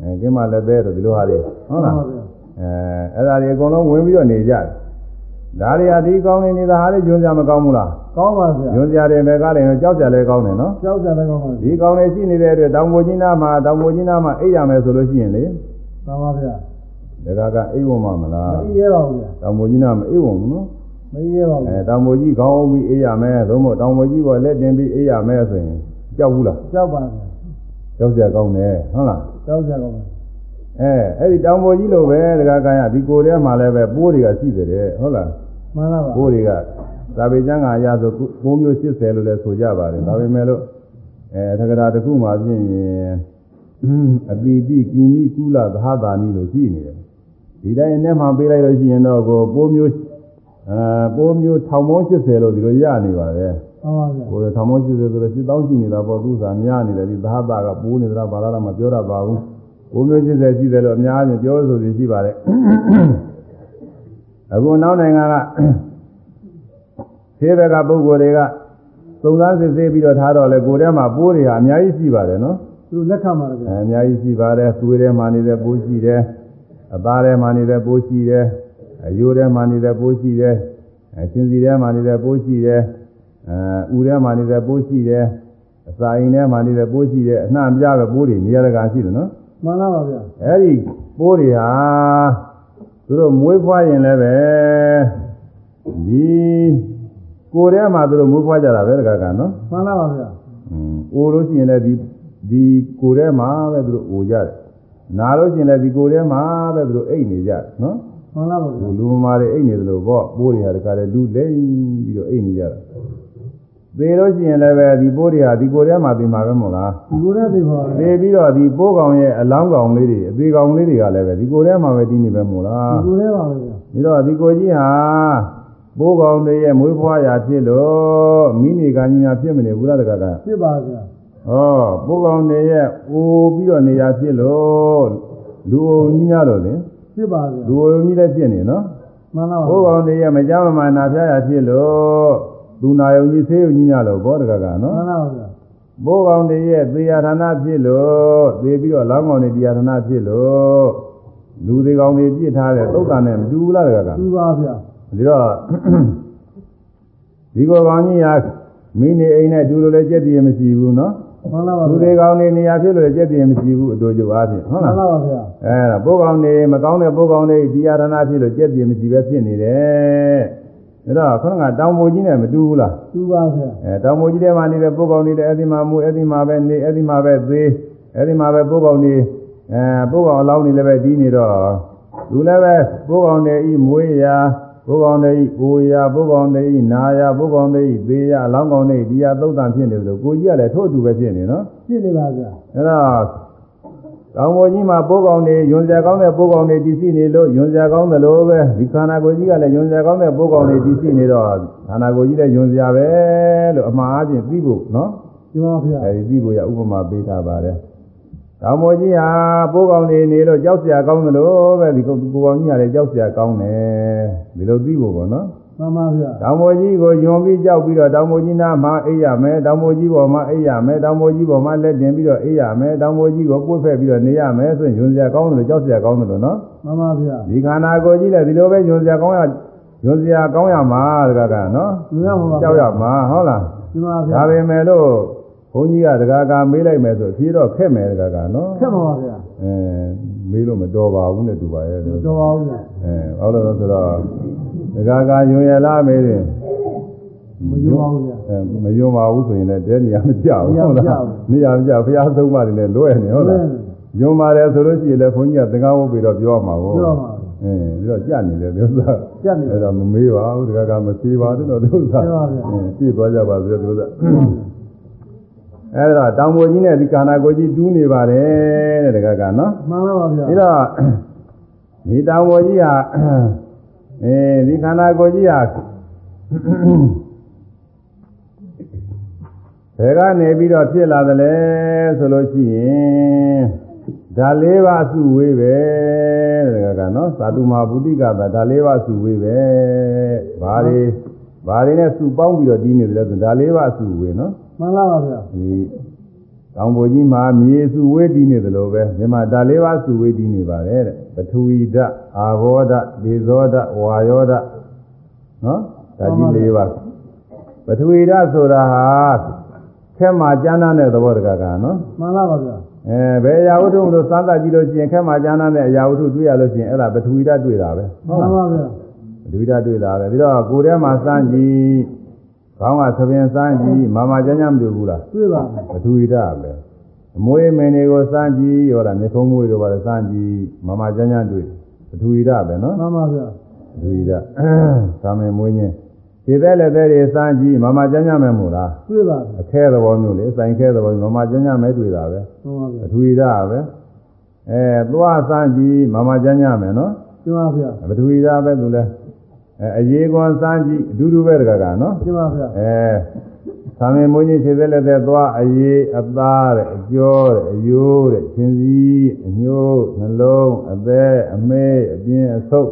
Speaker 1: အဲကင်းမလည်းပဲတော့ဒီလိုဟာတွေဟုတ်လား
Speaker 2: မှန်ပါဗျာ
Speaker 1: အဲအဲ့ဒါတွေအကုန်လုံးဝင်ပြီးတော့နေကြတယ် ဒါတွေဟာဒီကောင်းနေနေတာဟာလေညွန်ကြမကောင်းဘူးလား
Speaker 2: ကောင်းပါဗျာ
Speaker 1: ညွန်ကြတယ်ပဲကားလည်းကြောက်ကြလည်းကောင်းတယ်နော်
Speaker 2: ကြောက်ကြတယ်ကောင်းပါဗျာ
Speaker 1: ဒီကောင်းနေရှိနေတဲ့အတွက်တောင်ပေါ်ကြီးနားမှာတောင်ပေါ်ကြီးနားမှာအိပ်ရမယ်ဆိုလို့ရှိရင်လေ
Speaker 2: မှန်ပါဗျာ
Speaker 1: ဒါကကအိပ်ဝမမလား
Speaker 2: မအေးရပါဘူးဗျာ
Speaker 1: တောင်ပေါ်ကြီးနားမအိပ်ဝဘူးနော်
Speaker 2: မအေးရပါဘူး
Speaker 1: အဲတောင်ပေါ်ကြီးခေါင်းအုပ်ပြီးအေးရမယ်သို့မဟုတ်တောင်ပေါ်ကြီးပေါ်လက်တင်ပြီးအေးရမယ်ဆိုရင်ကြောက်ဘူးလား
Speaker 2: ကြောက်ပါဗျာ
Speaker 1: ကြောက်ကြကောင်းတယ်ဟုတ်လား
Speaker 2: ကြောက်ကြကောင်းပါ
Speaker 1: အဲအဲ့ဒီတောင်ပေါ်ကြီးလိုပဲတကားကံရဒီကိုယ်ထဲမှာလည်းပဲပိုးတွေကရှိတယ်တဲ့ဟုတ်လား
Speaker 2: မှန်လားပါ
Speaker 1: ပိုးတွေကသာပေကျမ်းကအရာဆိုပိုးမျိုး80လို့လည်းဆိုကြပါတယ်ဒါပေမဲ့လို့အဲသက္ကရာတစ်ခုမှဖြစ်ရင်အပိတိကိမိကုလသဟတာနိလို့ရှိနေတယ်ဒီတိုင်းနဲ့မှပေးလိုက်လို့ရှိရင်တော့ကိုပိုးမျိုးအဲပိုးမျိုးထောင်ပေါင်း80လို့ဒီလိုရနေပါတယ်
Speaker 2: မှန်ပါဗျာ
Speaker 1: ကိုယ်ထောင်မိုးရှိသေးဆိုတော့စစ်တောင်းရှိနေတာပေါ့သူစားများနေတယ်ဒီသဟတာကပိုးနေတာဘာလာမှပြောတတ်ပါဘူးဘုံမျိုးစစ်တယ်ရှိတယ်လို့အများကြီးပြောဆိုနေရှိပါတယ် အခုနောက်နိုင်ငံကသေးဘက်ကပုဂ္ဂိုလ်တွေကသုံးသားစစ်ဆေးပြီးတော့ထားတော့လေကိုယ်ထဲမှာပိုးတွေဟာအများကြီးရှိပါတယ်နော်
Speaker 2: သူလက်ခံပါဗျာ
Speaker 1: အဲအများကြီးရှိပါတယ်သွေးထဲမှာနေတဲ့ပိုးရှိတယ်အသားထဲမှာနေတဲ့ပိုးရှိတယ်အယိုးထဲမှာနေတဲ့ပိုးရှိတယ်အချင်းစီထဲမှာနေတဲ့ပိုးရှိတယ်အဲဥထဲမှာနေတဲ့ပိုးရှိတယ်အစာအိမ်ထဲမှာနေတဲ့ပိုးရှိတယ်အနှံ့ပြပဲပိုးတွေနေရာတကာရှိတယ်နော်
Speaker 2: မှန်လားပါဗျာ
Speaker 1: အဲဒီပိုးတွေဟာ သူတို့မွေးဖွားရင်လည်းပဲဒီကိုယ်ထဲမှာသူတို့မွေးဖွားကြတာပဲတကာကနော်
Speaker 2: မှန်လားပါဗျာ
Speaker 1: อืมအိုလို့ရှိရင်လည်းဒီဒီကိုယ်ထဲမှာပဲသူတို့အိုကြတယ်နာလို့ရှိရင်လည်းဒီကိုယ်ထဲမှာပဲသူတို့အိတ်နေကြတယ်နော်
Speaker 2: မှန်လားပါဗျာ
Speaker 1: လူလူမာတွေအိတ်နေသလိုပေါ့ပိုးတွေဟာတခါတည်းလူလိမ့်ပြီးတော့အိတ်နေကြတာ သေလို့ရှိရင်လည်းပဲဒီပိုးတွေဟာဒီကိုယ်ထဲမှာသိမှာပဲမို့လား
Speaker 2: ဒီကိုယ်နဲ့သိပါဗျာ
Speaker 1: သေပြီးတော့ဒီပိုးကောင်ရဲ့အလောင်းကောင်လေးတွေအသေးကောင်လေးတွေကလည်းပဲဒီကိုယ်ထဲမှာပဲတည်နေပဲမို့လား
Speaker 2: ဒီကိုယ်နဲ့ပါဗျာ
Speaker 1: ပြီးတော့ဒီကိုကြီးဟာပိုးကောင်တွေရဲ့မွေးဖွားရာဖြစ်လို့မိနေကကြီးများဖြစ်မနေဘူးလားတခါက
Speaker 2: ဖြစ်ပါဗျာ
Speaker 1: ဩပိုးကောင်တွေရဲ့အိုပြီးတော့နေရာဖြစ်လို့လူအုံကြီးများလို့လေ
Speaker 2: ဖြစ်ပါဗျာ
Speaker 1: လူအုံကြီးလည်းဖြစ်နေနော်
Speaker 2: မှန်လားပါ
Speaker 1: ပိုးကောင်တွေရဲ့မကြမ်းမမာနာဖျားရာဖြစ်လို့ သူနာယုံကြီးဆေးယုံကြီးများလို့ဘောတကကနော်
Speaker 2: မှန်လားပါဗျာ
Speaker 1: ပိုးကောင်တွေရဲ့သေယဌာနဖြစ်လို့သေပြီးတော့လောင်းကောင်တွေတရားဌာနဖြစ်လို့လူတွေကောင်တွေပြစ်ထားတဲ့သုတ်တန်နဲ့မတူဘူးလားတကက
Speaker 2: သူပါဗျာ
Speaker 1: ဒီတော့ဒီကောကောင်ကြီးဟာမိနေအိမ်နဲ့တူလို့လည်းကြက်တည်မရှိဘူးနော်
Speaker 2: မှန်လားပါ
Speaker 1: လူ
Speaker 2: ဗျာ
Speaker 1: တွေကောင်းနေနေရာဖြစ်လို့လည်းကြက်တည်မရှိဘူးအတူတူအားဖြင့်ဟုတ်
Speaker 2: မှ
Speaker 1: လား
Speaker 2: န်လားပါဗျာ
Speaker 1: အဲဒါပိုးကောင်းနေမကောင်းတဲ့ပိုးကောင်းတွေဒီယာရဏဖြစ်လို့ကြက်တည်မရှိပဲဖြစ်နေတယ် ဒါတော့ခဏကတောင်ပေါ်ကြီးနဲ့မတူဘူးလား
Speaker 2: သူပါဗျာ
Speaker 1: အဲတောင်ပေါ်ကြီးထဲမှာနေတဲ့ပိုးကောင်းတွေလည်းအဲ့ဒီမှာမူအဲ့ဒီမှာပဲနေအဲ့ဒီမှာပဲသေးအဲ့ဒီမှာပဲပိုးကောင်းတွေအဲပိုးကောင်းအလောင်းတွေလည်းပဲဒီနေတော့လူလည်းပဲပိုးကောင်းတွေဤမွေးရာဘုကောင်းတွေဤကိုရာဘုကောင်းတွေဤနာရာဘုကောင်းတွေဤသေးရာအလောင်းကောင်းတွေဒီဟာသုတ်တန်ဖြစ်နေတယ်လို့ကိုကြီးကလည်းထို့အတူပဲဖြစ်နေနော်
Speaker 2: ဖြစ်နေပါဗျာ
Speaker 1: အဲ့တော့ ကောင်းပေါ်ကြီးမှာပိုးကောင်းတွေယွန်စရာကောင်းတဲ့ပိုးကောင်းတွေတည်ရှိနေလို့ယွန်စရာကောင်းတယ်လို့ပဲဒီခန္ဓာကိုယ်ကြီးကလည်းယွန်စရာကောင်းတဲ့ပိုးကောင်းတွေတည်ရှိနေတော့ခန္ဓာကိုယ်ကြီးလည်းယွန်စရာပဲလို့အမှားအချင်းသိဖို့နော်
Speaker 2: ဒီပါဗျာ
Speaker 1: အဲဒီသိဖို့ရဥပမာပေးထားပါတယ်ကောင်းပေါ်ကြီးဟာပိုးကောင်းတွေနေလို့ကြောက်စရာကောင်းတယ်လို့ပဲဒီကိုကိုကောင်းကြီးကလည်းကြောက်စရာကောင်းတယ်ဒီလိုသိဖို့ပေါ့နော်
Speaker 2: မှန်ပါဗျာ
Speaker 1: တောင်ပေါ်ကြီးကိုယွန်ပြီးကြောက်ပြီးတော့တောင်ပေါ်ကြီးနားမှာအိပ်ရမယ်တောင်ပေါ်ကြီးပေါ်မှာအိပ်ရမယ်တောင်ပေါ်ကြီးပေါ်မှာလက်တင်ပြီးတော့အိပ်ရမယ်တောင်ပေါ်ကြီးကိုကိုယ်ဖက်ပြီးတော့နေရမယ်ဆိုရင်ယွန်စရာကောင်းတယ်လို့ကြောက်စရာကောင်းတယ်လို့နော်
Speaker 2: မှန်ပါဗျာ
Speaker 1: ဒီခန္ဓာကိုယ်ကြီးလည်းဒီလိုပဲယွန်စရာကောင်းရယွန်စရာကောင်းရမှာတကားကနော်
Speaker 2: သူရမှာပါ
Speaker 1: ကြောက်ရမှာဟုတ်လား
Speaker 2: ဒီပါဗျာ
Speaker 1: ဒါပေမဲ့လို့ဘုန်းကြီးကတကားကမေးလိုက်မယ်ဆိုဖြေတော့ခက်မယ်တကားကနော်
Speaker 2: ခက်ပါပါဗျာ
Speaker 1: အဲမေးလို့မတော်ပါဘူးနဲ့တူပါရဲ့
Speaker 2: တော်ပါဘူးဗျာ
Speaker 1: အဲဟုတ်လို့ဆိုတော့ တကားကယွန်ရလားမေးတယ်
Speaker 2: မယုံပါဘူးဗျာ
Speaker 1: အဲမယုံပါဘူးဆိုရင်လည်းတဲနေရာမကြောက်ဘူး
Speaker 2: နေရာ
Speaker 1: ဟုတ်
Speaker 2: မကျ
Speaker 1: လား
Speaker 2: ဘူး
Speaker 1: နေရာမကြောက်ဘုရားသုံးပါးတွေလည်းလွဲနေဟုတ်လားယုံပါတယ်ဆိုလို့ရှိရင်လည်းဘုန်းကြီးကသင်္ကန်းဝုတ်ပြီးတော့ပြောမှာကို
Speaker 2: ပြောပါ
Speaker 1: အင်းပြီးတော့ကြက်နေတယ်ဒီဥစ္စာ
Speaker 2: ကြက်နေတယ်
Speaker 1: အဲ့တော့မမေးပါဘူးတခါကမဖြေပါဘူးတော့ဒီဥစ္စာ
Speaker 2: မှန်ပါဗျာ
Speaker 1: အင်းကြည့်သွားကြပါဆိုတဲ့ဒီဥစ္စာအဲ့တော့တောင်ပေါ်ကြီးနဲ့ဒီကာနာကိုကြီးတူးနေပါတယ်တဲ့တခါကနော်
Speaker 2: မှန်ပါပါဗျာ
Speaker 1: ပြီးတော့ဒီတောင်ပေါ်ကြီးဟာ အဲဒီခန္ဓာကိုယ်ကြီးဟာဘယ်ကနေပြီးတော့ဖြစ်လာသလဲဆိုလို့ရှိရင်ဓာလေးပါအစုဝေးပဲတဲ့ကကနော်သာတုမာပုတိကသာဓာလေးပါအစုဝေးပဲဘာတွေဘာတွေနဲ့စုပေါင်းပြီးတော့ဒီနေတယ်ဆိုဓာလေးပါအစုဝေးနော်
Speaker 2: မှန်ပါပါဗျာ
Speaker 1: ဒီကောင်းပေါ်ကြီးမှာမြေစုဝေးတည်နေသလိုပဲမြန်မာဓာတ်လေးပါးစုဝေးတည်နေပါတယ်တဲ့ ပထဝီဓာတ်အာဘောဓာတ်ဒေဇောဓာတ်ဝါယောဓာတ်နော်ဓာတ်ကြီးလေးပါးပထဝီဓာတ်ဆိုတာဟာခဲမှာကျမ်းမ်းတဲ့သဘောတကကနော်
Speaker 2: မှန်ပါပါဗျာ
Speaker 1: အဲဘယ်အရာဝတ္ထုလို့စမ်းသပ်ကြည့်လို့ရှိရင်ခဲမှာကျမ်းမ်းတဲ့အရာဝတ္ထုတွေ့ရလို့ရှိရင်အဲ့ဒါပထဝီဓာတ်တွေ့တာပဲ
Speaker 2: မှန်ပါပါဗျာ
Speaker 1: ပထဝီဓာတ်တွေ့တာပဲပြီးတော့ကိုယ်ထဲမှာစမ်းကြည့်ခေါင်းကသပင်စမ်းကြည့်မာမာကျမ်းကျမ်းမတွေ့ဘူးလား
Speaker 2: တွေ့ပါမယ်
Speaker 1: ပထဝီဓာတ်ပဲ အမွေးမင်းတွေကိုစမ်းကြည့်ရောလားမြေခုံးမွေးတို့ပါလဲစမ်းကြည့်မမကျန်းကျန်းတွေ့ပထဝီဓာတ်ပဲနော်
Speaker 2: မှန်ပါဗျာ
Speaker 1: ပထဝီဓာတ်သာမင်မွေးခြင်းခြေသက်လက်သက်တွေစမ်းကြည့်မမကျန်းကျန်းမဲမို့လား
Speaker 2: တွေ့ပါမယ်
Speaker 1: အခဲသဘောမျိုးလေစိုင်ခဲသဘောမျိုးမမကျန်းကျန်းမဲတွေ့တာပဲ
Speaker 2: မှန်ပါ
Speaker 1: ပ
Speaker 2: ဗျာ
Speaker 1: ထဝီဓာတ်ပဲအဲသွားစမ်းကြည့်မမကျန်းကျန်းမဲနော်
Speaker 2: ကျင်းပါဗျာ
Speaker 1: ပထဝီဓာတ်ပဲသူလဲအဲအရေးကွန်စမ်းကြည့်အတူတူပဲတကကနော်
Speaker 2: ကျင်းပါဗျာ
Speaker 1: အဲ သာမင်မွေးကြီးခြေသက်လက်သက်သွားအရေးအသားတဲ့အကျော်တဲ့အယိုးတဲ့ခြင်းစည်းအညိုးနှလုံးအသက်အမေးအပြင်းအဆုပ်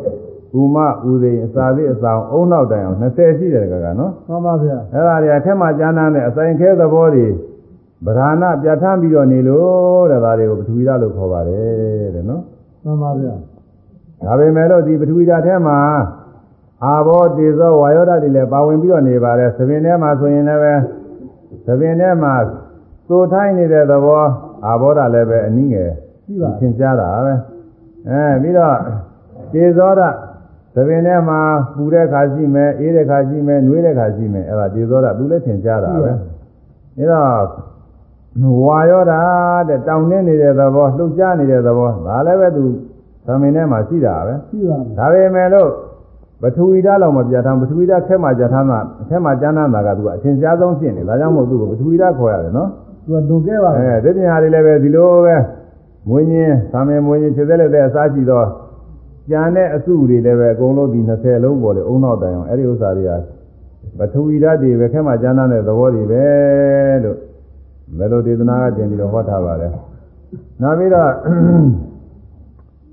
Speaker 1: ဥမဥသိမ်အစာသေးအဆောင်အုံနောက်တိုင်အောင်20ရှိတယ်ကကနော်
Speaker 2: မှန်ပါဗျာ
Speaker 1: အဲ့ဒါတွေအထက်မှာကျမ်းမ်းတဲ့အဆိုင်ခဲသဘောတွေဗราဏပြဋ္ဌာန်းပြီးတော့နေလို့တဲ့ဒါတွေကိုပထဝီဓာတ်လို့ခေါ်ပါတယ်တဲ့နော်
Speaker 2: မှန်ပါဗျာ
Speaker 1: ဒါပေမဲ့လို့ဒီပထဝီဓာတ်ထဲမှာ အာဘောတေဇောဝါယောဓာတ်တွေလည်းပါဝင်ပြီးတော့နေပါတယ်သဘင်ထဲမှာဆိုရင်လည်းပဲသဘင်ထဲမှာသိုထိုင်းနေတဲ့သဘောအာဘောဓာတ်လည်းပဲအနည်းငယ်
Speaker 2: ရှိပါ
Speaker 1: သင်ကြားတာပဲအဲပြီးတော့တေဇောဓာတ်သဘင်ထဲမှာပူတဲ့ခါရှိမယ်အေးတဲ့ခါရှိမယ်နှွေးတဲ့ခါရှိမယ်အဲ့ဒါတေဇောဓာတ်သူလည်းသင်ကြားတာပဲအဲတော့ဝါယောဓာတ်တဲ့တောင်းနေနေတဲ့သဘောလှုပ်ရှားနေတဲ့သဘောဒါလည်းပဲသူသမင်ထဲမှာရှိတာပဲ
Speaker 2: ရှိပါမယ်
Speaker 1: ဒါပေမဲ့လို့ ပထဝီဓာတ်လောက်မပြတ်ထားပထဝီဓာတ်ခဲမှာကြထားတာခဲမှာကျမ်းမ်းတာကသူကအထင်ရှားဆုံးဖြစ်နေဒါကြောင့်မို့သူ့ကိုပထဝီဓာတ်ခေါ်ရတယ်နော်
Speaker 2: သူကဒုခဲ့ပါ
Speaker 1: အဲ
Speaker 2: ဗျာ
Speaker 1: ဒီပညာတွေလည်းပဲဒီလိုပဲမွေးညင်းသာမေမွေးညင်းခြေသက်လက်သက်အစားရှိတော့ကျန်တဲ့အစုတွေလည်းပဲအကုန်လုံးဒီ20လုံးပေါ်လေအုံနောက်တိုင်အောင်အဲ့ဒီဥစ္စာတွေကပထဝီဓာတ်တွေပဲခဲမှာကျမ်းမ်းတဲ့သဘောတွေပဲလို့မလိုဒေသနာကတင်ပြီးတော့ဟောထားပါတယ်နောက်ပြီးတော့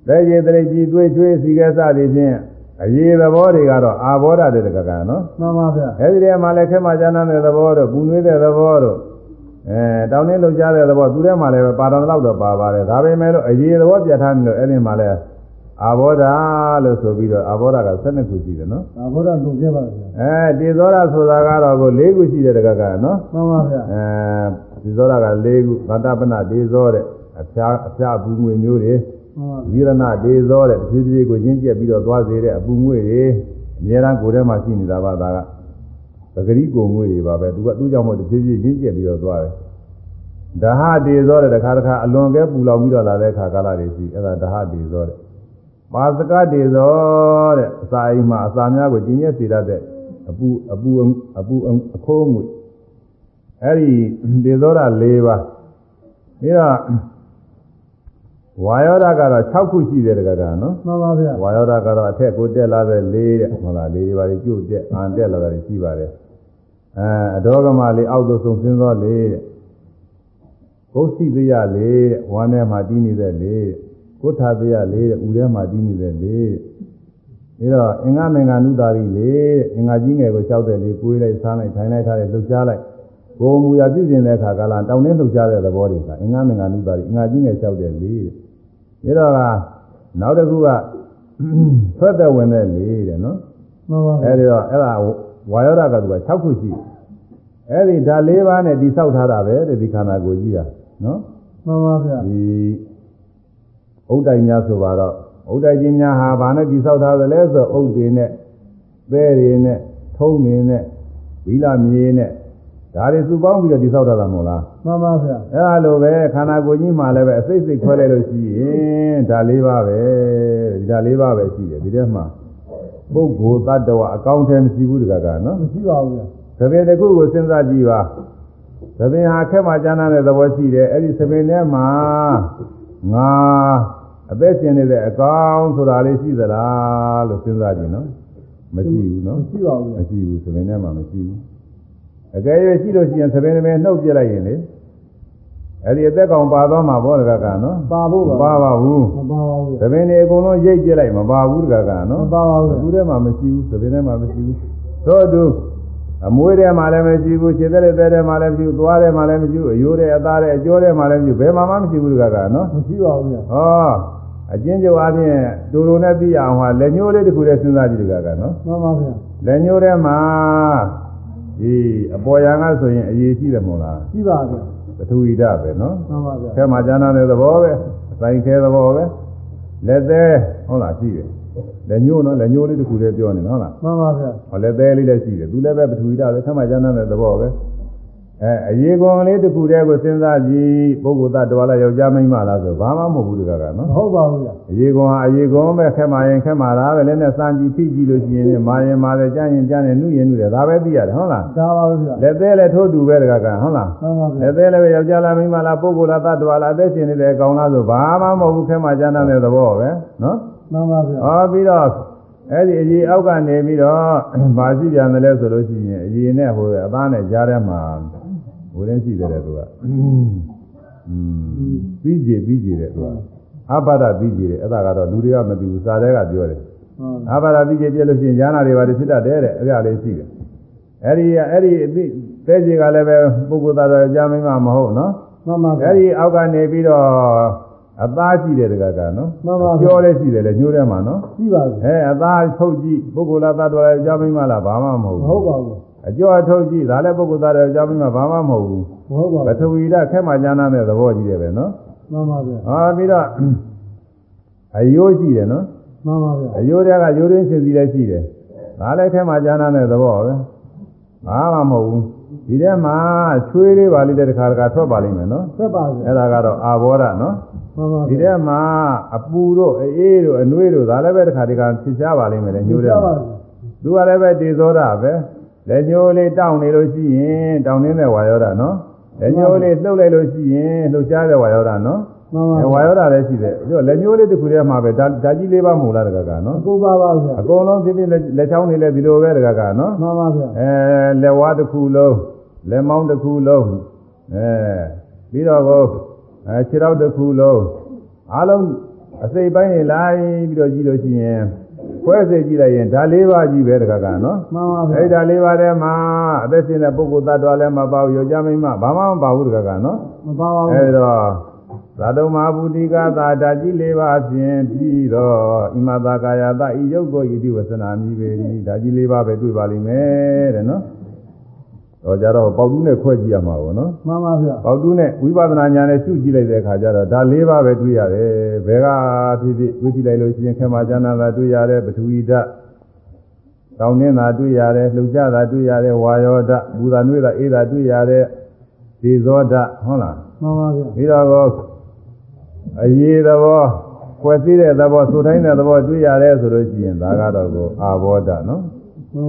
Speaker 1: တဲ့ရေတရိပ်ကြီးတွေးကျွေးစီကဲစသည်ဖြင့် အရေးသဘောတွေကတော့အာဘောဓတဲ့တကကနော်
Speaker 2: မှန်ပါဗျာ
Speaker 1: အဲဒီတည်းမှာလည်းခဲမှကျမ်းမ်းတဲ့သဘောတို့ပူနွေးတဲ့သဘောတို့အဲတောင်းနှင်းလှုပ်ရှားတဲ့သဘောသူထဲမှာလည်းပါတော်တော့တော့ပါပါတယ်ဒါပေမဲ့လို့အရေးသဘောပြတ်ထားနေလို့အဲဒီမှာလည်းအာဘောဓလို့ဆိုပြီးတော့အာဘောဓက12ခုရှိတယ်နော်
Speaker 2: ဒါဘုရားဒုခဲ့ပါဗျာ
Speaker 1: အဲတေဇောရဆိုတာကတော့ကို၄ခုရှိတဲ့တကကနော်
Speaker 2: မှန်ပါဗျာ
Speaker 1: အဲဒီဇောရက၄ခုဗတ္တပနဒေဇောတဲ့အဖျားအဖျားဘူးငွေမျိုးတွေ
Speaker 2: မှန်ပါ
Speaker 1: ဝိရဏဒေဇောတဲ့တဖြည်းဖြည်းကိုရင်းကျက်ပြီးတော့သွားစေတဲ့အပူငွေတွေအများအားကိုယ်ထဲမှာရှိနေတာပါဒါကပဂရိကိုငွေတွေပါပဲသူကသူ့ကြောင့်မို့တဖြည်းဖြည်းရင်းကျက်ပြီးတော့သွားတယ်ဒါဟဒေဇောတဲ့တစ်ခါတစ်ခါအလွန်ကဲပူလောင်ပြီးတော့လာတဲ့အခါကာလတွေရှိအဲ့ဒါဒါဟဒေဇောတဲ့ပါစကဒေဇောတဲ့အစာအိမ်မှာအစာများကိုကျင်းရက်စေတတ်တဲ့အပူအပူအပူအခိုးငွေအဲ့ဒီဒေဇောတာ၄ပါးပြီးတော့ ဝါယောဓာတ်ကတော့6ခုရှိတယ်တကကနော်
Speaker 2: မှန်ပါဗျာ
Speaker 1: ဝါယောဓာတ်ကတော့အထက်ကိုတက်လာတဲ့၄တဲ့ဟုတ်လား၄တွေပါလေကျုပ်တက်အာတက်လာတာရှိပါတယ်အဲအဒေါကမလေးအောက်သို့ဆုံးဆင်းသော၄တဲ့ကိုယ်စီသရ၄တဲ့ဝမ်းထဲမှာတီးနေတဲ့၄တဲ့ကိုယ်ထာသရ၄တဲ့ဥထဲမှာတီးနေတဲ့၄တဲ့ပြီးတော့အင်္ဂမင်္ဂနုတာရီ၄တဲ့အင်္ဂါကြီးငယ်ကိုလျှောက်တဲ့လေးကိုွေးလိုက်ဆန်းလိုက်ထိုင်လိုက်ထားလိုက်လှုပ်ရှားလိုက် ကိုယ်မူရပြုပြင်တဲ့အခါကလာတောင်းနှင်းလှုပ်ရှားတဲ့သဘောတွေကအင်္ဂမင်္ဂနုတာရီအင်္ဂါကြီးငယ်လျှောက်တဲ့လေးတဲ့ဒါတော့ကနောက်တစ်ခုကထွက်သက်ဝင်တဲ့လေးတဲ့နော်
Speaker 2: မှန်ပါဗျာ
Speaker 1: အဲဒီတော့အဲ့ဒါဝါယောဓာတ်ကသူက6ခုရှိတယ်အဲဒီဓာတ်၄ပါးနဲ့တိဆောက်ထားတာပဲတဲ့ဒီခန္ဓာကိုယ်ကြီးอ่ะနော်
Speaker 2: မှန်ပါဗျာ
Speaker 1: ဒီဥဒ္ဒိုင်များဆိုပါတော့ဥဒ္ဒိုင်ကြီးများဟာဘာနဲ့တိဆောက်ထားသလဲဆိုဥဒ္ဒေနဲ့သဲတွေနဲ့ထုံးတွေနဲ့ဝီလာမြေနဲ့ ဒါတွေစုပေါင်းပြီးတော့ဒီဆောက်တာမဟုတ်လား
Speaker 2: မှန်ပါဗျာ
Speaker 1: အဲ့ဒါလိုပဲခန္ဓာကိုယ်ကြီးမှာလည်းပဲအစိတ်စိတ်ခွဲလိုက်လို့ရှိရင်ဒါလေးပါပဲဒီဒါလေးပါပဲရှိတယ်ဒီထဲမှာပုဂ္ဂိုလ်တ attva အကောင်းထဲမရှိဘူးတကကနော်
Speaker 2: မရှိပါဘူးဗျာ
Speaker 1: သဘင်တစ်ခုကိုစဉ်းစားကြည့်ပါသဘင်ဟာခက်မှကျမ်းတဲ့သဘောရှိတယ်အဲ့ဒီသဘင်ထဲမှာငါအသက်ရှင်နေတဲ့အကောင်ဆိုတာလေးရှိသလားလို့စဉ်းစားကြည့်နော်မရှိဘူးနော်
Speaker 2: မရှိပါဘူး
Speaker 1: မ
Speaker 2: ဗျာ
Speaker 1: ရှိဘူးသဘင်ထဲမှာမရှိဘူး အကယ်၍ရှိလို့ရှိရင်သဘင်တစ်ပင်နှုတ်ပြလိုက်ရင်လေအဲ့ဒီအသက်ကောင်ပါသွားမှာဘောတကကနော်
Speaker 2: ပါဖို့
Speaker 1: မ
Speaker 2: ပါ
Speaker 1: ပါပါဘူး
Speaker 2: မပါပါဘူး
Speaker 1: သဘင်တွေအကုန်လုံးရိတ်ပြလိုက်မပါဘူးတကက
Speaker 2: မ
Speaker 1: နော်
Speaker 2: ပါပါဘူး
Speaker 1: အခုထဲမှာမရှိဘူးသဘင်ထဲမှာမရှိဘူးသို့အတူအမွေးထဲမှာလည်းမရှိဘူးခြေသက်တဲ့တဲ့ထဲမှာလည်းမရှိဘူးသွားထဲမှာလည်းမရှိဘူးအယိုးထဲအသားထဲအကျောထဲမှာလည်းမရှိဘူးဘယ်မှာမှမရှိဘူးတကကနော်
Speaker 2: မရှိပါဘူးဗျာ
Speaker 1: ဟောအကျဉ်းချုပ်အပြင်တူတူနဲ့သိရအောင်ဟာလက်ညှိုးလေးတစ်ခုတည်းစဉ်းစားကြည့်တကကနော်
Speaker 2: မှန်ပါဗျာ
Speaker 1: လက်ညှိုးထဲမှာ ဒီအပေါ်ရန်ကဆိုရင်အရေးရှိတယ်မို့လား
Speaker 2: ရှိပါဗျာ
Speaker 1: ပထဝီဓာတ်ပဲနော်
Speaker 2: မှန်ပါဗျာ
Speaker 1: ဆဲမှာကျမ်းသာတဲ့သဘောပဲအဆိုင်ခဲသဘောပဲလက်သေးဟုတ်လားရှိတယ်လက်ညှိုးနော်လက်ညှိုးလေးတစ်ခုတည်းပြောနေနော်ဟုတ်လား
Speaker 2: မှန်ပါဗျာ
Speaker 1: ဟောလက်သေးလေးလည်းရှိတယ်သူလည်းပဲပထဝီဓာတ်ပဲဆဲမှာကျမ်းသာတဲ့သဘောပဲ အဲအရေးကွန်လေးတစ်ခုတည်းကိုစဉ်းစားကြည့်ပုဂ္ဂိုလ်သတ္တဝါလားယောက်ျားမိန်းမလားဆိုဘာမှမဟုတ်ဘူးတကက
Speaker 2: မ
Speaker 1: နော်
Speaker 2: ဟုတ်ပါဘူးဗျာ
Speaker 1: အရေးကွန်ဟာအရေးကွန်ပဲခက်မှရင်ခက်မှလားပဲလည်းနဲ့စမ်းကြည့်ဖိကြည့်လို့ရှိရင်မာရင်မာတယ်ကြားရင်ကြားတယ်နှုရင်နှုတယ်ဒါပဲသိရတယ်ဟုတ်လား
Speaker 2: ဒါပါပဲဗျာ
Speaker 1: လက်သေးလည်းထိုးတူပဲတကကဟုတ်လား
Speaker 2: မှန်ပါဗျာ
Speaker 1: လက်သေးလည်းပဲယောက်ျားလားမိန်းမလားပုဂ္ဂိုလ်လားသတ္တဝါလားအသက်ရှင်နေတဲ့အကောင်လားဆိုဘာမှမဟုတ်ဘူးခဲမှကျမ်းတဲ့သဘောပဲနော်
Speaker 2: မှန်ပါဗျာ
Speaker 1: ဟောပြီးတော့အဲ့ဒီအကြီးအောက်ကနေပြီးတော့ဘာရှိပြန်တယ်လဲဆိုလို့ရှိရင်အကြီးနဲ့ဟိုအသားနဲ့ကြားထဲမှာ ဟိုတင်းရှိတယ်တဲ့သူကအင်းပြီးကြည်ပြီးကြည်တဲ့သူကအဘဒပြီးကြည်တဲ့အဲ့ဒါကတော့လူတွေကမသိဘူးစာထဲကပြောတယ်
Speaker 2: ဟုတ်
Speaker 1: အာဘာရာတိကျပြည့်လို့ရှိရင်ဉာဏ်တွေပါဖြစ်တတ်တယ်တဲ့အရာလေးရှိတယ်။အဲဒီအဲ့ဒီအသိသဲကြီးကလည်းပဲပုဂ္ဂိုလ်သားတော်ကြာမင်းမမဟုတ်နော်
Speaker 2: မှန်ပါ။ဗျာ
Speaker 1: အဲဒီအောက်ကနေပြီးတော့အသားရှိတယ်တကကနော်
Speaker 2: မှန်ပါဗျာ
Speaker 1: ကြောလေးရှိတယ်လေညိုးထဲမှာနော်
Speaker 2: ရှိပါဗျာ။
Speaker 1: အဲအသားထုတ်ကြည့်ပုဂ္ဂိုလ်သားတော်ကြာမင်းမလားဘာမှမဟုတ်
Speaker 2: မ
Speaker 1: ဘူး
Speaker 2: ဟုတ်ပါဘူး။
Speaker 1: အကျော်ထုတ်ကြည့်ဒါလည်းပုဂ္ဂိုလ်သားတော်ကြာမင်းမဘာမှမဟုတ်ဘူး
Speaker 2: မဟုတ်ပါ။
Speaker 1: ပထ
Speaker 2: ဘူး
Speaker 1: ဝီဓာတ်ခဲမှဉာဏ်နဲ့သဘောကြီးတယ်ပဲနော်
Speaker 2: မှန်ပါဗျာ။
Speaker 1: ဟာပြီးတော့အယိုးရှိတယ်နော်။
Speaker 2: မှန်ပါဗျာ
Speaker 1: အယိုးတွေကယိုးရင်းရှင်စီလည်းရှိတယ်။ဒါလည်းထဲမှာဉာဏ်နဲ့သဘောပဲ။ဘာမှမဟုတ်ဘူး။ဒီထဲမှာချွေးလေးပါလိမ့်တဲ့တစ်ခါတစ်ခါထွက်ပါလိမ့်မယ်နော်
Speaker 2: သက်ပါဗျာ။
Speaker 1: အဲ့ဒါကတော့အာဘောဓနော်
Speaker 2: မှန်ပါ။
Speaker 1: ဒီ
Speaker 2: ဗျာ
Speaker 1: ထဲမှာအပူတို့အေးတို့အနှွေးတို့ဒါလည်းပဲတစ်ခါတစ်ခါဖြစ်ရှားပါလိမ့်မယ်လေညိုးထဲ
Speaker 2: ပါ
Speaker 1: မှာ
Speaker 2: ဗျာ။
Speaker 1: သူကလည်းပဲတေဇောဓပဲ။ လက်ညိုးလေးတောင့်နေလို့ရှိရင်တောင့်နေတဲ့ဝါယောဓနော်။လက်ညိုးလေးလှုပ်လိုက်လို့ရှိရင်လှုပ်ရှားတဲ့ဝါယောဓနော်
Speaker 2: မှန်ပါ။
Speaker 1: အဲဝါ
Speaker 2: ဗျာ
Speaker 1: ယောဓလည်းရှိတယ်။ပြီးတော့လက်ညိုးလေးတစ်ခုထဲမှာပဲဒါဒါကြီးလေးပါမဟုတ်လားတကကနော်
Speaker 2: အကုန်ပါပါဗျာ
Speaker 1: အကုန်လုံးဖြစ်ဖြစ်လက်လက်ချောင်းတွေလည်းဒီလိုပဲတကကနော်
Speaker 2: မှန်ပါဗျာ
Speaker 1: အဲလက်ဝါးတစ်ခုလုံးလက်မောင်းတစ်ခုလုံးအဲပြီးတော့ကိုအဲခြေထောက်တစ်ခုလုံးအားလုံးအစိပ်ပိုင်းနေလိုက်ပြီးတော့ကြည့်လို့ရှိရင် ခွဲစိတ်ကြည့်လိုက်ရင်ဒါလေးပါးကြီးပဲတကကနော်
Speaker 2: မှန်ပါဗျာ
Speaker 1: အဲ့ဒါလေးပါးထဲမှာအသက်ရှင်တဲ့ပုဂ္ဂိုလ်သတ္တဝါလည်းမပါဘူးယောက်ျားမိန်းမဘာမှမပါဘူးတကကနော်
Speaker 2: မပါပါဘူး
Speaker 1: အဲဒီတော့သာတုမာဘူတိကသာဓာကြီးလေးပါးဖြင့်ပြီးတော့ဣမသာကာယတဤယုတ်ကိုဣတိဝဆနာမိပေ၏ဓာကြီးလေးပါးပဲတွေ့ပါလိမ့်မယ်တဲ့နော်။ တော့ကြတော့ပေါက်တူးနဲ့ခွဲကြည့်ရမှာပေါ့နော်
Speaker 2: မှန်ပါဗျာ။
Speaker 1: ပေါက်တူးနဲ့ဝိပဿနာဉာဏ်နဲ့ရှုကြည့်လိုက်တဲ့အခါကျတော့ဒါလေးပါးပဲတွေ့ရတယ်။ဘယ်ကဖြစ်ဖြစ်တွေ့ကြည့်လိုက်လို့ရှိရင်ခေမဇာနာသာတွေ့ရတယ်ပထဝီဓာတ်ကောင်းနေတာတွေ့ရတယ်လှုပ်ရှားတာတွေ့ရတယ်ဝါယောဓာတ်ဘူတာနွေးတာအေးတာတွေ့ရတယ်ဒီဇောဓာတ်ဟုတ်လား
Speaker 2: မှန်ပါဗျာ
Speaker 1: ပြီးတော့ကိုအရေးသဘောကွယ်သိတဲ့သဘောသိုတိုင်းတဲ့သဘောတွေ့ရတယ်ဆိုလို့ရှိရင်ဒါကတော့ကိုအာဘောဓနော်
Speaker 2: မှန်ပါ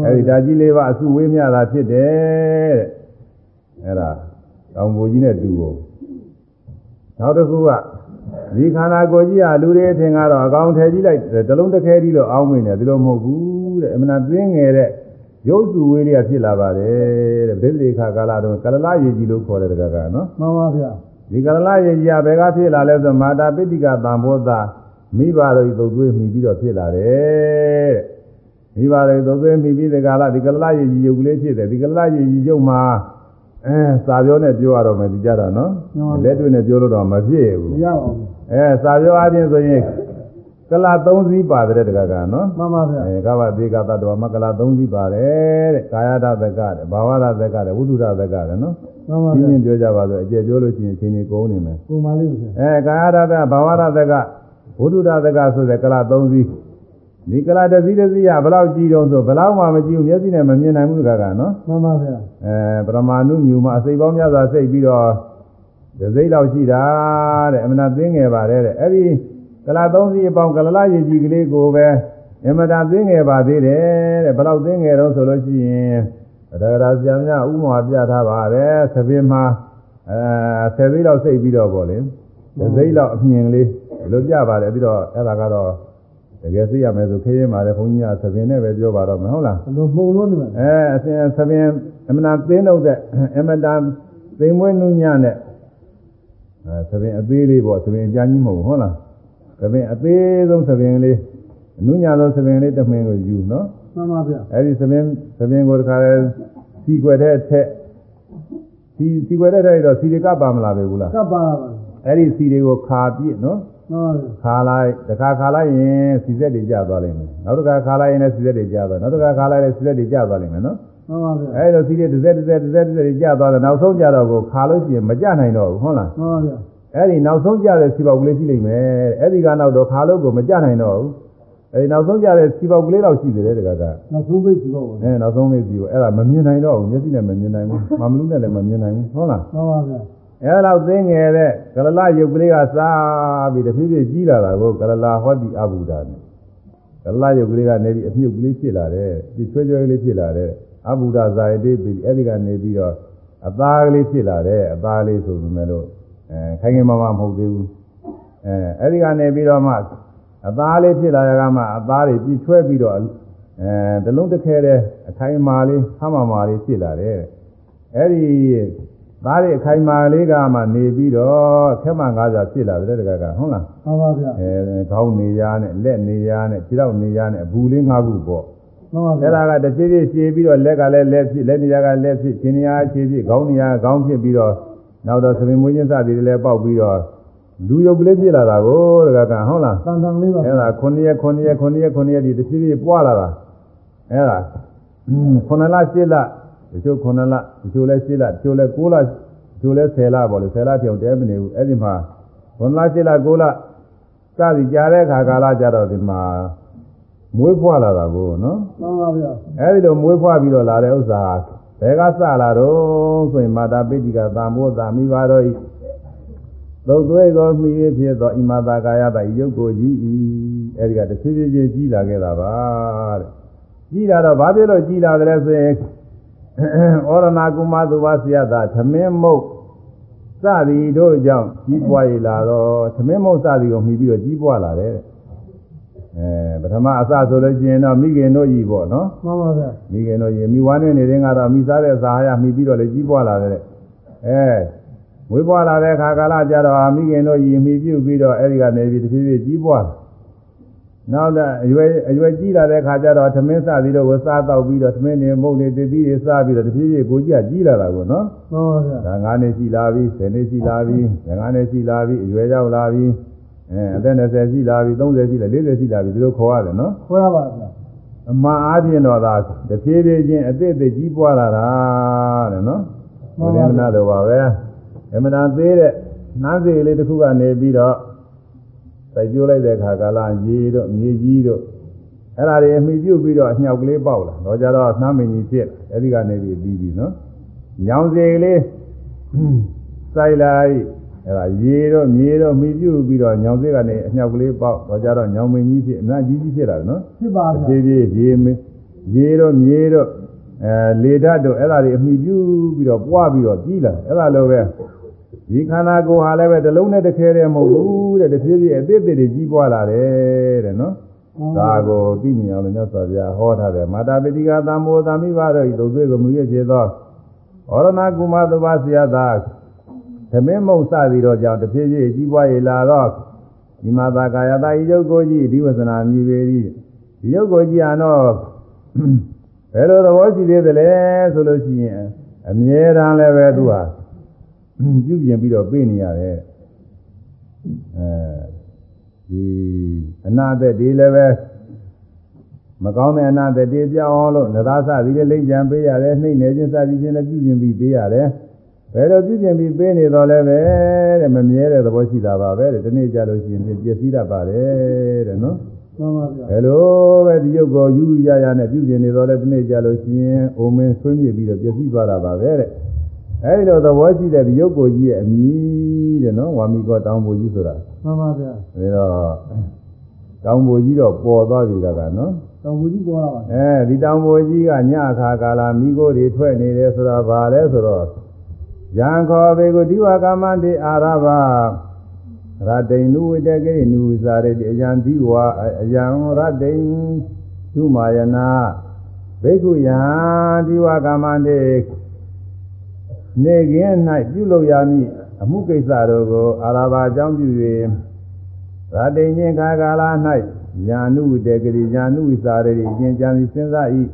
Speaker 1: အဲဒီဓာကြီးလေးပါအစုဝေးမြတာဖြစ်တယ်တဲ့အဲ့ဒါတောင်ပူကြီးနဲ့တူဖို့နောက်တစ်ခုကဒီခန္ဓာကိုယ်ကြီးဟာလူတွေအထင်ကတော့အကောင်ထည်ကြီးလိုက်တလုံးတစ်ခဲကြီးလို့အောင်းမိနေတယ်ဒီလိုမဟုတ်ဘူးတဲ့အမှန်သွင်းငယ်တဲ့ရုပ်စုဝေးလေးကဖြစ်လာပါတယ်တဲ့ဗိသေခါကာလတော့ကလလရေကြီးလို့ခေါ်တယ်တကကနော်
Speaker 2: မှန်ပါဗျာ
Speaker 1: ဒီကရလရေကြီးကဘယ်ကဖြစ်လာလဲဆိုမာတာပိဋိကသံဘောသာမိဘတို့ဤသုတ်သွေးမိပြီးတော့ဖြစ်လာတယ် မိဘတွေသုတ်သွေးမိပြီးဒီကလာဒီကရလရေကြီးရုပ်ကလေးဖြစ်တယ်ဒီကရလရေကြီးရုပ်မှာအဲစာပြောနဲ့ပြောရတော့မယ်ဒီကြတော့နော်လက်တွေ့နဲ့ပြောလို့တော့မဖြစ်
Speaker 2: မ
Speaker 1: ဘူး
Speaker 2: ရပါဘူး
Speaker 1: အဲစာပြောအချင်းဆိုရင်ကလာ3စီးပါတယ်တကကနော်
Speaker 2: မှန်ပါဗျာ
Speaker 1: အဲကဗ္ဗဒေကတတ္တဝမကလာ3စီးပါတယ်တဲ့ကာယဓာတ်သကတဲ့ဘာဝဓာတ်သကတဲ့ဝိတုဓာတ်သကတဲ့နော်
Speaker 2: မှန်ပါ
Speaker 1: ရှင်း
Speaker 2: ဗျာ
Speaker 1: ရှင်းပြောကြပါဆိုအကျယ်ပြောလို့ရှိရင်ချင်းကြီးကုန်နေမယ်
Speaker 2: ပုံပါလိမ့်ဗျာ
Speaker 1: အဲကာယရတ္တဘာဝရတ္တကဘုဒ္ဓရတ္တကဆိုတဲ့ကလ၃စီး ဒီကလာတစ်စီးတစ်စီးကဘယ်လောက်ကြီးတော့ဆိုဘယ်လောက်မှမကြည့်ဘူးမျက်စိနဲ့မမြင်နိုင်ဘူးကကနော်
Speaker 2: မှန်ပါဗျာ
Speaker 1: အဲပရမာဏုမြူမှာအစိပ်ပေါင်းများစွာစိတ်ပြီးတော့ဒစိမ့်လောက်ရှိတာတဲ့အမနာသိငယ်ပါတယ်တဲ့အဲ့ဒီကလာသုံးစီးအပေါင်းကလလရည်ကြီးကလေးကိုပဲအမနာသိငယ်ပါသေးတယ်တဲ့ဘယ်လောက်သိငယ်တော့ဆိုလို့ရှိရင်တဂရာဆရာများဥမာပြထားပါတယ်သပင်မှာအဲဆယ်သိန်းလောက်စိတ်ပြီးတော့ပေါ့လေဒစိမ့်လောက်အမြင်ကလေးဒီလိုပြပါတယ်ပြီးတော့အဲ့ဒါကတော့ တကယ်သိရမယ်ဆိုခရင်ပါလေဘုန်းကြီးကသပင်နဲ့ပဲပြောပါတော့မဟုတ်လား
Speaker 2: ဘယ်လိုမှုံလို့နေမှာ
Speaker 1: အဲအစဉ်သဘင်အမနာသင်းတော့တဲ့အမတာသိမ်မွေးနုညနဲ့အဲသဘင်အသေးလေးပေါ့သဘင်အကြမ်းကြီးမဟုတ်ဘူးဟုတ်လားသဘင်အသေးဆုံးသဘင်ကလေးနုညဆုံးသဘင်လေးတစ်မင်းကိုယူနော်
Speaker 2: မှန်ပါဗျာ
Speaker 1: အဲဒီသဘင်သဘင်ကိုတခါလဲစီကွယ်တဲ့အထက်စီစီကွယ်တဲ့အထက်တော့စီတွေကပါမလာပဲဘူးလား
Speaker 2: ကပ်ပါပါ
Speaker 1: အဲ့ဒီစီတွေကိုခါပြည့်နော်
Speaker 2: မှန်ပါဗျာ
Speaker 1: ခါလိုက်တစ်ခါခါလိုက်ရင်စီဆက်တွေကျသွားလိမ့်မယ်နောက်တစ်ခါခါလိုက်ရင်လည်းစီဆက်တွေကျသွားနောက်တစ်ခါခါလိုက်လည်းစီဆက်တွေကျသွားလိမ့်မယ်နော်
Speaker 2: မှန်ပါဗျာ
Speaker 1: အဲလိုစီးတဲ့တစ်စက်တစ်စက်တစ်စက်တစ်စက်ကြီးကျသွားတော့နောက်ဆုံးကျတော့ကိုခါလို့ရှိရင်မကျနိုင်တော့ဘူးဟုတ်လား
Speaker 2: မှန်ပါဗျာ
Speaker 1: အဲဒီနောက်ဆုံးကျတဲ့စီပေါက်ကလေးရှိလိမ့်မယ်အဲဒီကနောက်တော့ခါလို့ကိုမကျနိုင်တော့ဘူးအဲဒီနောက်ဆုံးကျတဲ့စီပေါက်ကလေးတော့ရှိသေးတယ်တကက
Speaker 2: နောက်ဆုံးပိတ်စီတော့ပါ
Speaker 1: အဲနောက်ဆုံးမေးစီကိုအဲ့ဒါမမြင်နိုင်တော့ဘူးမျက်စိနဲ့မမြင်နိုင်ဘူးမမလူနဲ့လည်းမမြင်နိုင်ဘူးဟုတ်လား
Speaker 2: မှန်ပါဗျာ
Speaker 1: အဲလောက်သိငယ်တဲ့ကလလရုပ်ကလေးကစားပြီးတဖြည်းဖြည်းကြီးလာတာကိုကလလဟောတိအဘူဒါနဲ့ကလလရုပ်ကလေးကနေပြီးအမြုပ်ကလေးဖြစ်လာတယ်ဒီချွဲချွဲကလေးဖြစ်လာတယ်အဘူဒါဇာယတိပြီးအဲ့ဒီကနေပြီးတော့အသားကလေးဖြစ်လာတယ်အသားလေးဆိုပေမဲ့လို့အဲခိုင်ခိုင်မာမာမဟုတ်သေးဘူးအဲအဲ့ဒီကနေပြီးတော့မှအသားလေးဖြစ်လာရကမှအသားတွေပြီးချွဲပြီးတော့အဲတလုံးတစ်ခဲတဲ့အခိုင်အမာလေးဆမ်းမာမာလေးဖြစ်လာတယ်အဲ့ဒီ သားတွေအခိုင်မာလေးကမှနေပြီးတော့ခက်မှန်ကားကြဖြစ်လာတယ်တကကဟုတ်လား
Speaker 2: မှန်ပါဗျာ
Speaker 1: အဲခေါင်းနေရနဲ့လက်နေရနဲ့ခြေထောက်နေရနဲ့အဘူးလေး၅ခုပေါ့
Speaker 2: မှန်ပါဗျာ
Speaker 1: အဲ့ဒါကတစ်ပြေးပြေးရှည်ပြီးတော့လက်ကလည်းလက်ဖြစ်လက်နေရကလက်ဖြစ်ခြေနေရခြေဖြစ်ခေါင်းနေရခေါင်းဖြစ်ပြီးတော့နောက်တော့သမင်မွေးချင်းစသည်တွေလည်းပေါက်ပြီးတော့လူရုပ်ကလေးဖြစ်လာတာကိုတကကဟုတ်လား
Speaker 2: တန်တန်လေးပါ
Speaker 1: အဲ့ဒါ9ရက်9ရက်9ရက်9ရက်ဒီတစ်ပြေးပြေးပွားလာတာအဲ့ဒါ9လ10လ တချို့9လတချို့လည်း10လတချို့လည်း9လတချို့လည်း10လပေါ့လေ10လတောင်တဲမနေဘူးအဲ့ဒီမှာ9လ10လ9လစသည်ကြားတဲ့ခါကာလကြတော့ဒီမှာမွေးဖွားလာတာကိုနော်
Speaker 2: မှန်ပါဗျာ
Speaker 1: အဲ့ဒီလိုမွေးဖွားပြီးတော့လာတဲ့ဥစ္စာဘယ်ကစလာတော့ဆိုရင်မာတာပိဋိကသာမောသာမိပါတော့ဤသုတ်သွေးကိုမိရဖြစ်သောဣမတာကာယတာဤရုပ်ကိုကြီးဤအဲ့ဒီကတစ်ဖြည်းဖြည်းချင်းကြီးလာခဲ့တာပါတဲ့ကြီးလာတော့ဘာဖြစ်လို့ကြီးလာကြလဲဆိုရင် ဩရဏကုမသုဘဆရာသာသမင်းမုတ်စသည်တို့ကြောင့်ကြီးပွားရလာတော့သမင်းမုတ်စသည်ကိုမှီပြီးတော့ကြီးပွားလာတယ်အဲပထမအစဆိုလို့ရှိရင်တော့မိခင်တို့ကြီးပေါ့နော်
Speaker 2: မှန်ပါဗျာ
Speaker 1: မိခင်တို့ရေမိဝါနေနေတဲ့ကတော့မိစားတဲ့စာဟာရမိပြီးတော့လည်းကြီးပွားလာတယ်အဲမွေးပွားလာတဲ့ခါကာလကြတော့မိခင်တို့ရေမိပြုတ်ပြီးတော့အဲဒီကနေပြီးတဖြည်းဖြည်းကြီးပွားလာ နောက်တော့အရွယ်အရွယ်ကြီးလာတဲ့ခါကျတော့သမင်းစသည်တို့ကိုစားတော့ပြီးတော့သမင်းနေမုတ်နေတည်ပြီးစားပြီးတော့တဖြည်းဖြည်းကိုကြီးကကြီးလာတာကိုနော်
Speaker 2: မှန်ပါဗျာ
Speaker 1: ဒါ9နှစ်ရှိလာပြီ10နှစ်ရှိလာပြီ15နှစ်ရှိလာပြီအရွယ်ရောက်လာပြီအဲအသက်20ရှိလာပြီ30ရှိလာ40ရှိလာပြီဒီလိုခေါ်ရတယ်နော်
Speaker 2: ခွဲပါဗျာ
Speaker 1: အမှန်အားဖြင့်တော့သာတဖြည်းဖြည်းချင်းအသစ်အသစ်ကြီးပွားလာတာတဲ့နော်ဘုရားနာတော်ပါပဲအမှန်တန်သေးတဲ့နှမ်းစေလေးတစ်ခုကနေပြီးတော့ စိုက်ပြိုးလိုက်တဲ့အခါကာလရေတို့မြေကြီးတို့အဲ့ဒါတွေအမိပြုတ်ပြီးတော့အညောက်ကလေးပေါက်လာတော့ကြတော့နှမ်းမင်းကြီးဖြစ်အဲ့ဒီကနေပြီးပြီးပြီနော်ညောင်စေလေးစိုက်လိုက်အဲ့ဒါရေတို့မြေတို့မိပြုတ်ပြီးတော့ညောင်စေကနေအညောက်ကလေးပေါက်တော့ကြတော့ညောင်မင်းကြီးဖြစ်အနာကြီးကြီးဖြစ်လာတယ်နော်
Speaker 2: ဖြစ်ပါ
Speaker 1: အ
Speaker 2: ဗျာ
Speaker 1: ပြေးပြေးရေမရေတော့မြေတော့အဲလေဓာတ်တို့အဲ့ဒါတွေအမိပြုပြီးတော့ပွားပြီးတော့ကြီးလာအဲ့ဒါလိုပဲ ဒီခန္ဓာကိုယ်ဟာလည်းပဲတစ်လုံးနဲ့တစ်ခဲတည်းမဟုတ်ဘူးတဲ့တစ်ပြေးပြေးအသစ်အသစ်တွေကြီးပွားလာတယ်တဲ့နော်ဒါကိုသိမြင်အောင်လို့မြတ်စွာဘုရားဟောထားတယ်မာတာပိတိကသံမောသမိပါတော့ဤသို့သွေးကိုမူရဖြစ်သောဩရဏကုမသဘာဆရာသာသမင်းမုံစသည်တော့ကြောင့်တစ်ပြေးပြေးကြီးပွားရလာတော့ဒီမာတာကာယတာဤယုတ်ကိုကြီးဒီဝဇနာမြည်ပေသည်ဒီယုတ်ကိုကြီးအတော့ဘယ်လိုသဘောရှိသေးသလဲဆိုလို့ရှိရင်အမြဲတမ်းလည်းပဲသူဟာ ပြုပြင်ပြီးတော့ပြေးနေရတယ်အဲဒီအနာသက်ဒီလည်းပဲမကောင်းတဲ့အနာသက်တွေပြောင်းအောင်လို့နသာစသည်လည်းလိမ့်ကြံပေးရတယ်နှိမ့်နေခြင်းစသည်ချင်းလည်းပြုပြင်ပြီးပေးရတယ်ဘယ်လိုပြုပြင်ပြီးပေးနေတော့လဲပဲတဲ့မမြဲတဲ့သဘောရှိတာပါပဲတဲ့ဒီနေ့ကြလို့ရှိရင်ပြည့်စည်တတ်ပါတယ်တဲ့နော်
Speaker 2: မှန်ပါဗျာ
Speaker 1: ဘယ်လိုပဲဒီရုပ်ကိုယူရရနဲ့ပြုပြင်နေတော့လဲဒီနေ့ကြလို့ရှိရင်အိုမင်းဆွေးမြေ့ပြီးတော့ပြည့်စည်သွားတာပါပဲတဲ့ အဲဒီလိုသဘောရှိတဲ့ဒီရုပ်ကိုကြီးရဲ့အမည်တဲ့နော်ဝါမီကောတောင်ပူကြီးဆိုတာ
Speaker 2: မှန်ပါဗျာ
Speaker 1: ဒါတော့တောင်ပူကြီးတော့ပေါ်သွားပြီကကနော်
Speaker 2: တော်ဘူးကြီးပေါ်လာပါ
Speaker 1: အဲဒီတောင်ပူကြီးကညအခါကာလမိโกတွေထွက်နေတယ်ဆိုတာဘာလဲဆိုတော့ယံခောဘေကုဒီဝကာမတိအာရဘရတိန်နုဝိတကေနုဇာရတိအယံဒီဝအယံရတိန်ဒုမာယနာဘေကုယံဒီဝကာမတိ နေကင်း၌ပြုလုပ်ရမည်အမှုကိစ္စတို့ကိုအာရဘအကြောင်းပြု၍ရတိန်ချင်းခါကာလ၌ယာနုဝိတကေယာနုဝိစာရတိအကျဉ်းကြံပြီးစဉ်းစား၏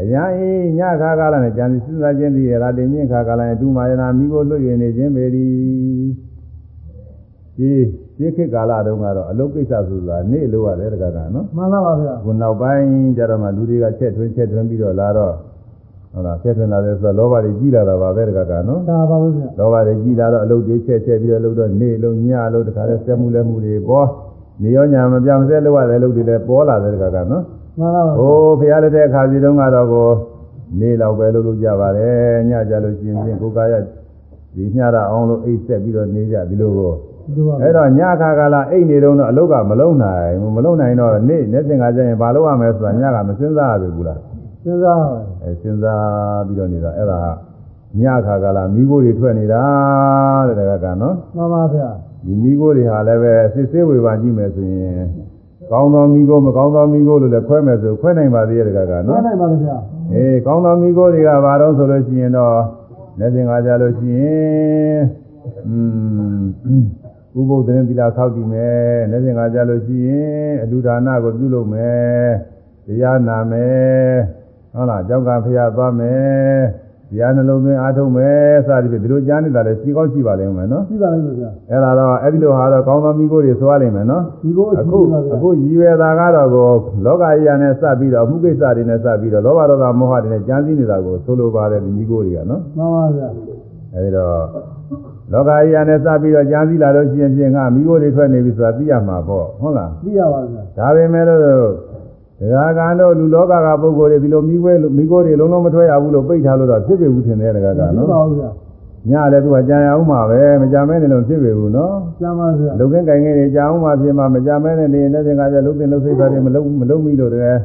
Speaker 1: အယံဤညခါကာလနဲ့ကြံပြီးစဉ်းစားခြင်းသည်ရတိန်ချင်းခါကာလ၌ဒုမာယနာမိကိုလွတ်၍နေခြင်းပေသည်ဒီဒီခေတ်ကာလတုန်းကတော့အလုတ်ကိစ္စဆိုတာနေ့လို့ရတယ်တကကနော်
Speaker 2: မှန်လားပါဗျာ
Speaker 1: ခုနောက်ပိုင်းကျတော့မှလူတွေကချက်ထွင်းချက်ထွင်းပြီးတော့လာတော့ ဟုတ်လားချက်ထွင်းလာတယ်ဆိုတော့လောဘတွေကြီးလာတာပါပဲတကကနော်
Speaker 2: ဒါပါပဲဗျာ
Speaker 1: လောဘတွေကြီးလာတော့အလုတ်တွေချက်ချက်ပြီးတော့လုပ်တော့နေ့လုံးညလုံးတခါလဲဆက်မှုလဲမှုတွေပေါ်နေရောညာမပြောင်းစဲလို့ရတဲ့လုပ်တွေလည်းပေါ်လာတယ်တကကနော်
Speaker 2: မှန်လားပါ
Speaker 1: ဟိုဖရားလက်တဲ့အခါစီတုန်းကတော့ကိုနေလောက်ပဲလုပ်လို့ကြပါတယ်ညကြလို့ရှိရင်ဖြင့်ကိုယ်ကာယဒီညတာအောင်လို့အိတ်ဆက်ပြီးတော့နေကြဒီလိုကို
Speaker 2: ဒီလိုပါ
Speaker 1: အဲ့တော့ညခါကာလအိတ်နေတော့အလုတ်ကမလုံနိုင်ဘူးမလုံနိုင်တော့နေ့နေ့ပြင်ကကျရင်ဘာလုပ်ရမလဲဆိုတာညကမစဉ်းစားရဘူးလား
Speaker 2: စဉ်းစားပါ
Speaker 1: အဲစဉ်းစားပြီးတော့နေတာအဲ့ဒါညခါကာလမိခိုးတွေထွက်နေတာတဲ့တကကနော်
Speaker 2: မှန်ပါဗျာ
Speaker 1: ဒီမိခိုးတွေဟာလည်းပဲစစ်ဆေးဝေဘာကြည့်မယ်ဆိုရင်ကောင်းသောမိခိုးမကောင်းသောမိခိုးလို့လည်းခွဲမယ်ဆိုခွဲနိုင်ပါသေးရဲ့တကက
Speaker 2: မှ
Speaker 1: နော်
Speaker 2: န်နိုင်ပါလေဗျာ
Speaker 1: အေးကောင်းသောမိခိုးတွေကဘာတော့ဆိုလို့ရှိရင်တော့လက်ပြင်ကကြလို့ရှိရင်อืมဥပုသ်တဲ့သီလဆောက်တည်မယ်လက်ပြင်ကကြလို့ရှိရင်အလူဒါနကိုပြုလုပ်မယ်တရားနာမယ် ဟုတ်လားကြောက်ကဖျားသွားမယ်တရားနှလုံးသွင်းအားထုတ်မယ်စသည်ဖြင့်ဒီလိုကြားနေတာလည်းရှိကောင်းရှိပါလိမ့်မယ်နော်
Speaker 2: ရှိပါလိမ့်မယ်ဗျာ
Speaker 1: အဲ့ဒါတော့အဲ့ဒီလိုဟာတော့ကောင်းသောမိခိုးတွေသွားလိမ့်မယ်နော်
Speaker 2: ဒီကိုအ
Speaker 1: အခု
Speaker 2: ရှိပါဗျာ
Speaker 1: အခုရည်ရွယ်တာကတော့ကိုလောကကြီးရနဲ့စပ်ပြီးတော့အမှုကိစ္စတွေနဲ့စပ်ပြီးတော့လောဘဒေါသမောဟတွေနဲ့ကြမ်းစည်းနေတာကိုဆိုလိုပါတယ်ဒီမိကိုတွေကနော်
Speaker 2: မှန်ပါဗျာ
Speaker 1: အဲဒီတော့လောကကြီးရနဲ့စပ်ပြီးတော့ကြမ်းစည်းလာလို့ရှိရင်ဖြင့်ငါမိကိုတွေထွက်နေပြီဆိုတာသိရမှာပေါ့ဟုတ်လား
Speaker 2: သိရပါဗျာ
Speaker 1: ဒါပေမဲ့လို့ ဒကာကန်တို့လူလောကကပုဂ္ဂိုလ်တွေဒီလိုမိခွဲမိကိုတွေလုံးလုံးမထွက်ရဘူးလို့ပိတ်ထားလို့တော့ဖြစ်ပြီဘူးထင်တယ်ဒကာက
Speaker 2: သိ
Speaker 1: နော်
Speaker 2: ပါဦးဗျာ
Speaker 1: ညလည်းသူကကြံရအောင်မှာပဲမကြမ်းမဲနေလို့ဖြစ်ပြီဘူးနော်
Speaker 2: ကျမ်းပါဗျာ
Speaker 1: လုံကင်းကင်ကင်းတွေကြာအောင်မှပြင်မှာမကြမဲနဲ့နေနေတင်ကကြလုံတင်လုံစိတ်သားတွေမလုံမလုံမိလို့တည်း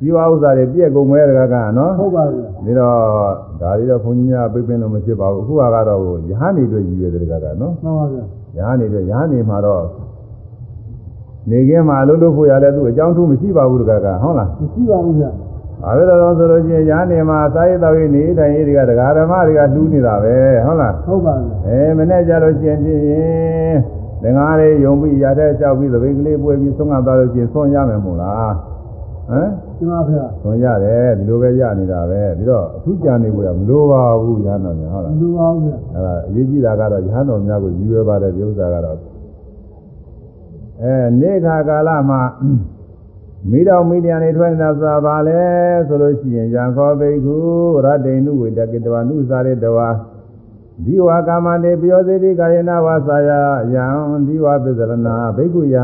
Speaker 1: ဇီဝဥစ္စာတွေပြည့်ကုန်မဲတကကနော်
Speaker 2: ဟုတ်ပါဗျာ
Speaker 1: ဒီတော့ဒါတွေတော့ဘုန်းကြီးများပြိပင်းလို့မဖြစ်ပါဘူးအခုကတော့ယဟန်နေအတွက်ရည်ရွယ်တယ်တကကနော်
Speaker 2: မှန်ပါဗျာ
Speaker 1: ယဟန်နေအတွက်ယဟန်နေမှာတော့ နေကင်းမှာလှုပ်လို့ဖို့ရလဲသူအကြောင်းထူးမရှိပါဘူးတကကဟုတ်လား
Speaker 2: မရှိပါဘူးဗျာ
Speaker 1: အဲဒါတော့ဆိုလို့ချင်းယဟန်နေမှာစာရေးတော်ရေးနေထိုင်ရေးတွေကဒကာဓမ္မတွေကလှူးနေတာပဲဟုတ်လား
Speaker 2: ဟုတ်ပါဗျာ
Speaker 1: အဲမနေ့ကျတော့ကျင်ပြင်းရင်ငငါးလေးယုံပြီးရတဲ့လျှောက်ပြီးသပိတ်ကလေးပွဲပြီးဆုံးမသွားလို့ကျင်ဆုံးရမယ်မို့လားဟမ်
Speaker 2: ကျမ်းပါဗျာ
Speaker 1: ဆုံးရတယ်ဒီလိုပဲရနေတာပဲပြီးတော့အထူးကြံနေကိုရမလိုပါဘူးရဟန်းတော်များဟုတ်လား
Speaker 2: လူပါဦးဗျာ
Speaker 1: အဲဒါအရေးကြီးတာကတော့ရဟန်းတော်များကိုရည်ရွယ်ပါတယ်ဒီဥစ္စာကတော့ အဲနေခါကာလမှာမိတော်မိတရားနေထွက်နေတာဆိုတာဘာလဲဆိုလို့ရှိရင်ယံခောဘိက္ခုရတ္တိနုဝေတကေတဝနုစာရေတဝါဒီဝါကာမတေပြောစေတိကာယနာဝါစာယယံဒီဝါပစ္စရဏဘိက္ခုယံ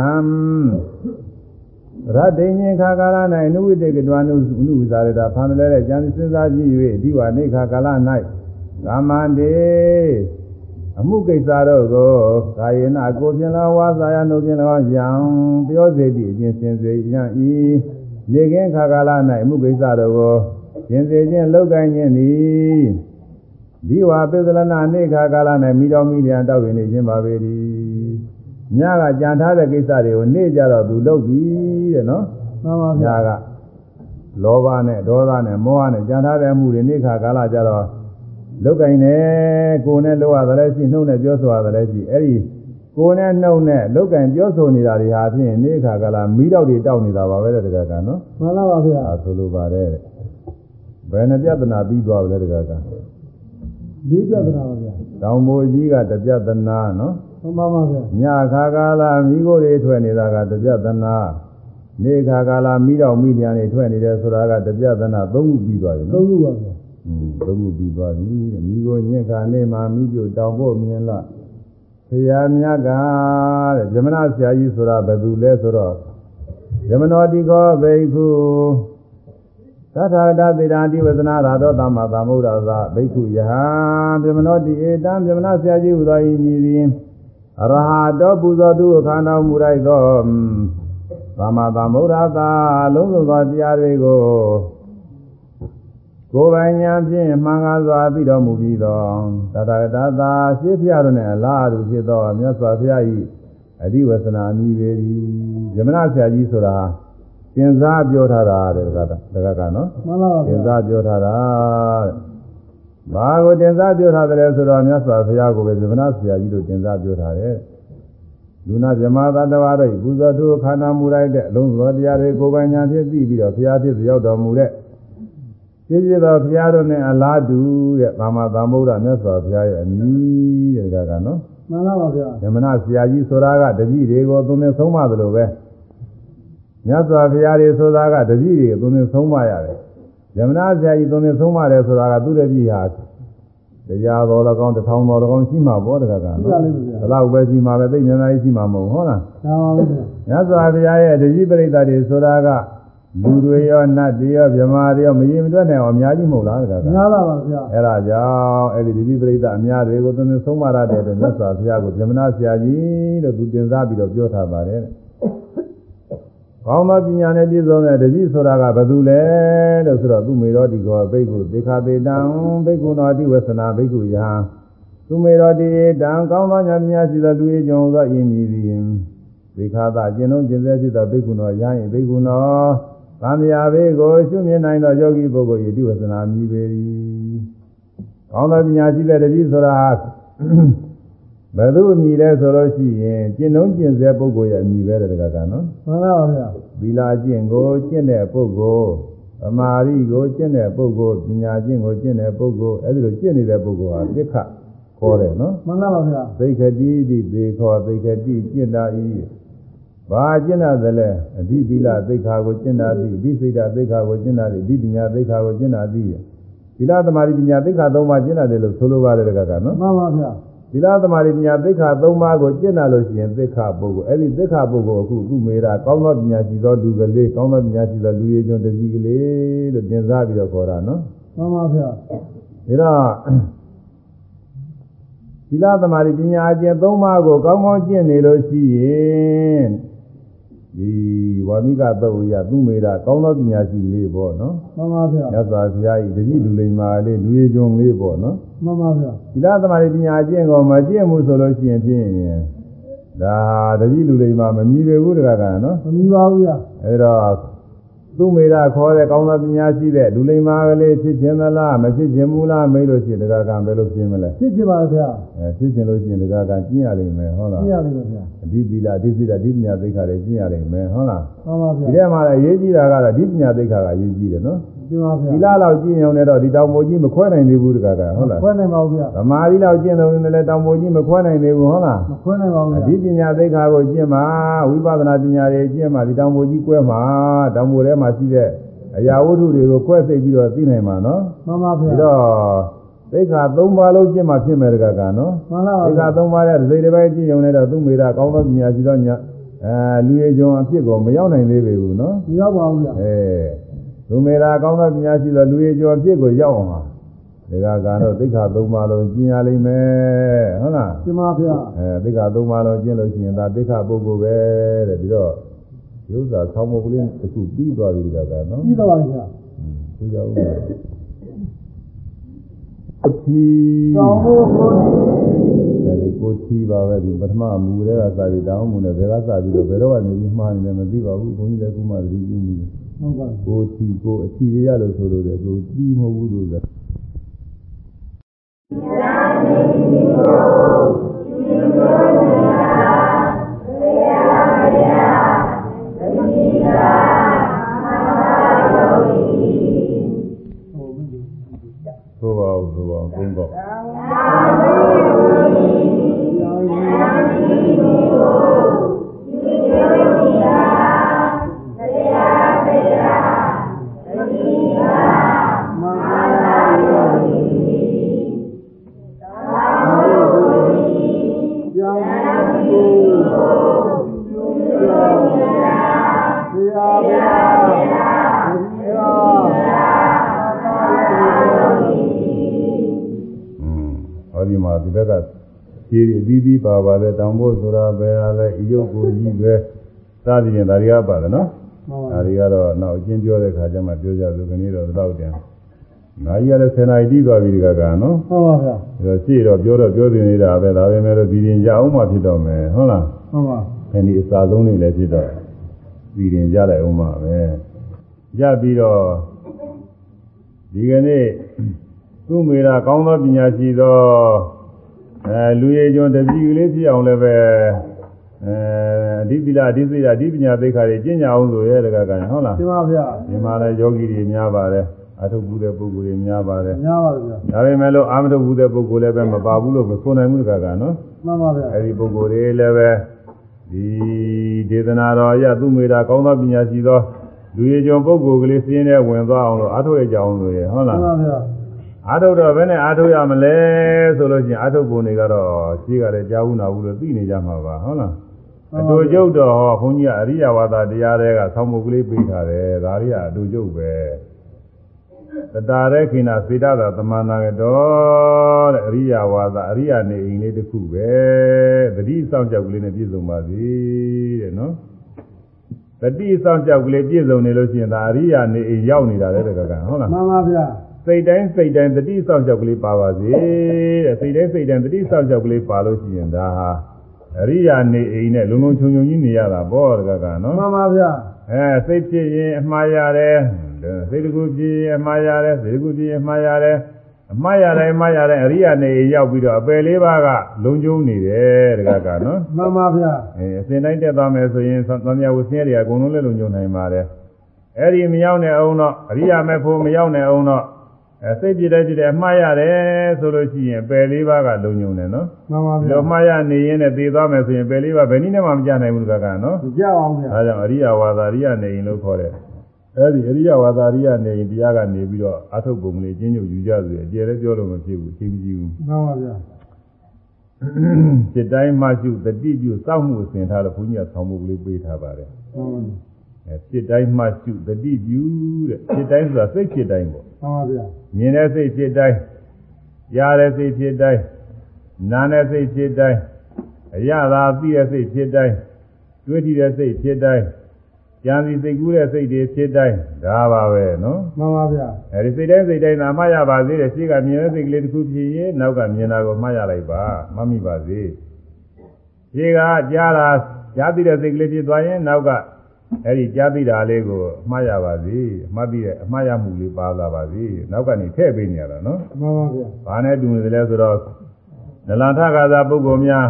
Speaker 1: ရတ္တိညင်ခါကာလ၌နုဝိတေကတဝနုနုစာရေတာဖန်လဲတဲ့ဉာဏ်စဉ်းစားကြည့်၍ဒီဝါနေခါကာလ၌ကာမတေ အမှုကိစ္စတို့ကိုကာယေနကိုဖြင့်လောဝါစာယနှုတ်ဖြင့်လောယံပြောစေသည့်အချင်းစင်စေယံဤနေကင်းခါကာလ၌အမှုကိစ္စတို့ကိုရှင်စေခြင်းလောက်ကင်ခြင်းသည်ဒီဝါပိသလနာနေခါကာလ၌မိတော်မိလျံတောက်ရင်နေခြင်းပါပေ၏ညကကြံထားတဲ့ကိစ္စတွေကိုနေ့ကြတော့သူလုပ်ပြီတဲ့နော်
Speaker 2: မှန်ပါဗျာ
Speaker 1: ညာကလောဘနဲ့ဒေါသနဲ့မောဟနဲ့ကြံထားတဲ့အမှုတွေနေ့ခါကာလကြတော့ လုတ်ကင်နေကိုယ်နဲ့လောက်ရတယ်လည်းရှိနှုတ်နဲ့ပြောဆိုရတယ်လည်းရှိအဲ့ဒီကိုယ်နဲ့နှုတ်နဲ့လုတ်ကင်ပြောဆိုနေတာတွေဟာဖြင့်နေ့ခါကာလမီးတော့တွေတောက်နေတာပါပဲတဲ့တကကနော်
Speaker 2: မှန်လားပါဗျာ
Speaker 1: အဲဆိုလိုပါတယ်တဲ့ဘယ်နှပြဿနာပြီးသွားပြီလဲတကက
Speaker 2: လေးပြဿနာပါဗျာ
Speaker 1: တောင်မိုးကြီးကတပြဿနာနော်
Speaker 2: မှန်ပါပါဗျာ
Speaker 1: ညခါကာလမိခိုးတွေထွက်နေတာကတပြဿနာနေခါကာလမိတော့မိညာတွေထွက်နေတယ်ဆိုတာကတပြဿနာသုံးခုပြီးသွားပြီ
Speaker 2: သုံး
Speaker 1: နော်
Speaker 2: ခုပါဗျာ
Speaker 1: อืมသုံးခုပြီးသွားပြီတဲ့မိကိုညက်ခါနေမှာမိပြတောင်ဖို့မြင်လားဆရာမြတ်ကတဲ့ဇမနာဆရာကြီးဆိုတာဘယ်သူလဲဆိုတော့ယမနောတိကောဘိက္ခုသတ္ထာတသေတာတိဝဇနာရာသောသမ္မာသမ္ဗုဒ္ဓသာ ဘိက္ခုယဟံယမနောတိဧတံယမနာဆရာကြီးဟူသောဤမည်သည်အရဟတောပူဇော်တုအခါတော်မူလိုက်သောသမ္မာသမ္ဗုဒ္ဓသာလုံးစုံသောတရားတွေကို ကိုယ်ပိုင်ဉာဏ်ဖြင့်မှန်ကားစွာသိတော်မူပြီးသောတတဂတသာရှင်းပြရတဲ့လားအတူဖြစ်သောမြတ်စွာဘုရား၏အဓိဝဆနာမိပေ၏ယမနာဆရာကြီးဆိုတာသင်စားပြောထားတာတဲ့ကတကကနော်
Speaker 2: မှန်ပါပါ
Speaker 1: သ
Speaker 2: ဗျာ
Speaker 1: င်စားပြောထားတာတဲ့ဘာကိုသင်စားပြောထားတယ်ဆိုတော့မြတ်စွာဘုရားကိုပဲယမနာဆရာကြီးတို့သင်စားပြောထားတယ်လူနာဇမသတ္တဝါတို့ပူဇော်သူခန္ဓာမူလိုက်တဲ့အလုံးစုံတရားတွေကိုယ်ပိုင်ဉာဏ်ဖြင့်သိပြီးတော့ဘုရားဖြစ်ရောက်တော်မူတဲ့ ပြည့်ပြည့်သောဘုရားတို့နဲ့အလားတူတဲ့သမ္မာသမ္ဗုဒ္ဓမြတ်စွာဘုရားရဲ့အမည်တဲ့ကကနော်
Speaker 2: မှန်ပါပါဗျာ
Speaker 1: ယမနာဆရာကြီးဆိုတာကတပည့်တွေကိုသုံးသင်ဆုံးမသလိုပဲမြတ်စွာဘုရားတွေဆိုတာကတပည့်တွေကိုသုံးသင်ဆုံးမရတယ်ယမနာဆရာကြီးသုံးသင်ဆုံးမတယ်ဆိုတာကသူ့တပည့်ဟာတရားတော်၎င်းတစ်ထောင်တော်၎င်းရှိမှာပေါ့တကက
Speaker 2: ပြ
Speaker 1: နော်
Speaker 2: ပါလိမ့်မယ်ဗျာ
Speaker 1: ဘလောက်ပဲရှိမှာပဲသိဉာဏ်ကြီးရှိမှာမဟုတ်ဟုတ်လား
Speaker 2: ဒါပါပဲဗျာ
Speaker 1: မြတ်စွာဘုရားရဲ့တပည့်ပရိသတ်တွေဆိုတာက လူတွေရောနတ်တွေရောဗြဟ္မာတွေရောမရင်မတွက်နိုင်အောင်အများကြီးမဟုတ်လားတကက
Speaker 2: များပါပါဗျာ
Speaker 1: အဲ့ဒါကြောင့်အဲ့ဒီဒီပိပရိသအများတွေကိုသင်္သေဆုံးမရတဲ့အတွက်မြတ်စွာဘုရားကိုဗြဟ္မဏဆရာကြီးလို့သူတင်စားပြီးတော့ပြောထားပါတယ်တဲ့။ကောင်းသောပညာနဲ့ပြည့်စုံတဲ့တတိဆိုတာကဘယ်သူလဲလို့ဆိုတော့သူမေရောတိကောဘိက္ခုသေခသေတံဘိက္ခုနောတိဝဆနာဘိက္ခုယံသူမေရောတိတံကောင်းသောဉာဏ်ပညာရှိသောလူ၏ကြောင့်သောအင်းမြည်သည်သေခသာကျင့်လုံးကျင့်စေဖြစ်သောဘိက္ခုနောယံ၏ဘိက္ခုနော သံဃာဘေကိုရှုမြင်နိုင်သောယောဂီပုဂ္ဂိုလ်၏တိဝဆနာမြည်ပေ၏ကောင်းသောပညာရှိတဲ့တတိဆိုတာဘယ်သူအမည်လဲဆိုလို့ရှိရင်ကျင့်လုံးကျင့်စေပုဂ္ဂိုလ်ရဲ့အမည်ပဲတဲ့တကကနော်
Speaker 2: မှန်ပါပါဗျာ
Speaker 1: သီလကျင့်ကိုကျင့်တဲ့ပုဂ္ဂိုလ်သမာဓိကိုကျင့်တဲ့ပုဂ္ဂိုလ်ပညာကျင့်ကိုကျင့်တဲ့ပုဂ္ဂိုလ်အဲဒီလိုကျင့်နေတဲ့ပုဂ္ဂိုလ်ဟာသိက္ခခေါ်တယ်နော်
Speaker 2: မှန်ပါပါဗျာ
Speaker 1: သိက္ခတိတိသေခေါ်သိက္ခတိကျင့်တာဤ ဘာကျင့်တာသလဲအဓိသီလသိက္ခာကိုကျင့်တာသည်အဓိစိတ်ဓာတ်သိက္ခာကိုကျင့်တာသည်အဓိပညာသိက္ခာကိုကျင့်တာသည်သီလသမာဓိပညာသိက္ခာသုံးပါးကျင့်တာတယ်လို့ဆိုလိုပါတယ်တကကနော်
Speaker 2: မှန်ပါဗျာ
Speaker 1: သီလသမာဓိပညာသိက္ခာသုံးပါးကိုကျင့်လာလို့ရှိရင်သိက္ခာပုဂ္ဂိုလ်အဲ့ဒီသိက္ခာပုဂ္ဂိုလ်အခုအခုမေးတာကောင်းသောပညာရှိသောလူကလေးကောင်းသောပညာရှိသောလူရည်ကျွန်းတကြီးကလေးလို့တင်စားပြီးတော့ခေါ်တာနော်
Speaker 2: မှန်ပါဗျာ
Speaker 1: ဒါတော့သီလသမာဓိပညာအကျင့်သုံးပါးကိုကောင်းကောင်းကျင့်နေလို့ရှိရင် ဒီဝါမိကသုတ်ရသူမေတာကောင်းသောပညာရှိကလေးပေါ့နော်
Speaker 2: မှန်ပါဗျာ
Speaker 1: မြတ်စွာဘုရားဤတတိလူလိမ္မာလေးလူရည်ကျွန်းလေးပေါ့နော်
Speaker 2: မှန်ပါဗျာ
Speaker 1: သီလသမာဓိပညာအကျင့်ကိုမကျင့်မှုဆိုလို့ရှိရင်ဖြင့်ဒါတတိလူလိမ္မာမမြည်ပေဘူးတကားကနော်
Speaker 2: မမီပါဘူးဗျာ
Speaker 1: အဲဒါသူမေတာခေါ်တဲ့ကောင်းသောပညာရှိတဲ့လူလိမ္မာကလေးဖြစ်ခြင်းသလားမဖြစ်ခြင်းဘူးလားမေးလို့ရှိရင်တကားကဘယ်လိုဖြစ်မလဲ
Speaker 2: ဖြစ်ချင်ပါဗျာ
Speaker 1: အဲဖြစ်ခြင်းလို့ရှိရင်တကားကကျင့်ရလိမ့်မယ်ဟုတ်လား
Speaker 2: ပြရလိမ့်မယ်ဗျာ
Speaker 1: အဓိပီလာအဓိပိလာအဓိပညာသိက္ခာတွေကျင့်ရလိမ့်မယ်ဟုတ်လား
Speaker 2: မှန်ပါဗျာ
Speaker 1: ဒီထဲမှာလည်းအရေးကြီးတာကတော့အဓိပညာသိက္ခာကအရေးကြီးတယ်နော်
Speaker 2: ဒီပါဗျာ
Speaker 1: သီလလောက်ကျင့်ရုံနဲ့တော့ဒီတောင်ပေါ်ကြီးမခွဲနိုင်သေးဘူးတကားကဟုတ်လား
Speaker 2: ခွဲနိုင်ပါဘူးဗျာ
Speaker 1: သမာဓိလောက်ကျင့်လို့လည်းတောင်ပေါ်ကြီးမခွဲနိုင်သေးဘူးဟုတ်လား
Speaker 2: မခွဲနိုင်ပါဘူး
Speaker 1: အ
Speaker 2: ဗျာ
Speaker 1: ဓိပညာသိက္ခာကိုကျင့်မှာဝိပဿနာပညာတွေကျင့်မှာဒီတောင်ပေါ်ကြီးကွဲမှာတောင်ပေါ်ထဲမှာရှိတဲ့အရာဝတ္ထုတွေကိုကွဲသိပြီးတော့သိနိုင်မှာနော်
Speaker 2: မှန်ပါဗျာ
Speaker 1: ပြီးတော့ သိက္ခာ၃ပါးလုံးကျင့်မှာဖြစ်မယ်တကကနော်
Speaker 2: မှန်ပါပါ
Speaker 1: သိက္ခာ၃ပါးရဲ့တစ်စိတ်တစ်ပိုင်းကျင့်ရုံနဲ့တော့သူ့မိတာကောင်းသောပညာရှိသောညာအဲလူရည်ကျွံအဖြစ်ကိုမရောက်နိုင်သေးပေဘူးနော်
Speaker 2: မရောက်ပါဘူးဗျာ
Speaker 1: အဲသူမိတာကောင်းသောပညာရှိသောလူရည်ကျွံအဖြစ်ကိုရောက်အောင်ဟာဒီကကတော့သိက္ခာ၃ပါးလုံးကျင့်ရလိမ့်မယ်ဟုတ်လား
Speaker 2: ကျင်ပါဗျာ
Speaker 1: အဲသိက္ခာသုံးပါးလုံးကျင့်လို့ရှိရင်ဒါသိက္ခာပုဂ္ဂိုလ်ပဲတဲ့ပြီးတော့ဒီဥစ္စာဆောင်းမကလေးတစ်ခုပြီးသွားပြီဒါကနော်
Speaker 2: ပြီးတော့ပါဗျာ
Speaker 1: သူကြောင့် အချီ
Speaker 2: သောင်းဖို့ကို
Speaker 1: အဲဒီကိုချီပါပဲဒီပထမမူတွေကစပြီးတောင်းမှုနဲ့ဘယ်ကစပြီးတော့ဘယ်တော့ကနေပြီးမှားနေတယ်မသိပါဘူးဘုန်းကြီးလည်းခုမှသတိပြုမိတယ်
Speaker 2: ဟုတ်ပါ
Speaker 1: ကိုချီကိုအချီရရလို့ဆိုလို့တယ်ကိုကြီးမဟုတ်ဘူးလို့လည်းသို့ပါဘူးသို့ပါဘူးဘု န်းတော်ဒီ ပါပါတယ်တောင်ဖို့ဆိုတာပဲလဲအယုတ်ကိုကြီးပဲစသည်ဖြင့်ဒါတွေကပါတယ်နော်
Speaker 2: မှန်ပါ
Speaker 1: ဒါတွေကတော့နောက်အချင်းပြောတဲ့ခါကျမှပြောကြလို့ခဏတော့တော့တယ်။နာကြီးကလည်း10နာရီပြီးသွားပြီဒီကကနော်
Speaker 2: မှန်ပါဗျာ။
Speaker 1: ဒါရှေ့တော့ပြောတော့ပြောတင်နေတာပဲဒါပဲမဲ့လို့ဒီရင်ကြအောင်မှဖြစ်တော့မယ်ဟုတ်လား
Speaker 2: မှန်ပါ။
Speaker 1: ခဏဒီအစာဆုံးနေလည်းဖြစ်တော့ဒီရင်ကြလိုက်အောင်မှပဲ။ကြပြီးတော့ဒီကနေ့သူ့မိရာကောင်းသောပညာရှိသော အဲလူရည်ကျွန်းတပည့်ကလေးဖြစ်အောင်လည်းပဲအဲအဓိပ္ပလာအဓိစိတ်အဓိပညာသိက္ခာတွေကျင့်ကြအောင်ဆိုရဲတကကံဟုတ်လား
Speaker 2: ရှင်းပါဗျာ
Speaker 1: ဒီမှာလည်းယောဂီတွေများပါတယ်အထုပ်ဘူးတဲ့ပုဂ္ဂိုလ်တွေများပါတယ်
Speaker 2: ညာပါဗျာ
Speaker 1: ဒါပေမဲ့လို့အာမထုပ်ဘူးတဲ့ပုဂ္ဂိုလ်လည်းပဲမပါဘူးလို့မဆိုနိုင်ဘူးတကကနော်
Speaker 2: မှန်ပါဗျာ
Speaker 1: အဲဒီပုဂ္ဂိုလ်တွေလည်းပဲဒီဒေသနာတော်အရသူမေတာကောင်းသောပညာရှိသောလူရည်ကျွန်းပုဂ္ဂိုလ်ကလေးစင်းနဲ့ဝင်သွားအောင်လို့အထုပ်ရကြအောင်လို့ရဟုတ်
Speaker 2: မှ
Speaker 1: လား
Speaker 2: န်ပါဗျာ
Speaker 1: အာထုတ်တော့ဘယ်နဲ့အာထုတ်ရမလဲဆိုလို့ချင်းအာထုတ်ပုံတွေကတော့ရှိကြတယ်ကြားဘူးနာဘူးလို့သိနေကြမှာပါဟုတ်လားအတူကျုပ်တော့ဟောဘုန်းကြီးကအရိယဝါဒတရားတွေကဆောင်းမုတ်ကလေးပေးထားတယ်ဒါတွေကအတူကျုပ်ပဲတတာရဲခိနာစေတသာသမန္နာကတော်တဲ့အရိယဝါဒအရိယနေအိမ်လေးတစ်ခုပဲတတိစောင့်ကြောက်ကလေးနဲ့ပြည့်စုံပါစေတဲ့နော်တတိစောင့်ကြောက်ကလေးပြည့်စုံနေလို့ရှိရင်ဒါအရိယနေအိမ်ရောက်နေတာလေတကကဟုတ်လား
Speaker 2: မှန်ပါဗျာ
Speaker 1: စိတ်တိုင်းစိတ်တိုင်းတတိဆောက်ကြောက်ကလေးပါပါစေတဲ့စိတ်တိုင်းစိတ်တိုင်းတတိဆောက်ကြောက်ကလေးပါလို့ရှိရင်ဒါဟာအရိယာနေအိမ်နဲ့လုံလုံချုံချုံကြီးနေရတာပေါ့တကကနော်
Speaker 2: မှန်ပါဗျာ
Speaker 1: အဲစိတ်ဖြစ်ရင်အမှားရတယ်စိတ်တကူဖြစ်ရင်အမှားရတယ်စိတ်တကူဖြစ်ရင်အမှားရတယ်အမှားရတယ်အမှားရတယ်အရိယာနေအိမ်ရောက်ပြီးတော့အပယ်လေးပါးကလုံချုံနေတယ်တကကနော်
Speaker 2: မှန်ပါဗျာ
Speaker 1: အဲအစဉ်တိုင်းတက်သွားမယ်ဆိုရင်သံဃာဝဆင်းရဲတွေအကုန်လုံးလည်းလုံချုံနိုင်ပါတယ်အဲ့ဒီမရောက်တဲ့အောင်တော့အရိယာမေဖို့မရောက်တဲ့အောင်တော့ အဲစိတ်ပြည့်တဲ့ပြည့်တဲ့အမှားရတယ်ဆိုလို့ရှိရင်ပယ်လေးပါးကလုံချုံတယ်နော်
Speaker 2: မှန်ပါ
Speaker 1: ဒီ
Speaker 2: ဗျာ
Speaker 1: လိုမှားရနေရင်လည်းသိသွားမယ်ဆိုရင်ပယ်လေးပါးဘယ်နည်းနဲ့မှမကြနိုင်ဘူးတကကနော်
Speaker 2: ကြအောင်ဗျာ
Speaker 1: ဒါကြောင့်အရိယဝါဒအရိယနေရင်လို့ခေါ်တယ်အဲဒီအရိယဝါဒအရိယနေရင်တရားကနေပြီးတော့အထုတ်ပုံလေးကျင်းညုပ်ယူကြဆိုရင်အကျယ်လည်းပြောလို့မဖြစ်ဘူးအချင်းကြီးဘူး
Speaker 2: မှန်ပါဗျာ
Speaker 1: စိတ်တိုင်းမှရှုတတိပြုစောင့်မှုအစဉ်ထားလို့ဘုန်းကြီးကဆောင်းမှုကလေးပေးထားပါတယ်
Speaker 2: မှန်ပါ
Speaker 1: အဲစိတ်တိုင်းမှရှုတတိပြုတဲ့စိတ်တိုင်းဆိုတာစိတ်ဖြစ်တိုင်းပေါ့
Speaker 2: မှန်ပါဗျာ
Speaker 1: မြင်တဲ့စိတ်ဖြစ်တိုင်းကြားတဲ့စိတ်ဖြစ်တိုင်းနားတဲ့စိတ်ဖြစ်တိုင်းအရသာသိတဲ့စိတ်ဖြစ်တိုင်းတွေးကြည့်တဲ့စိတ်ဖြစ်တိုင်းကြံစီစိတ်ကူးတဲ့စိတ်တွေဖြစ်တိုင်းဒါပါပဲနော်
Speaker 2: မှန်ပါဗျာ
Speaker 1: အဲဒီစိတ်တိုင်းစိတ်တိုင်းသာမှတ်ရပါသေးတယ်ရှိကမြင်တဲ့စိတ်ကလေးတစ်ခုဖြစ်ရင်နောက်ကမြင်တာကိုမှတ်ရလိုက်ပါမှတ်မိပါစေရှိကကြားတာကြားသိတဲ့စိတ်ကလေးဖြစ်သွားရင်နောက်က အဲဒီကြားသိတာလေးကိုမှတ်ရပါစေမှတ်ပြီးတဲ့အမှားရမှုလေးပါလာပါစေနောက်ကနေထည့်ပေးနေရတာနော်
Speaker 2: မှန်ပါဗျာ
Speaker 1: ဘာနဲ့တူနေသလဲဆိုတော့နလန်ထခါသာပုဂ္ဂိုလ်များ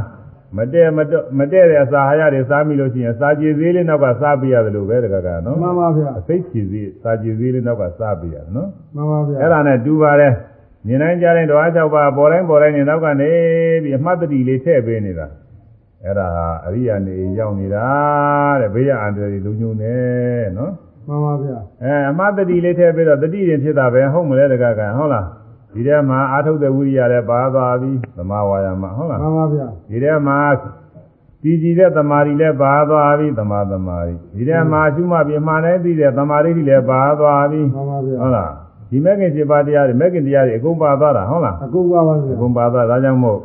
Speaker 1: မတည့်မတော့မတည့်တဲ့အစာဟာရတွေစားမိလို့ရှိရင်စာကြည်သေးလေးနောက်ကစားပေးရတယ်လို့ပဲတကကနော်
Speaker 2: မှန်ပါဗျာ
Speaker 1: အစိတ်ကြည်သေးစာကြည်သေးလေးနောက်ကစားပေးရတယ်နော်
Speaker 2: မှန်ပါဗျာ
Speaker 1: အဲ့ဒါနဲ့တူပါတယ်မြင်တိုင်းကြားတိုင်းဓဝါ၆ပါးပေါ်တိုင်းပေါ်တိုင်းနေနောက်ကနေပြီးအမှတ်တတိလေးထည့်ပေးနေတာ အဲ့ဒါဟာအရိယာနေရောက်နေတာတဲ့ဘေးရအန္တရာယ်လုံညုံနေနော်
Speaker 2: မှန်ပါဗျာ
Speaker 1: အဲအမှတ်တတိလေးထည့်ပြီးတော့တတိရင်ဖြစ်တာပဲဟုတ်မလဲတကကဟုတ်လားဒီထဲမှာအာထုတ်တဲ့ဝိရိယလည်းပါသွားပြီသမာဝါယာမဟုတ်လား
Speaker 2: မှန်ပါဗျာ
Speaker 1: ဒီထဲမှာတည်ကြည်တဲ့သမာဓိလည်းပါသွားပြီသမာသမာဓိဒီထဲမှာရှုမှတ်ပြီးမှန်တိုင်းသိတဲ့သမာဓိလည်းပါသွားပြီ
Speaker 2: မှန်ပါဗျာ
Speaker 1: ဟုတ်လားဒီမဂ္ဂင်7ပါးတရားတွေမဂ္ဂင်တရားတွေအကုန်ပါသွားတာဟုတ်လား
Speaker 2: အကုန်ပါပါဗျာ
Speaker 1: အကုန်ပါသွားဒါကြောင့်မို့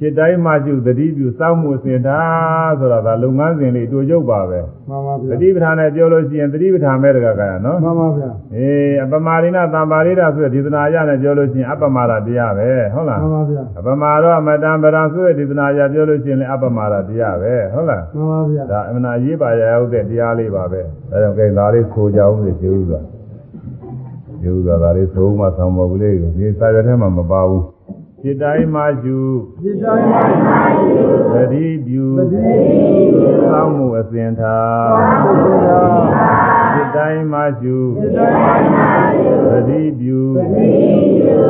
Speaker 1: จิตတိုင်းမှရှုသတိပြုစောင့်မှုအစဉ်ထားဆိုတာဒါလုပ်ငန်းစဉ်လေးအတူရုပ်ပါပဲ
Speaker 2: မှန်ပါ
Speaker 1: သ
Speaker 2: ဗျာ
Speaker 1: တိပဋ္ဌာန်နဲ့ပြောလို့ရှိရင်သတိပဋ္ဌာန်ပဲတကကရနော်
Speaker 2: မှန်ပါဗျာ
Speaker 1: အေးအပမာရိဏသံပါရိဒဆိုတဲ့ဒေသနာအရနဲ့ပြောလို့ရှိရင်အပမာဒတရားပဲဟုတ်လား
Speaker 2: မှန်ပါဗျာ
Speaker 1: အပမာတော့အမတံပရံဆိုတဲ့ဒေသနာအရပြောလို့ရှိရင်လည်းအပမာဒတရားပဲဟုတ်လား
Speaker 2: မှန်ပါဗျာ
Speaker 1: ဒါအမှန်အရေးပါရရောက်တဲ့တရားလေးပါပဲဒါကြောင့်ကိန်းဒါလေးဆိုကြအောင်လေကျေဥစွာကျေဥစွာဒါလေးဆိုမှဆောင်းမကလေးကိုဒီစာရွက်ထဲမှာမပါဘူး จิตတိုင်းမှယူ
Speaker 2: ဒီတိုင်းပါပါ
Speaker 1: သတိပြု
Speaker 2: သတိ
Speaker 1: စောင့်မှုအစဉ်ထား
Speaker 2: ဘုရား
Speaker 1: จิตတိုင်းမှယူ
Speaker 2: ဒီတိုင်းပါပါ
Speaker 1: သတိပြု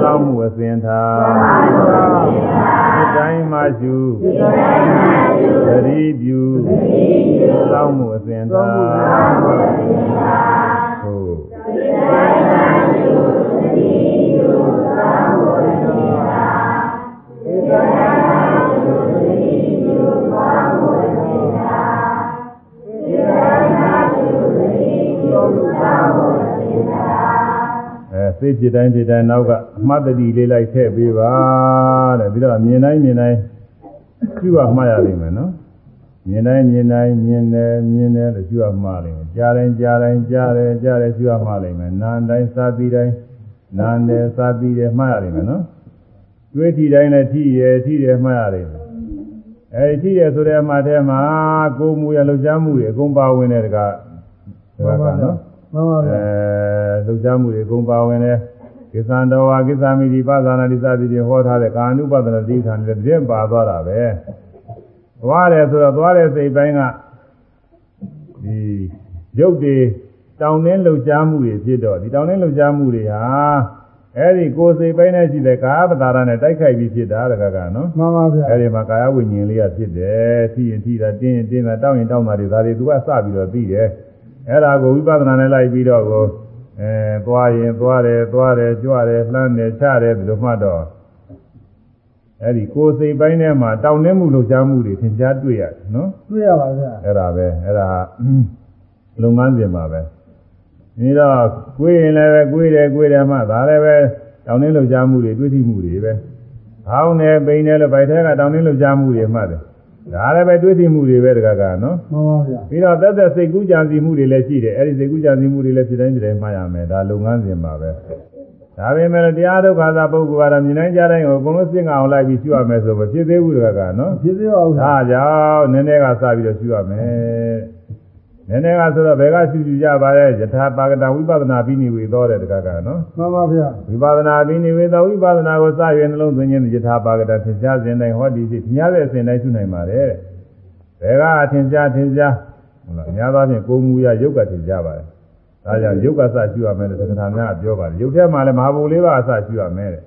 Speaker 1: စောင့်မှုအစဉ်ထားจิตတိုင်းမှယူသတိပြုစောင့်မှုအစဉ်ထားဟုတ် အဲစိတ်ဖြစ်တိုင်းဖြစ်တိုင်းနောက်ကအမှတ်တတိလေးလိုက်ထည့်ပေးပါတဲ့ပြီးတော့မြင်တိုင်းမြင်တိုင်းပြုရမှတ်ရလိမ့်မယ်နော်မြင်တိုင်းမြင်တိုင်းမြင်တယ်မြင်တယ်လို့ပြုရမှတ်လိမ့်မယ်ကြားတိုင်းကြားတိုင်းကြားတယ်ကြားတယ်ပြုရမှတ်လိမ့်မယ်နားတိုင်းစားပြီးတိုင်းနားတယ်စားပြီးတယ်မှတ်ရလိမ့်မယ်နော် တွေးထီတိုင်းလည်းထီရယ်ထီရယ်မှတ်ရလိမ့်မယ်အဲဒီထီရယ်ဆိုတဲ့အမှတ်ထဲမှာကိုယ်မူရလှုပ်ရှားမှုတွေအကုန်ပါဝင်တဲ့တကားတကားကနော်
Speaker 2: မှန်ပါဗျာ
Speaker 1: အဲလှုပ်ရှားမှုတွေအကုန်ပါဝင်တယ်ကိစ္စံတော်ဝါကိစ္စမိတိပါဇာနာတိစသည်တွေဟောထားတဲ့ကာနုပဒနာတိဋ္ဌာန်တွေတည်းပါသွားတာပဲသွားတယ်ဆိုတော့သွားတဲ့စိတ်ပိုင်းကဒီရုပ်တွေတောင်းနှင်းလှုပ်ရှားမှုတွေဖြစ်တော့ဒီတောင်းနှင်းလှုပ်ရှားမှုတွေဟာ အဲဒီကိုယ်စိတ်ပိုင်းနဲ့ရှိတဲ့ကာယပဒါရနဲ့တိုက်ခိုက်ပြီးဖြစ်တာတကကနော်
Speaker 2: မှန်ပါဗျာ
Speaker 1: အဲဒီမှာကာယဝိညာဉ်လေးကဖြစ်တယ်ထိရင်ထိတာတင်းရင်တင်းတာတောင်းရင်တောင်းတာတွေဒါတွေသူကစပြီးတော့ပြီးတယ်အဲ့ဒါကိုဝိပဿနာနဲ့လိုက်ပြီးတော့ကိုအဲသွားရင်သွားတယ်သွားတယ်ကြွတယ်လှမ်းတယ်ချတယ်ဒီလိုမှတော့အဲဒီကိုယ်စိတ်ပိုင်းထဲမှာတောင်းနှင်းမှုလှုပ်ရှားမှုတွေသင်ကြားတွေ့ရတယ်နော်
Speaker 2: တွေ့ရပါဗျာ
Speaker 1: အဲ့ဒါပဲအဲ့ဒါလုပ်ငန်းပြင်ပါပဲ ဒီတော့ကိုယ်ရင်လည်းပဲကိုယ်တယ်ကိုယ်တယ်မှဒါလည်းပဲတောင်းနှင်းလှုပ်ရှားမှုတွေတွေ့ထိမှုတွေပဲခေါင်းနဲ့ပိန်နဲ့လို့ဗိုက်ထဲကတောင်းနှင်းလှုပ်ရှားမှုတွေမှတယ်ဒါလည်းပဲတွေ့ထိမှုတွေပဲတကကနော်
Speaker 2: မှန်ပါဗျာ
Speaker 1: ပြီးတော့သက်သက်စိတ်ကူးကြံစီမှုတွေလည်းရှိတယ်အဲ့ဒီစိတ်ကူးကြံစီမှုတွေလည်းဖြစ်တိုင်းဖြစ်တိုင်းမှတ်ရမယ်ဒါလုပ်ငန်းစဉ်ပါပဲဒါပေမဲ့တရားဒုက္ခသာပုဂ္ဂိုလ်ကတော့မြင်တိုင်းကြားတိုင်းကိုအကုန်လုံးစိတ်ငါအောင်လိုက်ပြီးရှုရမယ်ဆိုမဖြစ်သေးဘူးတကကနော်
Speaker 2: ဖြစ်သေးပါဦးဗျာ
Speaker 1: ဒါကြောင့်နည်းနည်းကစပြီးတော့ရှုရမယ် နည်းနည်းကဆိုတော့ဘယ်ကရှုရှုကြပါလဲယထာပါကတဝိပဿနာပြီးနေဝေသောတဲ့တကကနော်
Speaker 2: မှန်ပါဗျာ
Speaker 1: ဝိပဿနာပြီးနေဝေသောဝိပဿနာကိုစရွယ်နှလုံးသွင်းခြင်းယထာပါကတသင်ကြားစဉ်တိုင်းဟောဒီစိမြားတဲ့အစဉ်တိုင်းရှုနိုင်ပါတယ်ဘယ်ကအထင်ရှားထင်ရှားဟုတ်လားအများသောဖြင့်ကိုယ်မူရယုတ်ကထင်ရှားပါတယ်ဒါကြောင့်ယုတ်ကစရှုရမယ်လို့သက္ကထာများကပြောပါတယ်ယုတ်ထဲမှာလည်းမဟာဘုလေးပါးအစရှုရမယ်တဲ့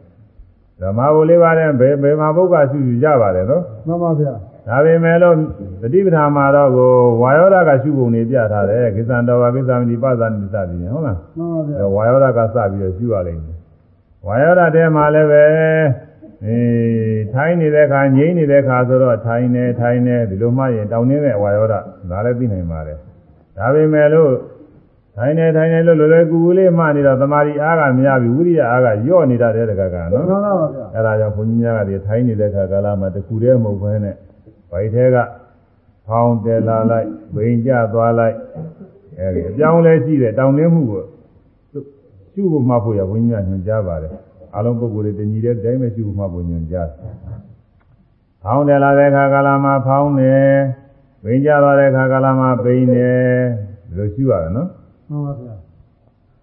Speaker 1: ဒါမဟာဘုလေးပါးတဲ့ဘယ်ဘယ်မှာဘုကရှုရှုကြပါတယ်နော်
Speaker 2: မှန်ပါဗျာ
Speaker 1: ဒါပေမဲ့လို့တတိပဌာမှာတော့ကိုဝါယောဓာကရှုပုံနေပြထားတယ်ကိစ္စံတော်ဝါကိစ္စမတိပသနိသတိဟုတ်လား
Speaker 2: မှန်ပါဗျာ
Speaker 1: အဲဝါယောဓာကစပြီးတော့ရှုရလိမ့်မယ်ဝါယောဓာထဲမှာလည်းပဲအဲထိုင်းနေတဲ့ခါငြိမ့်နေတဲ့ခါဆိုတော့ထိုင်းနေထိုင်းနေဒီလိုမှရင်တောင်းနေတဲ့ဝါယောဓာဒါလည်းသိနိုင်ပါတယ်ဒါပေမဲ့လို့ထိုင်းနေထိုင်းနေလို့လွယ်လွယ်ကူကူလေးမှနေတော့သမာဓိအားကမရဘူးဝိရိယအားကညော့နေတာတဲ့တကကနော်
Speaker 2: မှန်ပါဗျာ
Speaker 1: အဲဒါကြောင့်ဘုန်းကြီးများကဒီထိုင်းနေတဲ့ခါကာလမှာတခုတည်းမဟုတ်ဘဲနဲ့ ဗိုက်ထဲကဖောင်းတယ်လာလိုက်ဘိန်ကျသွားလိုက်အဲဒီအပြောင်းလဲရှိတဲ့တောင်းနှင်းမှုကိုရှုဖို့မှဖို့ရဘုန်းကြီးများညွှန်ကြားပါတယ်အလုံးပုဂ္ဂိုလ်တွေတညီတဲ့တိုင်းပဲရှုဖို့မှဖို့ညွှန်ကြားဖောင်းတယ်လာတဲ့ခါကာလမှာဖောင်းတယ်ဘိန်ကျသွားတဲ့ခါကာလမှာဘိန်တယ်ဒီလိုရှုရတယ်နော်
Speaker 2: မှန်ပါဗျာ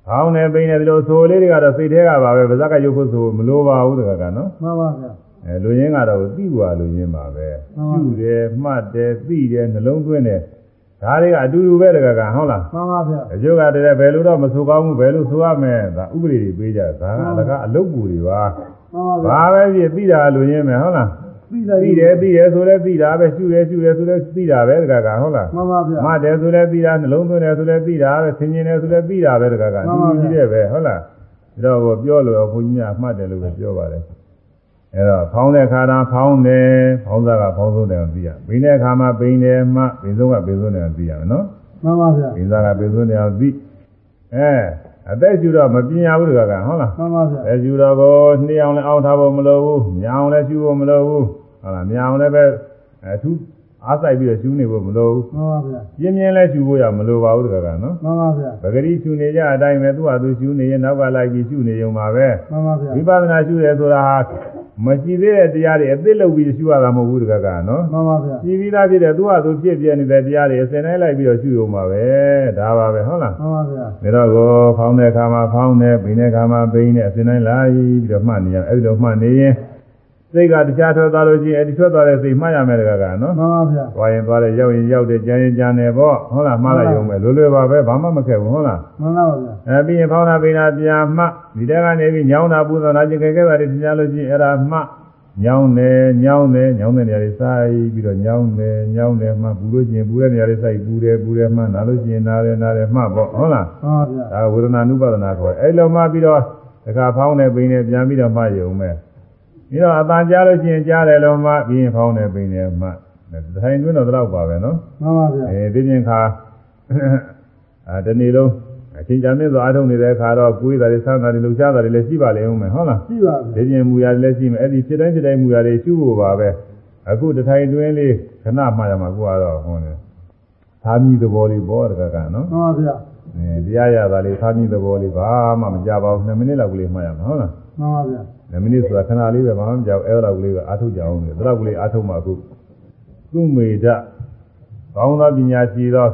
Speaker 1: ဖောင်းတယ်ဘိန်တယ်ဒီလိုဆိုလေးတွေကတော့စိတ်ထဲကပါပဲဗဇက်ကရုပ်ဖို့ဆိုမလိုပါဘူးတကကနော်
Speaker 2: မှန်ပါဗျာ
Speaker 1: အဲလူရင်းကတော့သိွာလူရင်းပါပဲ
Speaker 2: မှန်ပါ
Speaker 1: ရှုတယ်မှတ်တယ်သိတယ်နှလုံးသွင်းတယ်ဒါတွေကအတူတူပဲတကကဟုတ်လား
Speaker 2: မှန်ပါဗျာ
Speaker 1: အကျိုးကတည်းကဘယ်လိုတော့မဆိုကောင်းဘူးဘယ်လိုဆိုရမလဲဒါဥပဒေတွေပေးကြဒါကအလကအလုတ်ပူတွေပါ
Speaker 2: မှန်ပါဗျာ
Speaker 1: ဘာပဲဖြစ်သိတာလူရင်းပဲဟုတ်လား
Speaker 2: သိတယ်
Speaker 1: သိတယ်သိတယ်ဆိုလဲသိတာပဲရှုတယ်ရှုတယ်ဆိုလဲသိတာပဲတကကဟုတ်လား
Speaker 2: မှန်ပါဗျာ
Speaker 1: မှတ်တယ်ဆိုလဲသိတာနှလုံးသွင်းတယ်ဆိုလဲသိတာပဲသင်ញင်တယ်ဆိုလဲသိတာပဲတကကအ
Speaker 2: မှ
Speaker 1: တူ
Speaker 2: န်ပါဗျာ
Speaker 1: တူကြီးတယ်ပဲဟုတ်လားဒါတော့ပြောလို့ဘုန်းကြီးများမှတ်တယ်လို့ပဲပြောပါတယ် အဲ့တော့ဖောင်းတဲ့ခါတော့ဖောင်းတယ်ဖောင်းစားကဖောင်းဆုံးတယ်သိရဘိန်းတဲ့ခါမှာဘိန်းတယ်မှဘိန်းဆုံးကဘိန်းဆုံးတယ်သိရမယ်နော်
Speaker 2: မှန်ပါဗျာ
Speaker 1: ဘိန်းစားကဘိန်းဆုံးတယ်သိအဲအသက်ရှူတော့မပြင်းရဘူးတကကဟုတ်လား
Speaker 2: မှန်ပါဗျာ
Speaker 1: အဲရှူတော့ကိုနှီးအောင်လည်းအောင်းထားဖို့မလိုဘူးညောင်လည်းရှူဖို့မလိုဘူးဟုတ်လားညောင်လည်းပဲအထူးအားဆိုင်ပြီးတော့ရှူနေဖို့မလိုဘူး
Speaker 2: မှန်ပါဗျာ
Speaker 1: ပြင်းပြင်းလည်းရှူဖို့ရမလိုပါဘူးတကကနော်
Speaker 2: မှန်ပါဗျာ
Speaker 1: ပဂတိရှူနေကြအတိုင်းပဲသူ့ဟာသူရှူနေရင်နောက်ကလိုက်ပြီးရှူနေုံပါပဲ
Speaker 2: မှန်ပါဗျာ
Speaker 1: ဝိပဿနာရှုရဲဆိုတာဟာ မရှိသေးတဲ့တရားတွေအသစ်လုပ်ပြီးရှုရတာမဟုတ်ဘူးတကကနော်
Speaker 2: မှန်ပါဗျာ
Speaker 1: ကြည်ပြီးသားဖြစ်တဲ့သူ့ဟာသူဖြစ်ပြနေတဲ့တရားတွေအစဉ်တိုင်းလိုက်ပြီးတော့ရှုရုံပါပဲဒါပါပဲဟုတ်လား
Speaker 2: မှန်ပါဗျာ
Speaker 1: ဒါတော့ကိုဖောင်းတဲ့အခါမှာဖောင်းတယ်ပိန်တဲ့အခါမှာပိန်တယ်အစဉ်တိုင်းလိုက်ပြီးတော့မှတ်နေရအဲ့ဒီလိုမှတ်နေရင် စိတ်ကတခြားထွက်သွားလို့ရှိရင်အဲ့ဒီထွက်သွားတဲ့စိတ်မှတ်ရမယ်တကကနော်
Speaker 2: မှန်ပါဗျာ
Speaker 1: သွားရင်သွားတယ်ရောက်ရင်ရောက်တယ်ကြမ်းရင်ကြမ်းတယ်ပေါ့ဟုတ်လားမှားလိုက်ရုံပဲလွယ်လွယ်ပါပဲဘာမှမခက်ဘူးဟုတ်လား
Speaker 2: မှန်ပါဗျာ
Speaker 1: အဲပြီးရင်ဖောင်းတာပိန်တာပြန်မှဒီတဲကနေပြီးညောင်းတာပူဇော်တာကျင်ခဲခဲတာတွေသင်ကြလို့ရှိရင်အဲ့ဒါမှညောင်းတယ်ညောင်းတယ်ညောင်းတဲ့နေရာတွေစိုက်ပြီးတော့ညောင်းတယ်ညောင်းတယ်မှပူလို့ရှိရင်ပူတဲ့နေရာတွေစိုက်ပူတယ်ပူတယ်မှနားလို့ရှိရင်နားတယ်နားတယ်မှပေါ့ဟုတ်လား
Speaker 2: မှန်ပါဗျာ
Speaker 1: ဒါဝေဒနာနုပါဒနာခေါ်တယ်အဲ့လိုမှပြီးတော့တခါဖောင်းတယ်ပိန်တယ်ပြန်ပြီးတော့မှယုံမယ် ပြီးတော့အတန်ကြားလို့ရှိရင်ကြားတယ်လို့မှပြီးရင်ဖောင်းတယ်ပိန်တယ်မှထိုင်တွင်းတော့တော့ပါပဲနော်
Speaker 2: မှန်ပါဗျာ
Speaker 1: အဲဒီပြင်ခါအဲတနေ့လုံးအချင်းချမ်းမြင့်စွာအားထုတ်နေတဲ့အခါတော့ကိုယ်တာတွေဆန်းတာတွေလှုပ်ရှားတာတွေလည်းရှိပါလိမ့်ဦးမယ်ဟုတ်လား
Speaker 2: ရှိပါပြီ
Speaker 1: ဒီပြင်မူရလည်းရှိမယ်အဲ့ဒီဖြစ်တိုင်းဖြစ်တိုင်းမူရတွေရှုဖို့ပါပဲအခုတစ်ထိုင်တွင်းလေးခဏမှရမှာကိုကတော့ဟောတယ်သာမီသဘောလေးပေါ့တကကနော်
Speaker 2: မှန်ပါဗျာ
Speaker 1: အဲတရားရတာလေးသာမီသဘောလေးဘာမှမကြပါဘူး2မိနစ်လောက်ကလေးမှရမှာဟုတ်လား
Speaker 2: မှန်ပါဗျာ
Speaker 1: 2မိနစ်ဆိုတာခဏလေးပဲဘာမှမကြောက်အဲ့လောက်ကလေးကအားထုတ်ကြအောင်လေဒါလောက်ကလေးအားထုတ်မှအခုသူ့မေဒကောင်းသောပညာရှိသော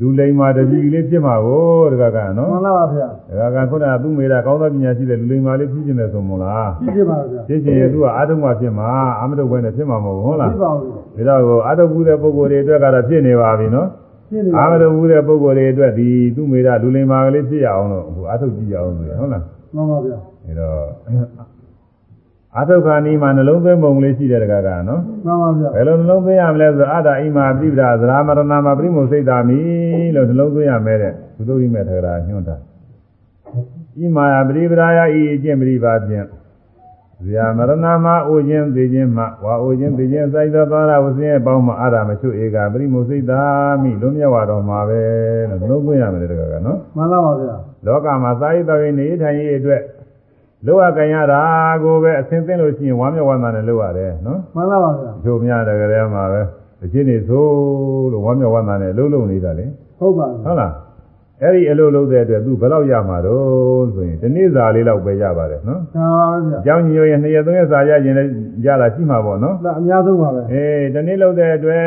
Speaker 1: လူလိမ္မာတတိလေးဖြစ်မှာကိုတကကနော်
Speaker 2: မှန်လားဗျာ
Speaker 1: ဒါကခုနကသူ့မေဒကောင်းသောပညာရှိတဲ့လူလိမ္မာလေးဖြစ်နေတယ်ဆိုမို့လား
Speaker 2: ရှိရှိပါဗျာ
Speaker 1: ဖြစ်ချင်ရင်သူကအာထုံမှဖြစ်မှာအာမထုံဘဲနဲ့ဖြစ်မှာမဟုတ်ဘူးဟုတ်လား
Speaker 2: ရှိပါဘူး
Speaker 1: ဒါတော့အာထုံဘူးတဲ့ပုဂ္ဂိုလ်တွေအတွက်ကတော့ဖြစ်နေပါပြီနော်
Speaker 2: ရှိနေပါ
Speaker 1: အာမထုံဘူးတဲ့ပုဂ္ဂိုလ်တွေအတွက်ဒီသူ့မေဒလူလိမ္မာကလေးဖြစ်ရအောင်လို့အခုအာထုံကြည့်ရအောင်လို့ဟုတ်လား
Speaker 2: မှန်ပါဗျာ
Speaker 1: အဲတော့အာထုခာနီမှာနှလုံးသွင်းပုံလေးရှိတဲ့တကားကနော်
Speaker 2: မှန်ပါဗျာ
Speaker 1: ဘယ်လိုနှလုံးသွင်းရမလဲဆိုအာတာအိမာပြိပဒသရာမရဏမှာပြိမုစိတ်တာမိလို့နှလုံးသွင်းရမယ်တဲ့ဘုသူရိမဲ့ထကရာညွှန်တာဣမာယပရိပရာယဤအကျင့်ပရိပါဖြင့်ဇာမရဏမှာအိုခြင်းသိခြင်းမှဝါအိုခြင်းသိခြင်းစိုက်သောသောရဝဆင်းရဲ့ပေါင်းမှာအာရမချွဧကပရိမုစိတ်တာမိလုံးမြတ်ဝါတော်မှာပဲလို့နှလုံးသွင်းရမယ်တဲ့တကားကနော်
Speaker 2: မှန်လားပါဗျာ
Speaker 1: လောကမှာသာယတော်ရင်နေထိုင်ရေးအတွက် လောကကံရတာကိုပဲအသင်သိလို့ရှိရင်ဝမ်းမြောက်ဝမ်းသာနဲ့လုပ်ရတယ်နော်
Speaker 2: မှန်လားပါဗျာ
Speaker 1: အချို့များတကယ်မှာပဲအချင်းနေသို့လို့ဝမ်းမြောက်ဝမ်းသာနဲ့လှုပ်လှုပ်နေတာလေ
Speaker 2: ဟုတ်ပါပြီ
Speaker 1: ဟုတ်လားအဲ့ဒီအလုပ်လုပ်တဲ့အတွက်သူဘယ်လောက်ရမှာတော့ဆိုရင်ဒီနေ့စာလေးလောက်ပဲရပါတယ်နော်
Speaker 2: သာပါဗျာ
Speaker 1: အကြောင်းညိုရင်နှစ်ရက်သုံးရက်စာရရင်လည်းရတာရှိမှာပေါ့နော်
Speaker 2: ဒါအများဆုံးပါပဲ
Speaker 1: အေးဒီနေ့လုပ်တဲ့အတွက်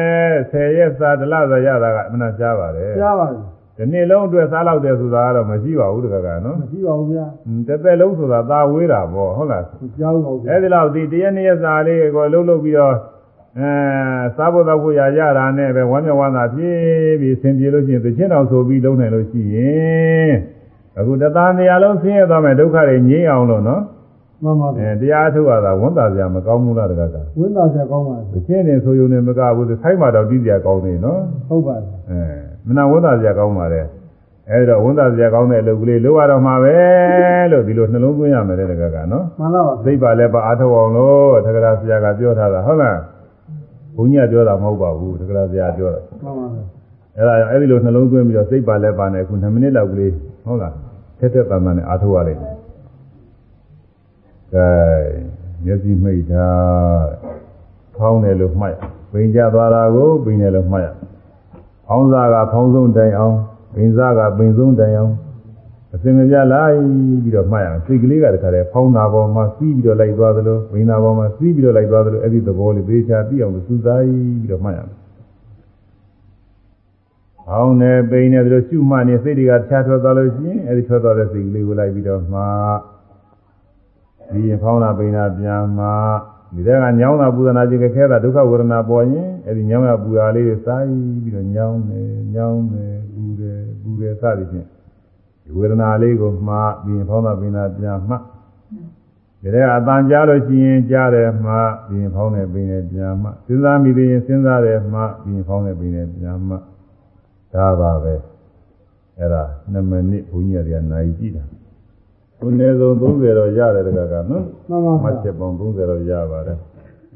Speaker 1: 10ရက်စာတစ်လစာရတာကအမှန်ရှားပါတယ်
Speaker 2: ကြားပါပြီ
Speaker 1: ဒီနေ့လုံးအတွက်စားလောက်တယ်ဆိုတာကတော့မရှိပါဘူးတကယ်ကနော်
Speaker 2: မရှိပါဘူးဗျာ
Speaker 1: တစ်သက်လုံးဆိုတာသာဝေးတာပေါ့ဟုတ်လား
Speaker 2: မကြောက်ပါဘူးဗျာ
Speaker 1: အဲ့ဒီလောက်ဒီတရက်နှစ်ရက်စာလေးကိုလှုပ်လှုပ်ပြီးတော့အဲစားဖို့တော့ဖို့ရရတာနဲ့ပဲဝမ်းမြောက်ဝမ်းသာဖြစ်ပြီးဆင်ပြေလို့ရှိရင်သချင်းတော်ဆိုပြီးလုံးနိုင်လို့ရှိရင်အခုတသားနေရာလုံးဆင်းရဲသွားမယ်ဒုက္ခတွေငြိမ်းအောင်လို့နော်
Speaker 2: မှန်ပါ
Speaker 1: အဲ
Speaker 2: ဗျာ
Speaker 1: တရားထုတ်ရတာဝန်တာစရာမကောင်းဘူးလားတကက
Speaker 2: ဝင်းသားချက်ကောင်းပါ
Speaker 1: သ
Speaker 2: ပြီ
Speaker 1: ချင်းနေဆိုရုံနဲ့မကဘူးသခိုင်းမှတော့တီးစရာကောင်းနေနော်
Speaker 2: ဟုတ်ပါပြီ
Speaker 1: အဲ မနာဝန်တာစရာကောင်းပါလေအဲဒီတော့ဝန်တာစရာကောင်းတဲ့အလုပ်ကလေးလုပ်ရတော့မှာပဲလို့ဒီလိုနှလုံးသွင်းရမယ်တဲ့တကကနော်
Speaker 2: မှန်လားပါ
Speaker 1: သိပါလဲပါအားထုတ်အောင်လို့တက္ကရာဆရာကပြောထားတာဟုတ်လားဘုန်းကြီးကပြောတာမဟုတ်ပါဘူးတက္ကရာဆရာပြောတာ
Speaker 2: မှန်ပါဗျာ
Speaker 1: အဲ့ဒါအဲ့ဒီလိုနှလုံးသွင်းပြီးတော့စိတ်ပါလဲပါနေခု2မိနစ်လောက်ကလေးဟုတ်လားထက်ထက်တန်တန်နဲ့အားထုတ်ရလိမ့်မယ်ကဲမျက်စိမိတ်တာဖောင်းတယ်လို့မှတ်ရပင်ကြသွားတာကိုပင်တယ်လို့မှတ်ရ ဖောင်းစားကဖောင်းဆုံးတိုင်အောင်ပင်စားကပင်ဆုံးတိုင်အောင်အစင်မပြလိုက်ပြီးတော့မှတ်ရအောင်စိတ်ကလေးကတခါတည်းဖောင်းတာပေါ်မှာစီးပြီးတော့လိုက်သွားသလိုပင်တာပေါ်မှာစီးပြီးတော့လိုက်သွားသလိုအဲ့ဒီသဘောလေးသေချာသိအောင်လို့စူးစိုက်ပြီးတော့မှတ်ရမယ်။အောင်းနေပိန်နေတို့ရှုမှတ်နေစိတ်တွေကဖြာထွက်သွားလို့ရှိရင်အဲဒီထွက်သွားတဲ့စိတ်ကလေးကိုလိုက်ပြီးတော့မှဒီရင်ဖောင်းတာပိန်တာပြန်မှ ဒီတဲ့ကညောင်းတာပူဇနာခြင်းခဲတာဒုက္ခဝေဒနာပေါ်ရင်အဲဒီညောင်းရပူရလေးတွေစိုက်ပြီးတော့ညောင်းနေညောင်းနေပူတယ်ပူတယ်စသည်ဖြင့်ဒီဝေဒနာလေးကိုမှပြီးရင်ဖောင်းတာပိန်တာပြန်မှဒီတဲ့အတန်ကြားလို့ရှိရင်ကြားတယ်မှပြီးရင်ဖောင်းတယ်ပိန်တယ်ပြန်မှစဉ်းစားမိသေးရင်စဉ်းစားတယ်မှပြီးရင်ဖောင်းတယ်ပိန်တယ်ပြန်မှဒါပါပဲအဲ့ဒါ2မိနစ်ဘုန်းကြီးတွေကနိုင်ကြည့်တာ ဘုနည်းဆုံး30တော့ရတယ်တကကနော်
Speaker 2: မှန်ပါ
Speaker 1: မှတ်
Speaker 2: ဗျာ
Speaker 1: ချက်ပေါင်း30တော့ရပါတယ်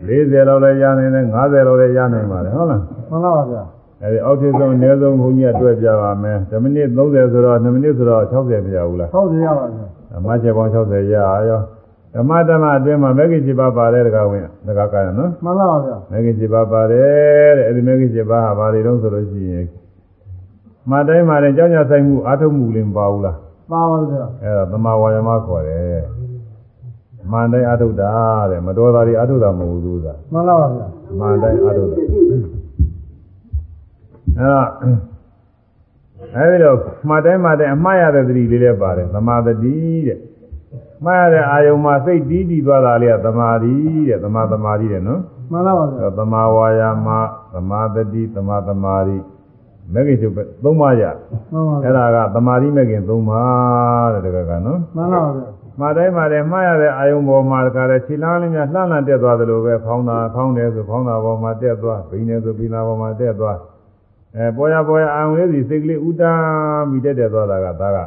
Speaker 1: 40တော့လည်းရနိုင်တယ်50တော့လည်းရနိုင်ပါတယ်ဟုတ်လား
Speaker 2: မှန်လားပါဗျာ
Speaker 1: အဲ့ဒီအောက်ထစ်ဆုံးအနည်းဆုံးဘုန်းကြီးကတွဲပြပါမယ်10မိနစ်30ဆိုတော့2မိနစ်ဆိုတော့60မရဘူးလား
Speaker 2: ဟုတ်တယ်ရပါဗျာ
Speaker 1: မှတ်ချက်ပေါင်း60ရရောဓမ္မဓမ္မအတွင်းမှာမဂ္ဂင်7ပါးပါတယ်တကဝင်တကကရနော်
Speaker 2: မှန်လားပါဗျာ
Speaker 1: မဂ္ဂင်7ပါးပါတယ်တဲ့အဲဒီမဂ္ဂင်7ပါးဟာဘာတွေတုံးဆိုလို့ရှိရင်မတိုင်းမှာလည်းကြောင်းကြဆိုင်မှုအာထုံမှုလည်းမပါဘူးလား
Speaker 2: ပါပါဗျာ
Speaker 1: အဲဒါသမာဝါယမခေါ်တယ်မန်တိုင်းအာထုတာတဲ့မတော်တာတွေအာထုတာမဟုတ်ဘူးသာ
Speaker 2: မှန်လားပါဗျာ
Speaker 1: မန်တိုင်းအာထုတာအဲတော့အဲဒီတော့မတိုင်းမှာတိုင်းအမှားရတဲ့သတိလေးလည်းပါတယ်သမာသတိတဲ့မှားရတဲ့အာယုံမှာစိတ်တီးတည်သွားတာလေးကသမာဓိတဲ့သမာသမာဓိတဲ့နော်
Speaker 2: မှန်လားပါဗျာ
Speaker 1: အဲသမာဝါယာမသမာတတိသမာသမာဓိ မဂ္ဂင်ချုပ်ပဲသုံးပါးရ
Speaker 2: မှန်ပါဗျာ
Speaker 1: အဲ့ဒါကသမာဓိမဂ္ဂင်သုံးပါးတဲ့တကကနော်
Speaker 2: မှန်လားပါဗျာ
Speaker 1: မှားတိုင်းမှာလည်းမှားရတဲ့အာယုံပေါ်မှာတခါလဲခြေလမ်းလေးများလှမ်းလှမ်းတက်သွားသလိုပဲဖောင်းတာဖောင်းတယ်ဆိုဖောင်းတာပေါ်မှာတက်သွားဘိန်းတယ်ဆိုဘိန်းတာပေါ်မှာတက်သွားအဲပေါ်ရပေါ်ရအာယုံလေးစီစိတ်ကလေးဥတာမိတက်တက်သွားတာကဒါက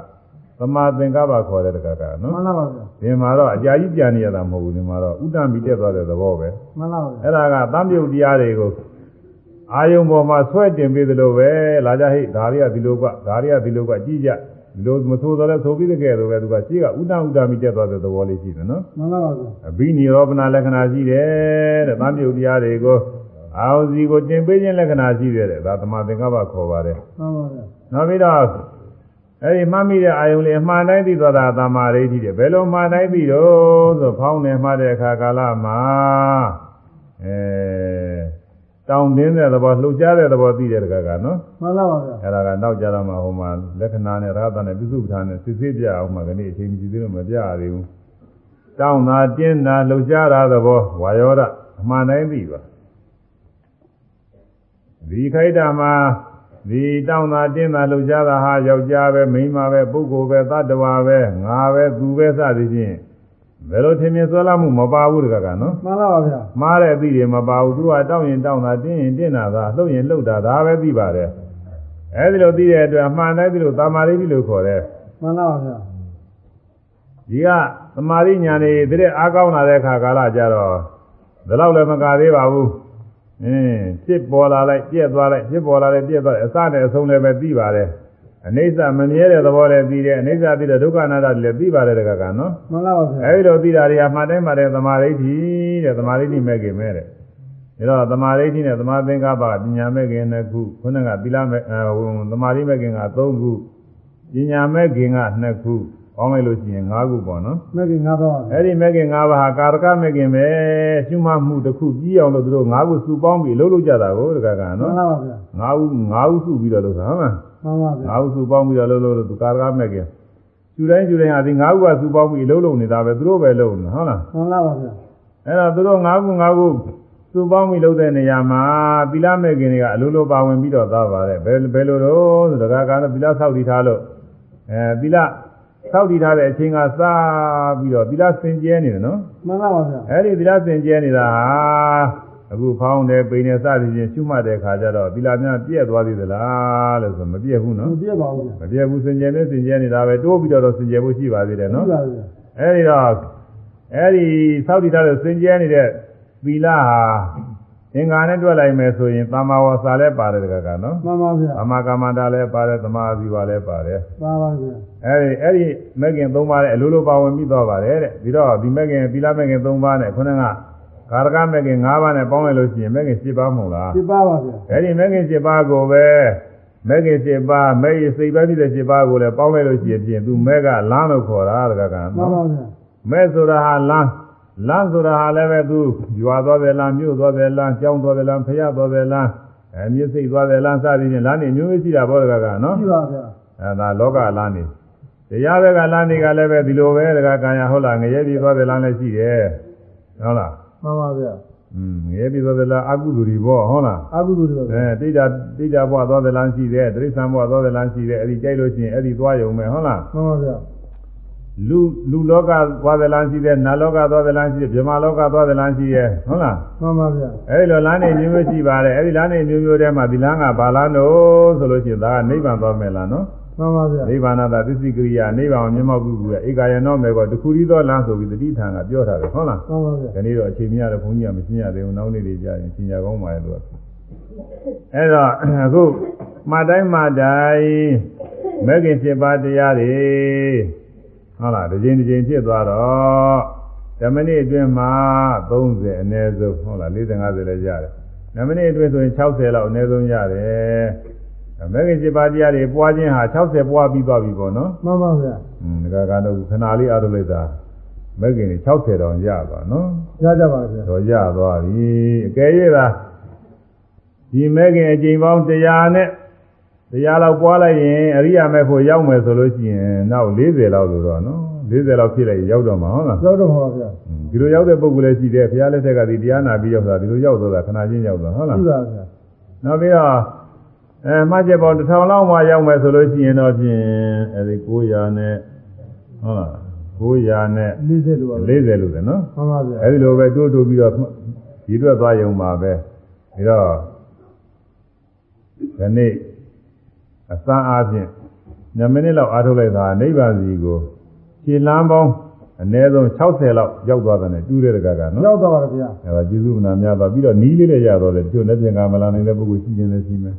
Speaker 1: သမာသင်္ကပ္ပခေါ်တဲ့တကကနော်
Speaker 2: မှန်လားပါဗျာ
Speaker 1: ဒီမှာတော့အကြာကြီးပြန်နေရတာမဟုတ်ဘူးဒီမှာတော့ဥတ္တမိတက်သွားတဲ့သဘောပဲ
Speaker 2: မှန်လားပါဗျာ
Speaker 1: အဲ့ဒါကသံပြုတ်တရားတွေကို အာယုံပေါ်မှာဆွဲတင်ပေးသလိုပဲလာကြဟိဒါတွေကဒီလိုကဒါတွေကဒီလိုကကြည့်ကြဒီလိုမဆိုးတော့လဲဆိုပြီးတကယ်တော့ပဲသူကရှိကဥဒ္ဒဥဒ္ဒမိတက်သွားတဲ့သဘောလေးရှိတယ်နော်
Speaker 2: မှန်ပါပါဗျာ
Speaker 1: အဘိနိရောပနာလက္ခဏာရှိတယ်တဲ့။သံမြုပ်တရားတွေကိုအာဟုစီကိုတင်ပေးခြင်းလက္ခဏာရှိတယ်တဲ့။ဒါသမာသင်္ကပ္ပခေါ်ပါတယ်
Speaker 2: မှန်ပါဗျာ။
Speaker 1: နောက်ပြီးတော့အဲဒီမှတ်မိတဲ့အာယုံလေးအမှန်တိုင်းသိသွားတာသမာဓိဋ္ဌိတဲ့။ဘယ်လိုမှန်တိုင်းသိတော့ဆိုဖောင်းနေမှတဲ့အခါကာလမှာအဲ တောင်းတင်းတဲ့သဘောလှုပ်ရှားတဲ့သဘောသိတဲ့တကကနော်
Speaker 2: မှန်ပါပါဗျာ။
Speaker 1: အဲဒါကနောက်ကြတော့မှဟိုမှာလက္ခဏာနဲ့ရဟတနဲ့ပြစ္စုပ္ပန်နဲ့စစ်စစ်ပြအောင်မှကနေအချိန်ကြီးသေးလို့မပြရသေးဘူး။တောင်းတာတင်းတာလှုပ်ရှားတာသဘောဝါယောဒအမှန်တိုင်းသိပါဒီခိုက်တာမှာဒီတောင်းတာတင်းတာလှုပ်ရှားတာဟာယောက်ျားပဲမိန်းမပဲပုဂ္ဂိုလ်ပဲသတ္တဝါပဲငါပဲသူပဲစသည်ဖြင့် ဘယ်လိုထင်မြင်ဆွဲလာမှုမပါဘူးတကကနော်
Speaker 2: မှန်ပါပါဗျာ
Speaker 1: မှားတဲ့အသည့်တွေမပါဘူးသူကတောင်းရင်တောင်းတာတင်းရင်တင်းတာသာလှုပ်ရင်လှုပ်တာဒါပဲသိပါတယ်အဲဒီလိုသိတဲ့အတွက်အမှန်တိုင်းသိလို့သာမာရိတိလို့ခေါ်တယ်
Speaker 2: မှန်ပါပါဗျာ
Speaker 1: ဒီကသမာရိညာနေတည်းအားကောင်းလာတဲ့အခါကာလကြတော့ဒီလောက်လည်းမကသေးပါဘူးအင်းဖြစ်ပေါ်လာလိုက်ပြက်သွားလိုက်ဖြစ်ပေါ်လာလိုက်ပြက်သွားလိုက်အစနဲ့အဆုံးလည်းပဲသိပါတယ် အနိစ္စမမြဲတဲ့သဘောလည်းသိတယ်အနိစ္စသိတဲ့ဒုက္ခအနာတ္တလည်းသိပါတယ်တကကနော်
Speaker 2: မှန်ပါပါဗျာ
Speaker 1: အဲဒီလိုသိတာတွေကမှတ်တိုင်းမှတ်တဲ့သမာဓိဋ္ဌိတဲ့သမာဓိဋ္ဌိမဲ့ခင်မဲ့တဲ့ဒါတော့သမာဓိဋ္ဌိနဲ့သမာသင်္ကပ္ပပညာမဲ့ခင်နှစ်ခုခုနကသီလမဲ့အဲဟိုသမာဓိမဲ့ခင်က3ခုပညာမဲ့ခင်က2ခုပေါင်းလိုက်လို့ရှိရင်5ခုပေါ့နော်
Speaker 2: မကင်ငါပါပါဗျာ
Speaker 1: အဲဒီမဲ့ခင်5ပါးဟာကာရကမဲ့ခင်ပဲရှုမှတ်မှုတစ်ခုပြီးအောင်လို့သူတို့5ခုစုပေါင်းပြီးလှုပ်လို့ကြတာကိုတကက
Speaker 2: မှ
Speaker 1: နော်
Speaker 2: န်ပါပါဗျာ
Speaker 1: 5ခု5ခုစုပြီးတော့လုပ်တာဟုတ်လား
Speaker 2: မှန်ပါဗျာ
Speaker 1: ငါးခုစုပေါင်းပြီးတော့လုံးလုံးလို့သူကာရကမဲ့ခင်ကျူတိုင်းကျူတိုင်းဟာဒီငါးခုကစုပေါင်းပြီးလုံးလုံးနေတာပဲသူတို့ပဲလုံးနေဟုတ်လား
Speaker 2: မှန်ပါပါဗျာ
Speaker 1: အဲ့တော့သူတို့ငါးခုငါးခုစုပေါင်းပြီးလုံးတဲ့နေရာမှာသီလမဲ့ခင်တွေကအလိုလိုပါဝင်ပြီးတော့သားပါတယ်ဘယ်ဘယ်လိုတော့ဆိုတော့ကတော့သီလဆောက်တည်ထားလို့အဲသီလဆောက်တည်ထားတဲ့အချိန်ကစပြီးတော့သီလစင်ကြဲနေတယ်နော်
Speaker 2: မှန်ပါပါဗျာ
Speaker 1: အဲ့ဒီသီလစင်ကြဲနေတာဟာ အခုဖောင်းတယ်ပိန်တယ်စသည်ဖြင့်ရှုမှတ်တဲ့ခါကျတော့သီလများပြည့်သွားသေးသလားလို့ဆိုမပြည့်ဘူးနော်
Speaker 2: မပြတ်ပါဘူးဗျာ
Speaker 1: မပြည့်ဘူးစင်ကြယ်နဲ့စင်ကြယ်နေတာပဲတိုးပြီးတော့စင်ကြယ်ဖို့ရှိပါသေးတယ်နော်
Speaker 2: ဟုတ်ပါဗျာ
Speaker 1: အဲဒီတော့အဲဒီသောက်တည်ထားတဲ့စင်ကြယ်နေတဲ့သီလဟာအင်္ဂါနဲ့တွက်လိုက်မယ်ဆိုရင်သမာဝါစာလည်းပါတယ်တကကနော်
Speaker 2: မှန်ပါဗျာ
Speaker 1: သမာကမ္မန္တာလည်းပါတယ်သမာအဇီဝလည်းပါတယ်
Speaker 2: ပါပါဗျာ
Speaker 1: အဲဒီအဲဒီမဂ်ကင်၃ပါးနဲ့အလိုလိုပါဝင်ပြီးသွားပါတယ်တဲ့ပြီးတော့ဒီမဂ်ကင်သီလမဂ်ကင်၃ပါးနဲ့ခုနက ကာရကမဂ်ကင်၅ပါးနဲ့ပေါင်းလိုက်လို့ရှိရင်မဂ်ကင်၈ပါးမဟုတ်လား
Speaker 2: ပြပါပါဗျာ
Speaker 1: အဲ့ဒီမဂ္ဂင်7ပါးကိုပဲမဂ္ဂင်7ပါးမဂ္ဂင်စိတ်ပဲဖြစ်တဲ့7ပါးကိုလည်းပေါင်းလိုက်လို့ရှိရင်ဖြင့်သူမဲကလမ်းလို့ခေါ်တာတကက
Speaker 2: မှန်ပါဗျာ
Speaker 1: မဲဆိုတာဟာလမ်းလမ်းဆိုတာဟာလည်းပဲသူရွာသွားတယ်လမ်းမြို့သွားတယ်လမ်းကျောင်းသွားတယ်လမ်းဖျားသွားတယ်လမ်းအဲမြစ်စိတ်သွားတယ်လမ်းစသည်ဖြင့်လမ်းနေမျိုးမျိုးရှိတာပေါ့တကကနော်
Speaker 2: ရှိပါဗျာ
Speaker 1: အဲဒါလောကလမ်းနေတရားဘက်ကလမ်းတွေကလည်းပဲဒီလိုပဲတကကံရဟုတ်လားငရဲပြည်သွားတယ်လမ်းလည်းရှိတယ်ဟုတ်လား
Speaker 2: မှန်ပါဗျာ
Speaker 1: อืมငရဲပြည်သွားတယ်လမ်းအကုသိုလ်တွေပေါ့ဟုတ်လား
Speaker 2: အကုသိုလ်တွေပါဗျာ
Speaker 1: အဲတိတ်တာတိတ်တာဘွားသွားတဲ့လမ်းရှိတယ်တိရစ္ဆာန်ဘွားသွားတဲ့လမ်းရှိတယ်အဲ့ဒီကြိုက်လို့ရှိရင်အဲ့ဒီသွားရုံပဲဟုတ်လား
Speaker 2: မှန်ပါဗျာ
Speaker 1: လူလူလောကသွားတဲ့လမ်းရှိတယ်နတ်လောကသွားတဲ့လမ်းရှိတယ်ဗြဟ္မာလောကသွားတဲ့လမ်းရှိတယ်ဟုတ်လား
Speaker 2: မှန်ပါဗျာ
Speaker 1: အဲ့ဒီလိုလမ်းနေမျိုးမျိုးရှိပါတယ်အဲ့ဒီလမ်းနေမျိုးမျိုးထဲမှာဒီလမ်းကဘာလမ်းတော့ဆိုလို့ရှိရင်ဒါကနိဗ္ဗာန်သွားမယ်လားနော်
Speaker 2: မှန်ပါဗျာ
Speaker 1: နိဗ္ဗာန်သာသစ္စိကရိယာနိဗ္ဗာန်ကိုမျက်မှောက်ပြုပြီးဧကယနောမေကောတခုရီသောလမ်းဆိုပြီးတတိထံကပြောထားတယ်ဟုတ်လား
Speaker 2: မှန်ပါဗျာ
Speaker 1: ဒီနေ့တော့အချိန်မရတော့ဘုန်းကြီးကမရှင်းရသေးဘူးနောက်နေ့တွေကြာရင်ရှင်းရကောင်းပါရဲ့လို့အဲ့တော့အခုမှတ်တိုင်းမှတ်တိုင်းမဂ္ဂင်7ပါးတရားတွေဟုတ်လားတစ်ချိန်တစ်ချိန်ဖြစ်သွားတော့ဓမ္မနေ့အတွင်းမှာ30အနည်းဆုံးဟုတ်လား40 50လည်းရတယ်ဓမ္မနေ့အတွင်းဆိုရင်60လောက်အနည်းဆုံးရတယ် အမေရိကန်စစ်ပါတရားတွေပွားခြင်းဟာ60ပွားပြီးသွားပြီပေါ့နော်
Speaker 2: မှန်ပါဗျာ
Speaker 1: อืมဒါကတော့ခဏလေးအားထုတ်လိုက်တာမဂ္ဂင်60တောင်ရပါနော်
Speaker 2: ရကြပါဗျာ
Speaker 1: တော့ရသွားပြီအကယ်၍သာဒီမဂ္ဂင်အချိန်ပေါင်း100နဲ့တရားလောက်ပွားလိုက်ရင်အရိယာမေဖို့ရောက်မယ်ဆိုလို့ရှိရင်နောက်40လောက်လို့တော့နော်40လောက်ဖြစ်လိုက်ရောက်တော့မှာဟုတ်လား
Speaker 2: ရောက်တော့မှာပါဗျာ
Speaker 1: ဒီလိုရောက်တဲ့ပုံကလေးရှိတယ်ဘုရားလက်ထက်ကဒီတရားနာပြီးရောက်တာဒီလိုရောက်သွားတာခဏချင်းရောက်သွားဟုတ်လား
Speaker 2: ဟုတ်ပါဗျာ
Speaker 1: နောက်ပြီးတော့ အဲမှတ်ချက်ပေါင်း1000လောက်မှရောက်မယ်ဆိုလို့ရှိရင်တော့ဖြင့်အဲဒီ900နဲ့ဟုတ်လား900နဲ့
Speaker 2: 40လို့ပါဗျာ
Speaker 1: 40လို့တယ်နော်
Speaker 2: မှန်ပါဗျာ
Speaker 1: အဲဒီလိုပဲတိုးတိုးပြီးတော့ဒီအတွက်သွားရုံပါပဲပြီးတော့ဒီနေ့အစမ်းအားဖြင့်9မိနစ်လောက်အားထုတ်လိုက်တာနိဗ္ဗာန်စီကိုခြေလမ်းပေါင်းအနည်းဆုံး60လောက်ရောက်သွားတယ်နဲ့တူးတဲ့တကကနော်
Speaker 2: ရောက်တော့ပါဗျာ
Speaker 1: အဲဒါကျေးဇူးမနာများပါပြီးတော့နီးလေးလည်းရတော့တယ်ဒီလိုနဲ့ပြင်ကမလာနိုင်တဲ့ပုဂ္ဂိုလ်ရှိခြင်းလည်းရှိမယ်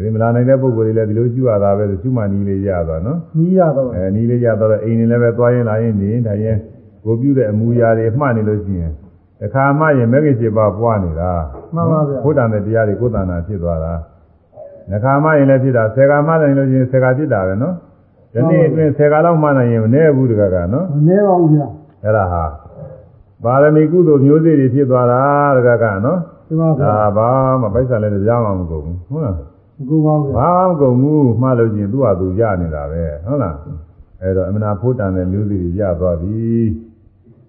Speaker 1: အဲဒီမလာနိုင်တဲ့ပုဂ္ဂိုလ်တွေလည်းဒီလိုရှုရတာပဲဆိုရှုမှနီးလေးရသွားနော်
Speaker 2: နီးရတော့
Speaker 1: အဲနီးလေးရတော့အိမ်နေလည်းပဲသွားရင်လာရင်နေဒါရင်ကိုပြုတဲ့အမူအရာတွေမှတ်နေလို့ရှိရင်တခါမှရင်မဂ္ဂင်7ပါးပွားနေတာ
Speaker 2: မှန်ပါဗျာ
Speaker 1: ဘုဒ္ဓံတဲ့တရားတွေကိုယ်တဏ္ဍာဖြစ်သွားတာတခါမှရင်လည်းဖြစ်တာ10ခါမှနိုင်လို့ရှိရင်10ခါဖြစ်တာပဲနော်ဒီနေ့အတွင်း10ခါလောက်မှနိုင်ရင်မနည်းဘူးတကကနော်
Speaker 2: မနေပါဘူးဗျာ
Speaker 1: အဲ့ဒါဟာပါရမီကုသိုလ်မျိုးစေ့တွေဖြစ်သွားတာတကကနော်
Speaker 2: ဒီမှာဗျာ
Speaker 1: ဒါဘာမှပိုက်ဆံလည်းကြားမှမကုန်ဘူးဟုတ်လား
Speaker 2: ကိုပါဗျာ
Speaker 1: ဘာမှမကုန်ဘူးမှားလို့ချင်းသူ့ဟာသူရနေတာပဲဟုတ်လားအဲ့တော့အမနာဖို့တန်တဲ့မျိုးစေ့တွေရသွားပြီ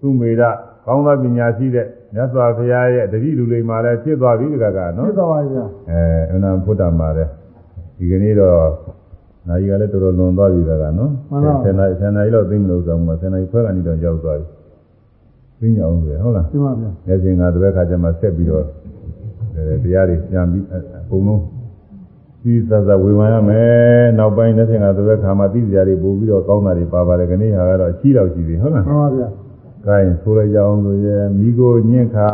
Speaker 1: သူ့မေရကောင်းသောပညာရှိတဲ့မြတ်စွာဘုရားရဲ့တတိလူလိမ္မာလည်းဖြစ်သွားပြီတကကနော်
Speaker 2: ဖြစ်သွားပါဗျာ
Speaker 1: အဲအမနာဖို့တန်ပါတယ်ဒီကနေ့တော့နိုင်ကလည်းတော်တော်လွန်သွားပြီတကနော်ဆယ်နိုင်ဆယ်နိုင်လောက်သိမလို့ဆိုမှဆယ်နိုင်ခွဲကနေတော့ရောက်သွားပြီသိညအောင်ပဲဟုတ်လား
Speaker 2: ဒီမှာဗျာ
Speaker 1: နေစဉ်ကတပည့်ခါကျမှဆက်ပြီးတော့အဲတရားတွေပြန်ပြီးအကုန်လုံး ဒီသဇဝေဝံရမယ်နောက်ပိုင်းနေစဉ်ကတပည့်ခါမှသိစရာတွေပို့ပြီးတော့ကောင်းတာတွေပါပါတယ်ခဏဟာကတော့အချီးတော့ရှိပြီဟုတ်လား
Speaker 2: မှန်ပါဗျာ။
Speaker 1: ကိုင်းဆိုလိုက်ကြအောင်ဆိုရဲမိကိုညင့်ခါ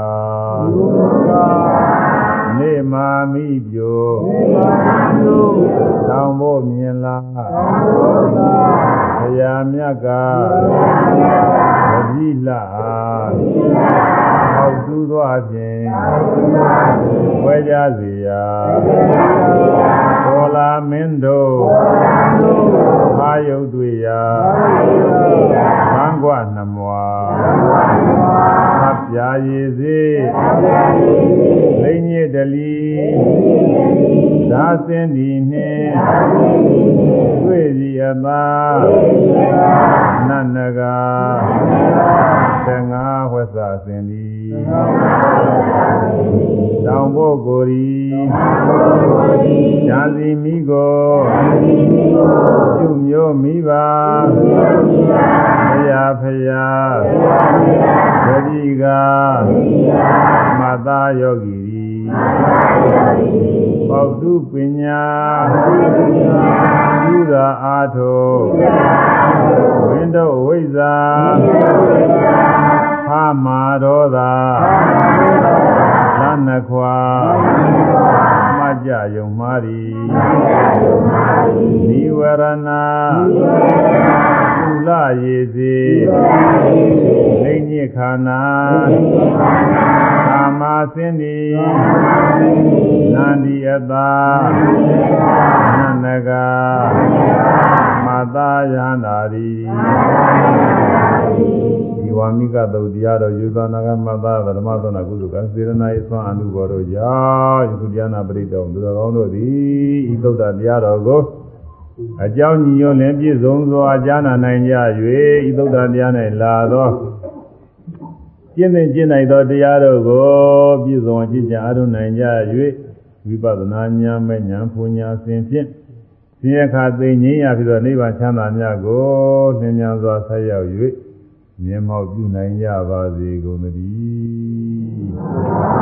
Speaker 1: နေမာမိပြိုတောင်ဖို့မြင်လားဘုရားမြတ်ကတတိလာဟောက်သူသွားဖြင့် ဝဲကြစီရာပေါ်လာမင်းတို့အာယုတ်တွေရာဘန်းကွနှမွာသပြာရည်စေလိမ့်ညစ်တလီ သာစင်းဒီနှင့်တွေ့စီအသာနတ်နဂါသင်္ဃာဝဆစင်ဒီတောင်ဖို့ကိုရီညာစီမိကိုပြုမျိုးမိပါဖယားဖယားတတိကမသာယောဂီ ပေါတုပညာသုရာအာထုဝိန္ဒဝိဇ္ဇာဖာမာရောသာလနခွာမ ကြယုံမာရီနိဝရဏကုလရေစေလိမ့်ညစ်ခန္ဓာကာမစင်းဒီနန္ဒီအတာနန္နကမတာယန္တာရီဒီ ဝါမိကတုတ်တရားတော်ယူသနာကမတာဓမ္မသောနာကုသကစေရနာ၏သွန်အနုဘောတို့ကြောင့်ယခုတရားနာပရိတောသူတော်ကောင်းတို့သည်ဤသုဒ္ဓတရားတော်ကိုအကြောင်းညီညွတ်လင်ပြည့်စုံစွာကြားနာနိုင်ကြ၍ဤသုဒ္ဓတရား၌လာသောကျင့်သင်ကျင့်နိုင်သောတရားတို့ကိုပြည့်စုံကျင့်ကြအားထုတ်နိုင်ကြ၍ဝိပဿနာဉာဏ်မဲ့ဉာဏ်ဖူဉာဏ်စဉ်ဖြင့်ဆင်းရဲခါသိငြိမ်းရပြီးတော့နိဗ္ဗာန်ချမ်းသာမြတ်ကိုသင်ညာစွာဆက်ရောက်၍ မြင်မောက်ပြုနိုင်ကြပါစေကုန်သတည်း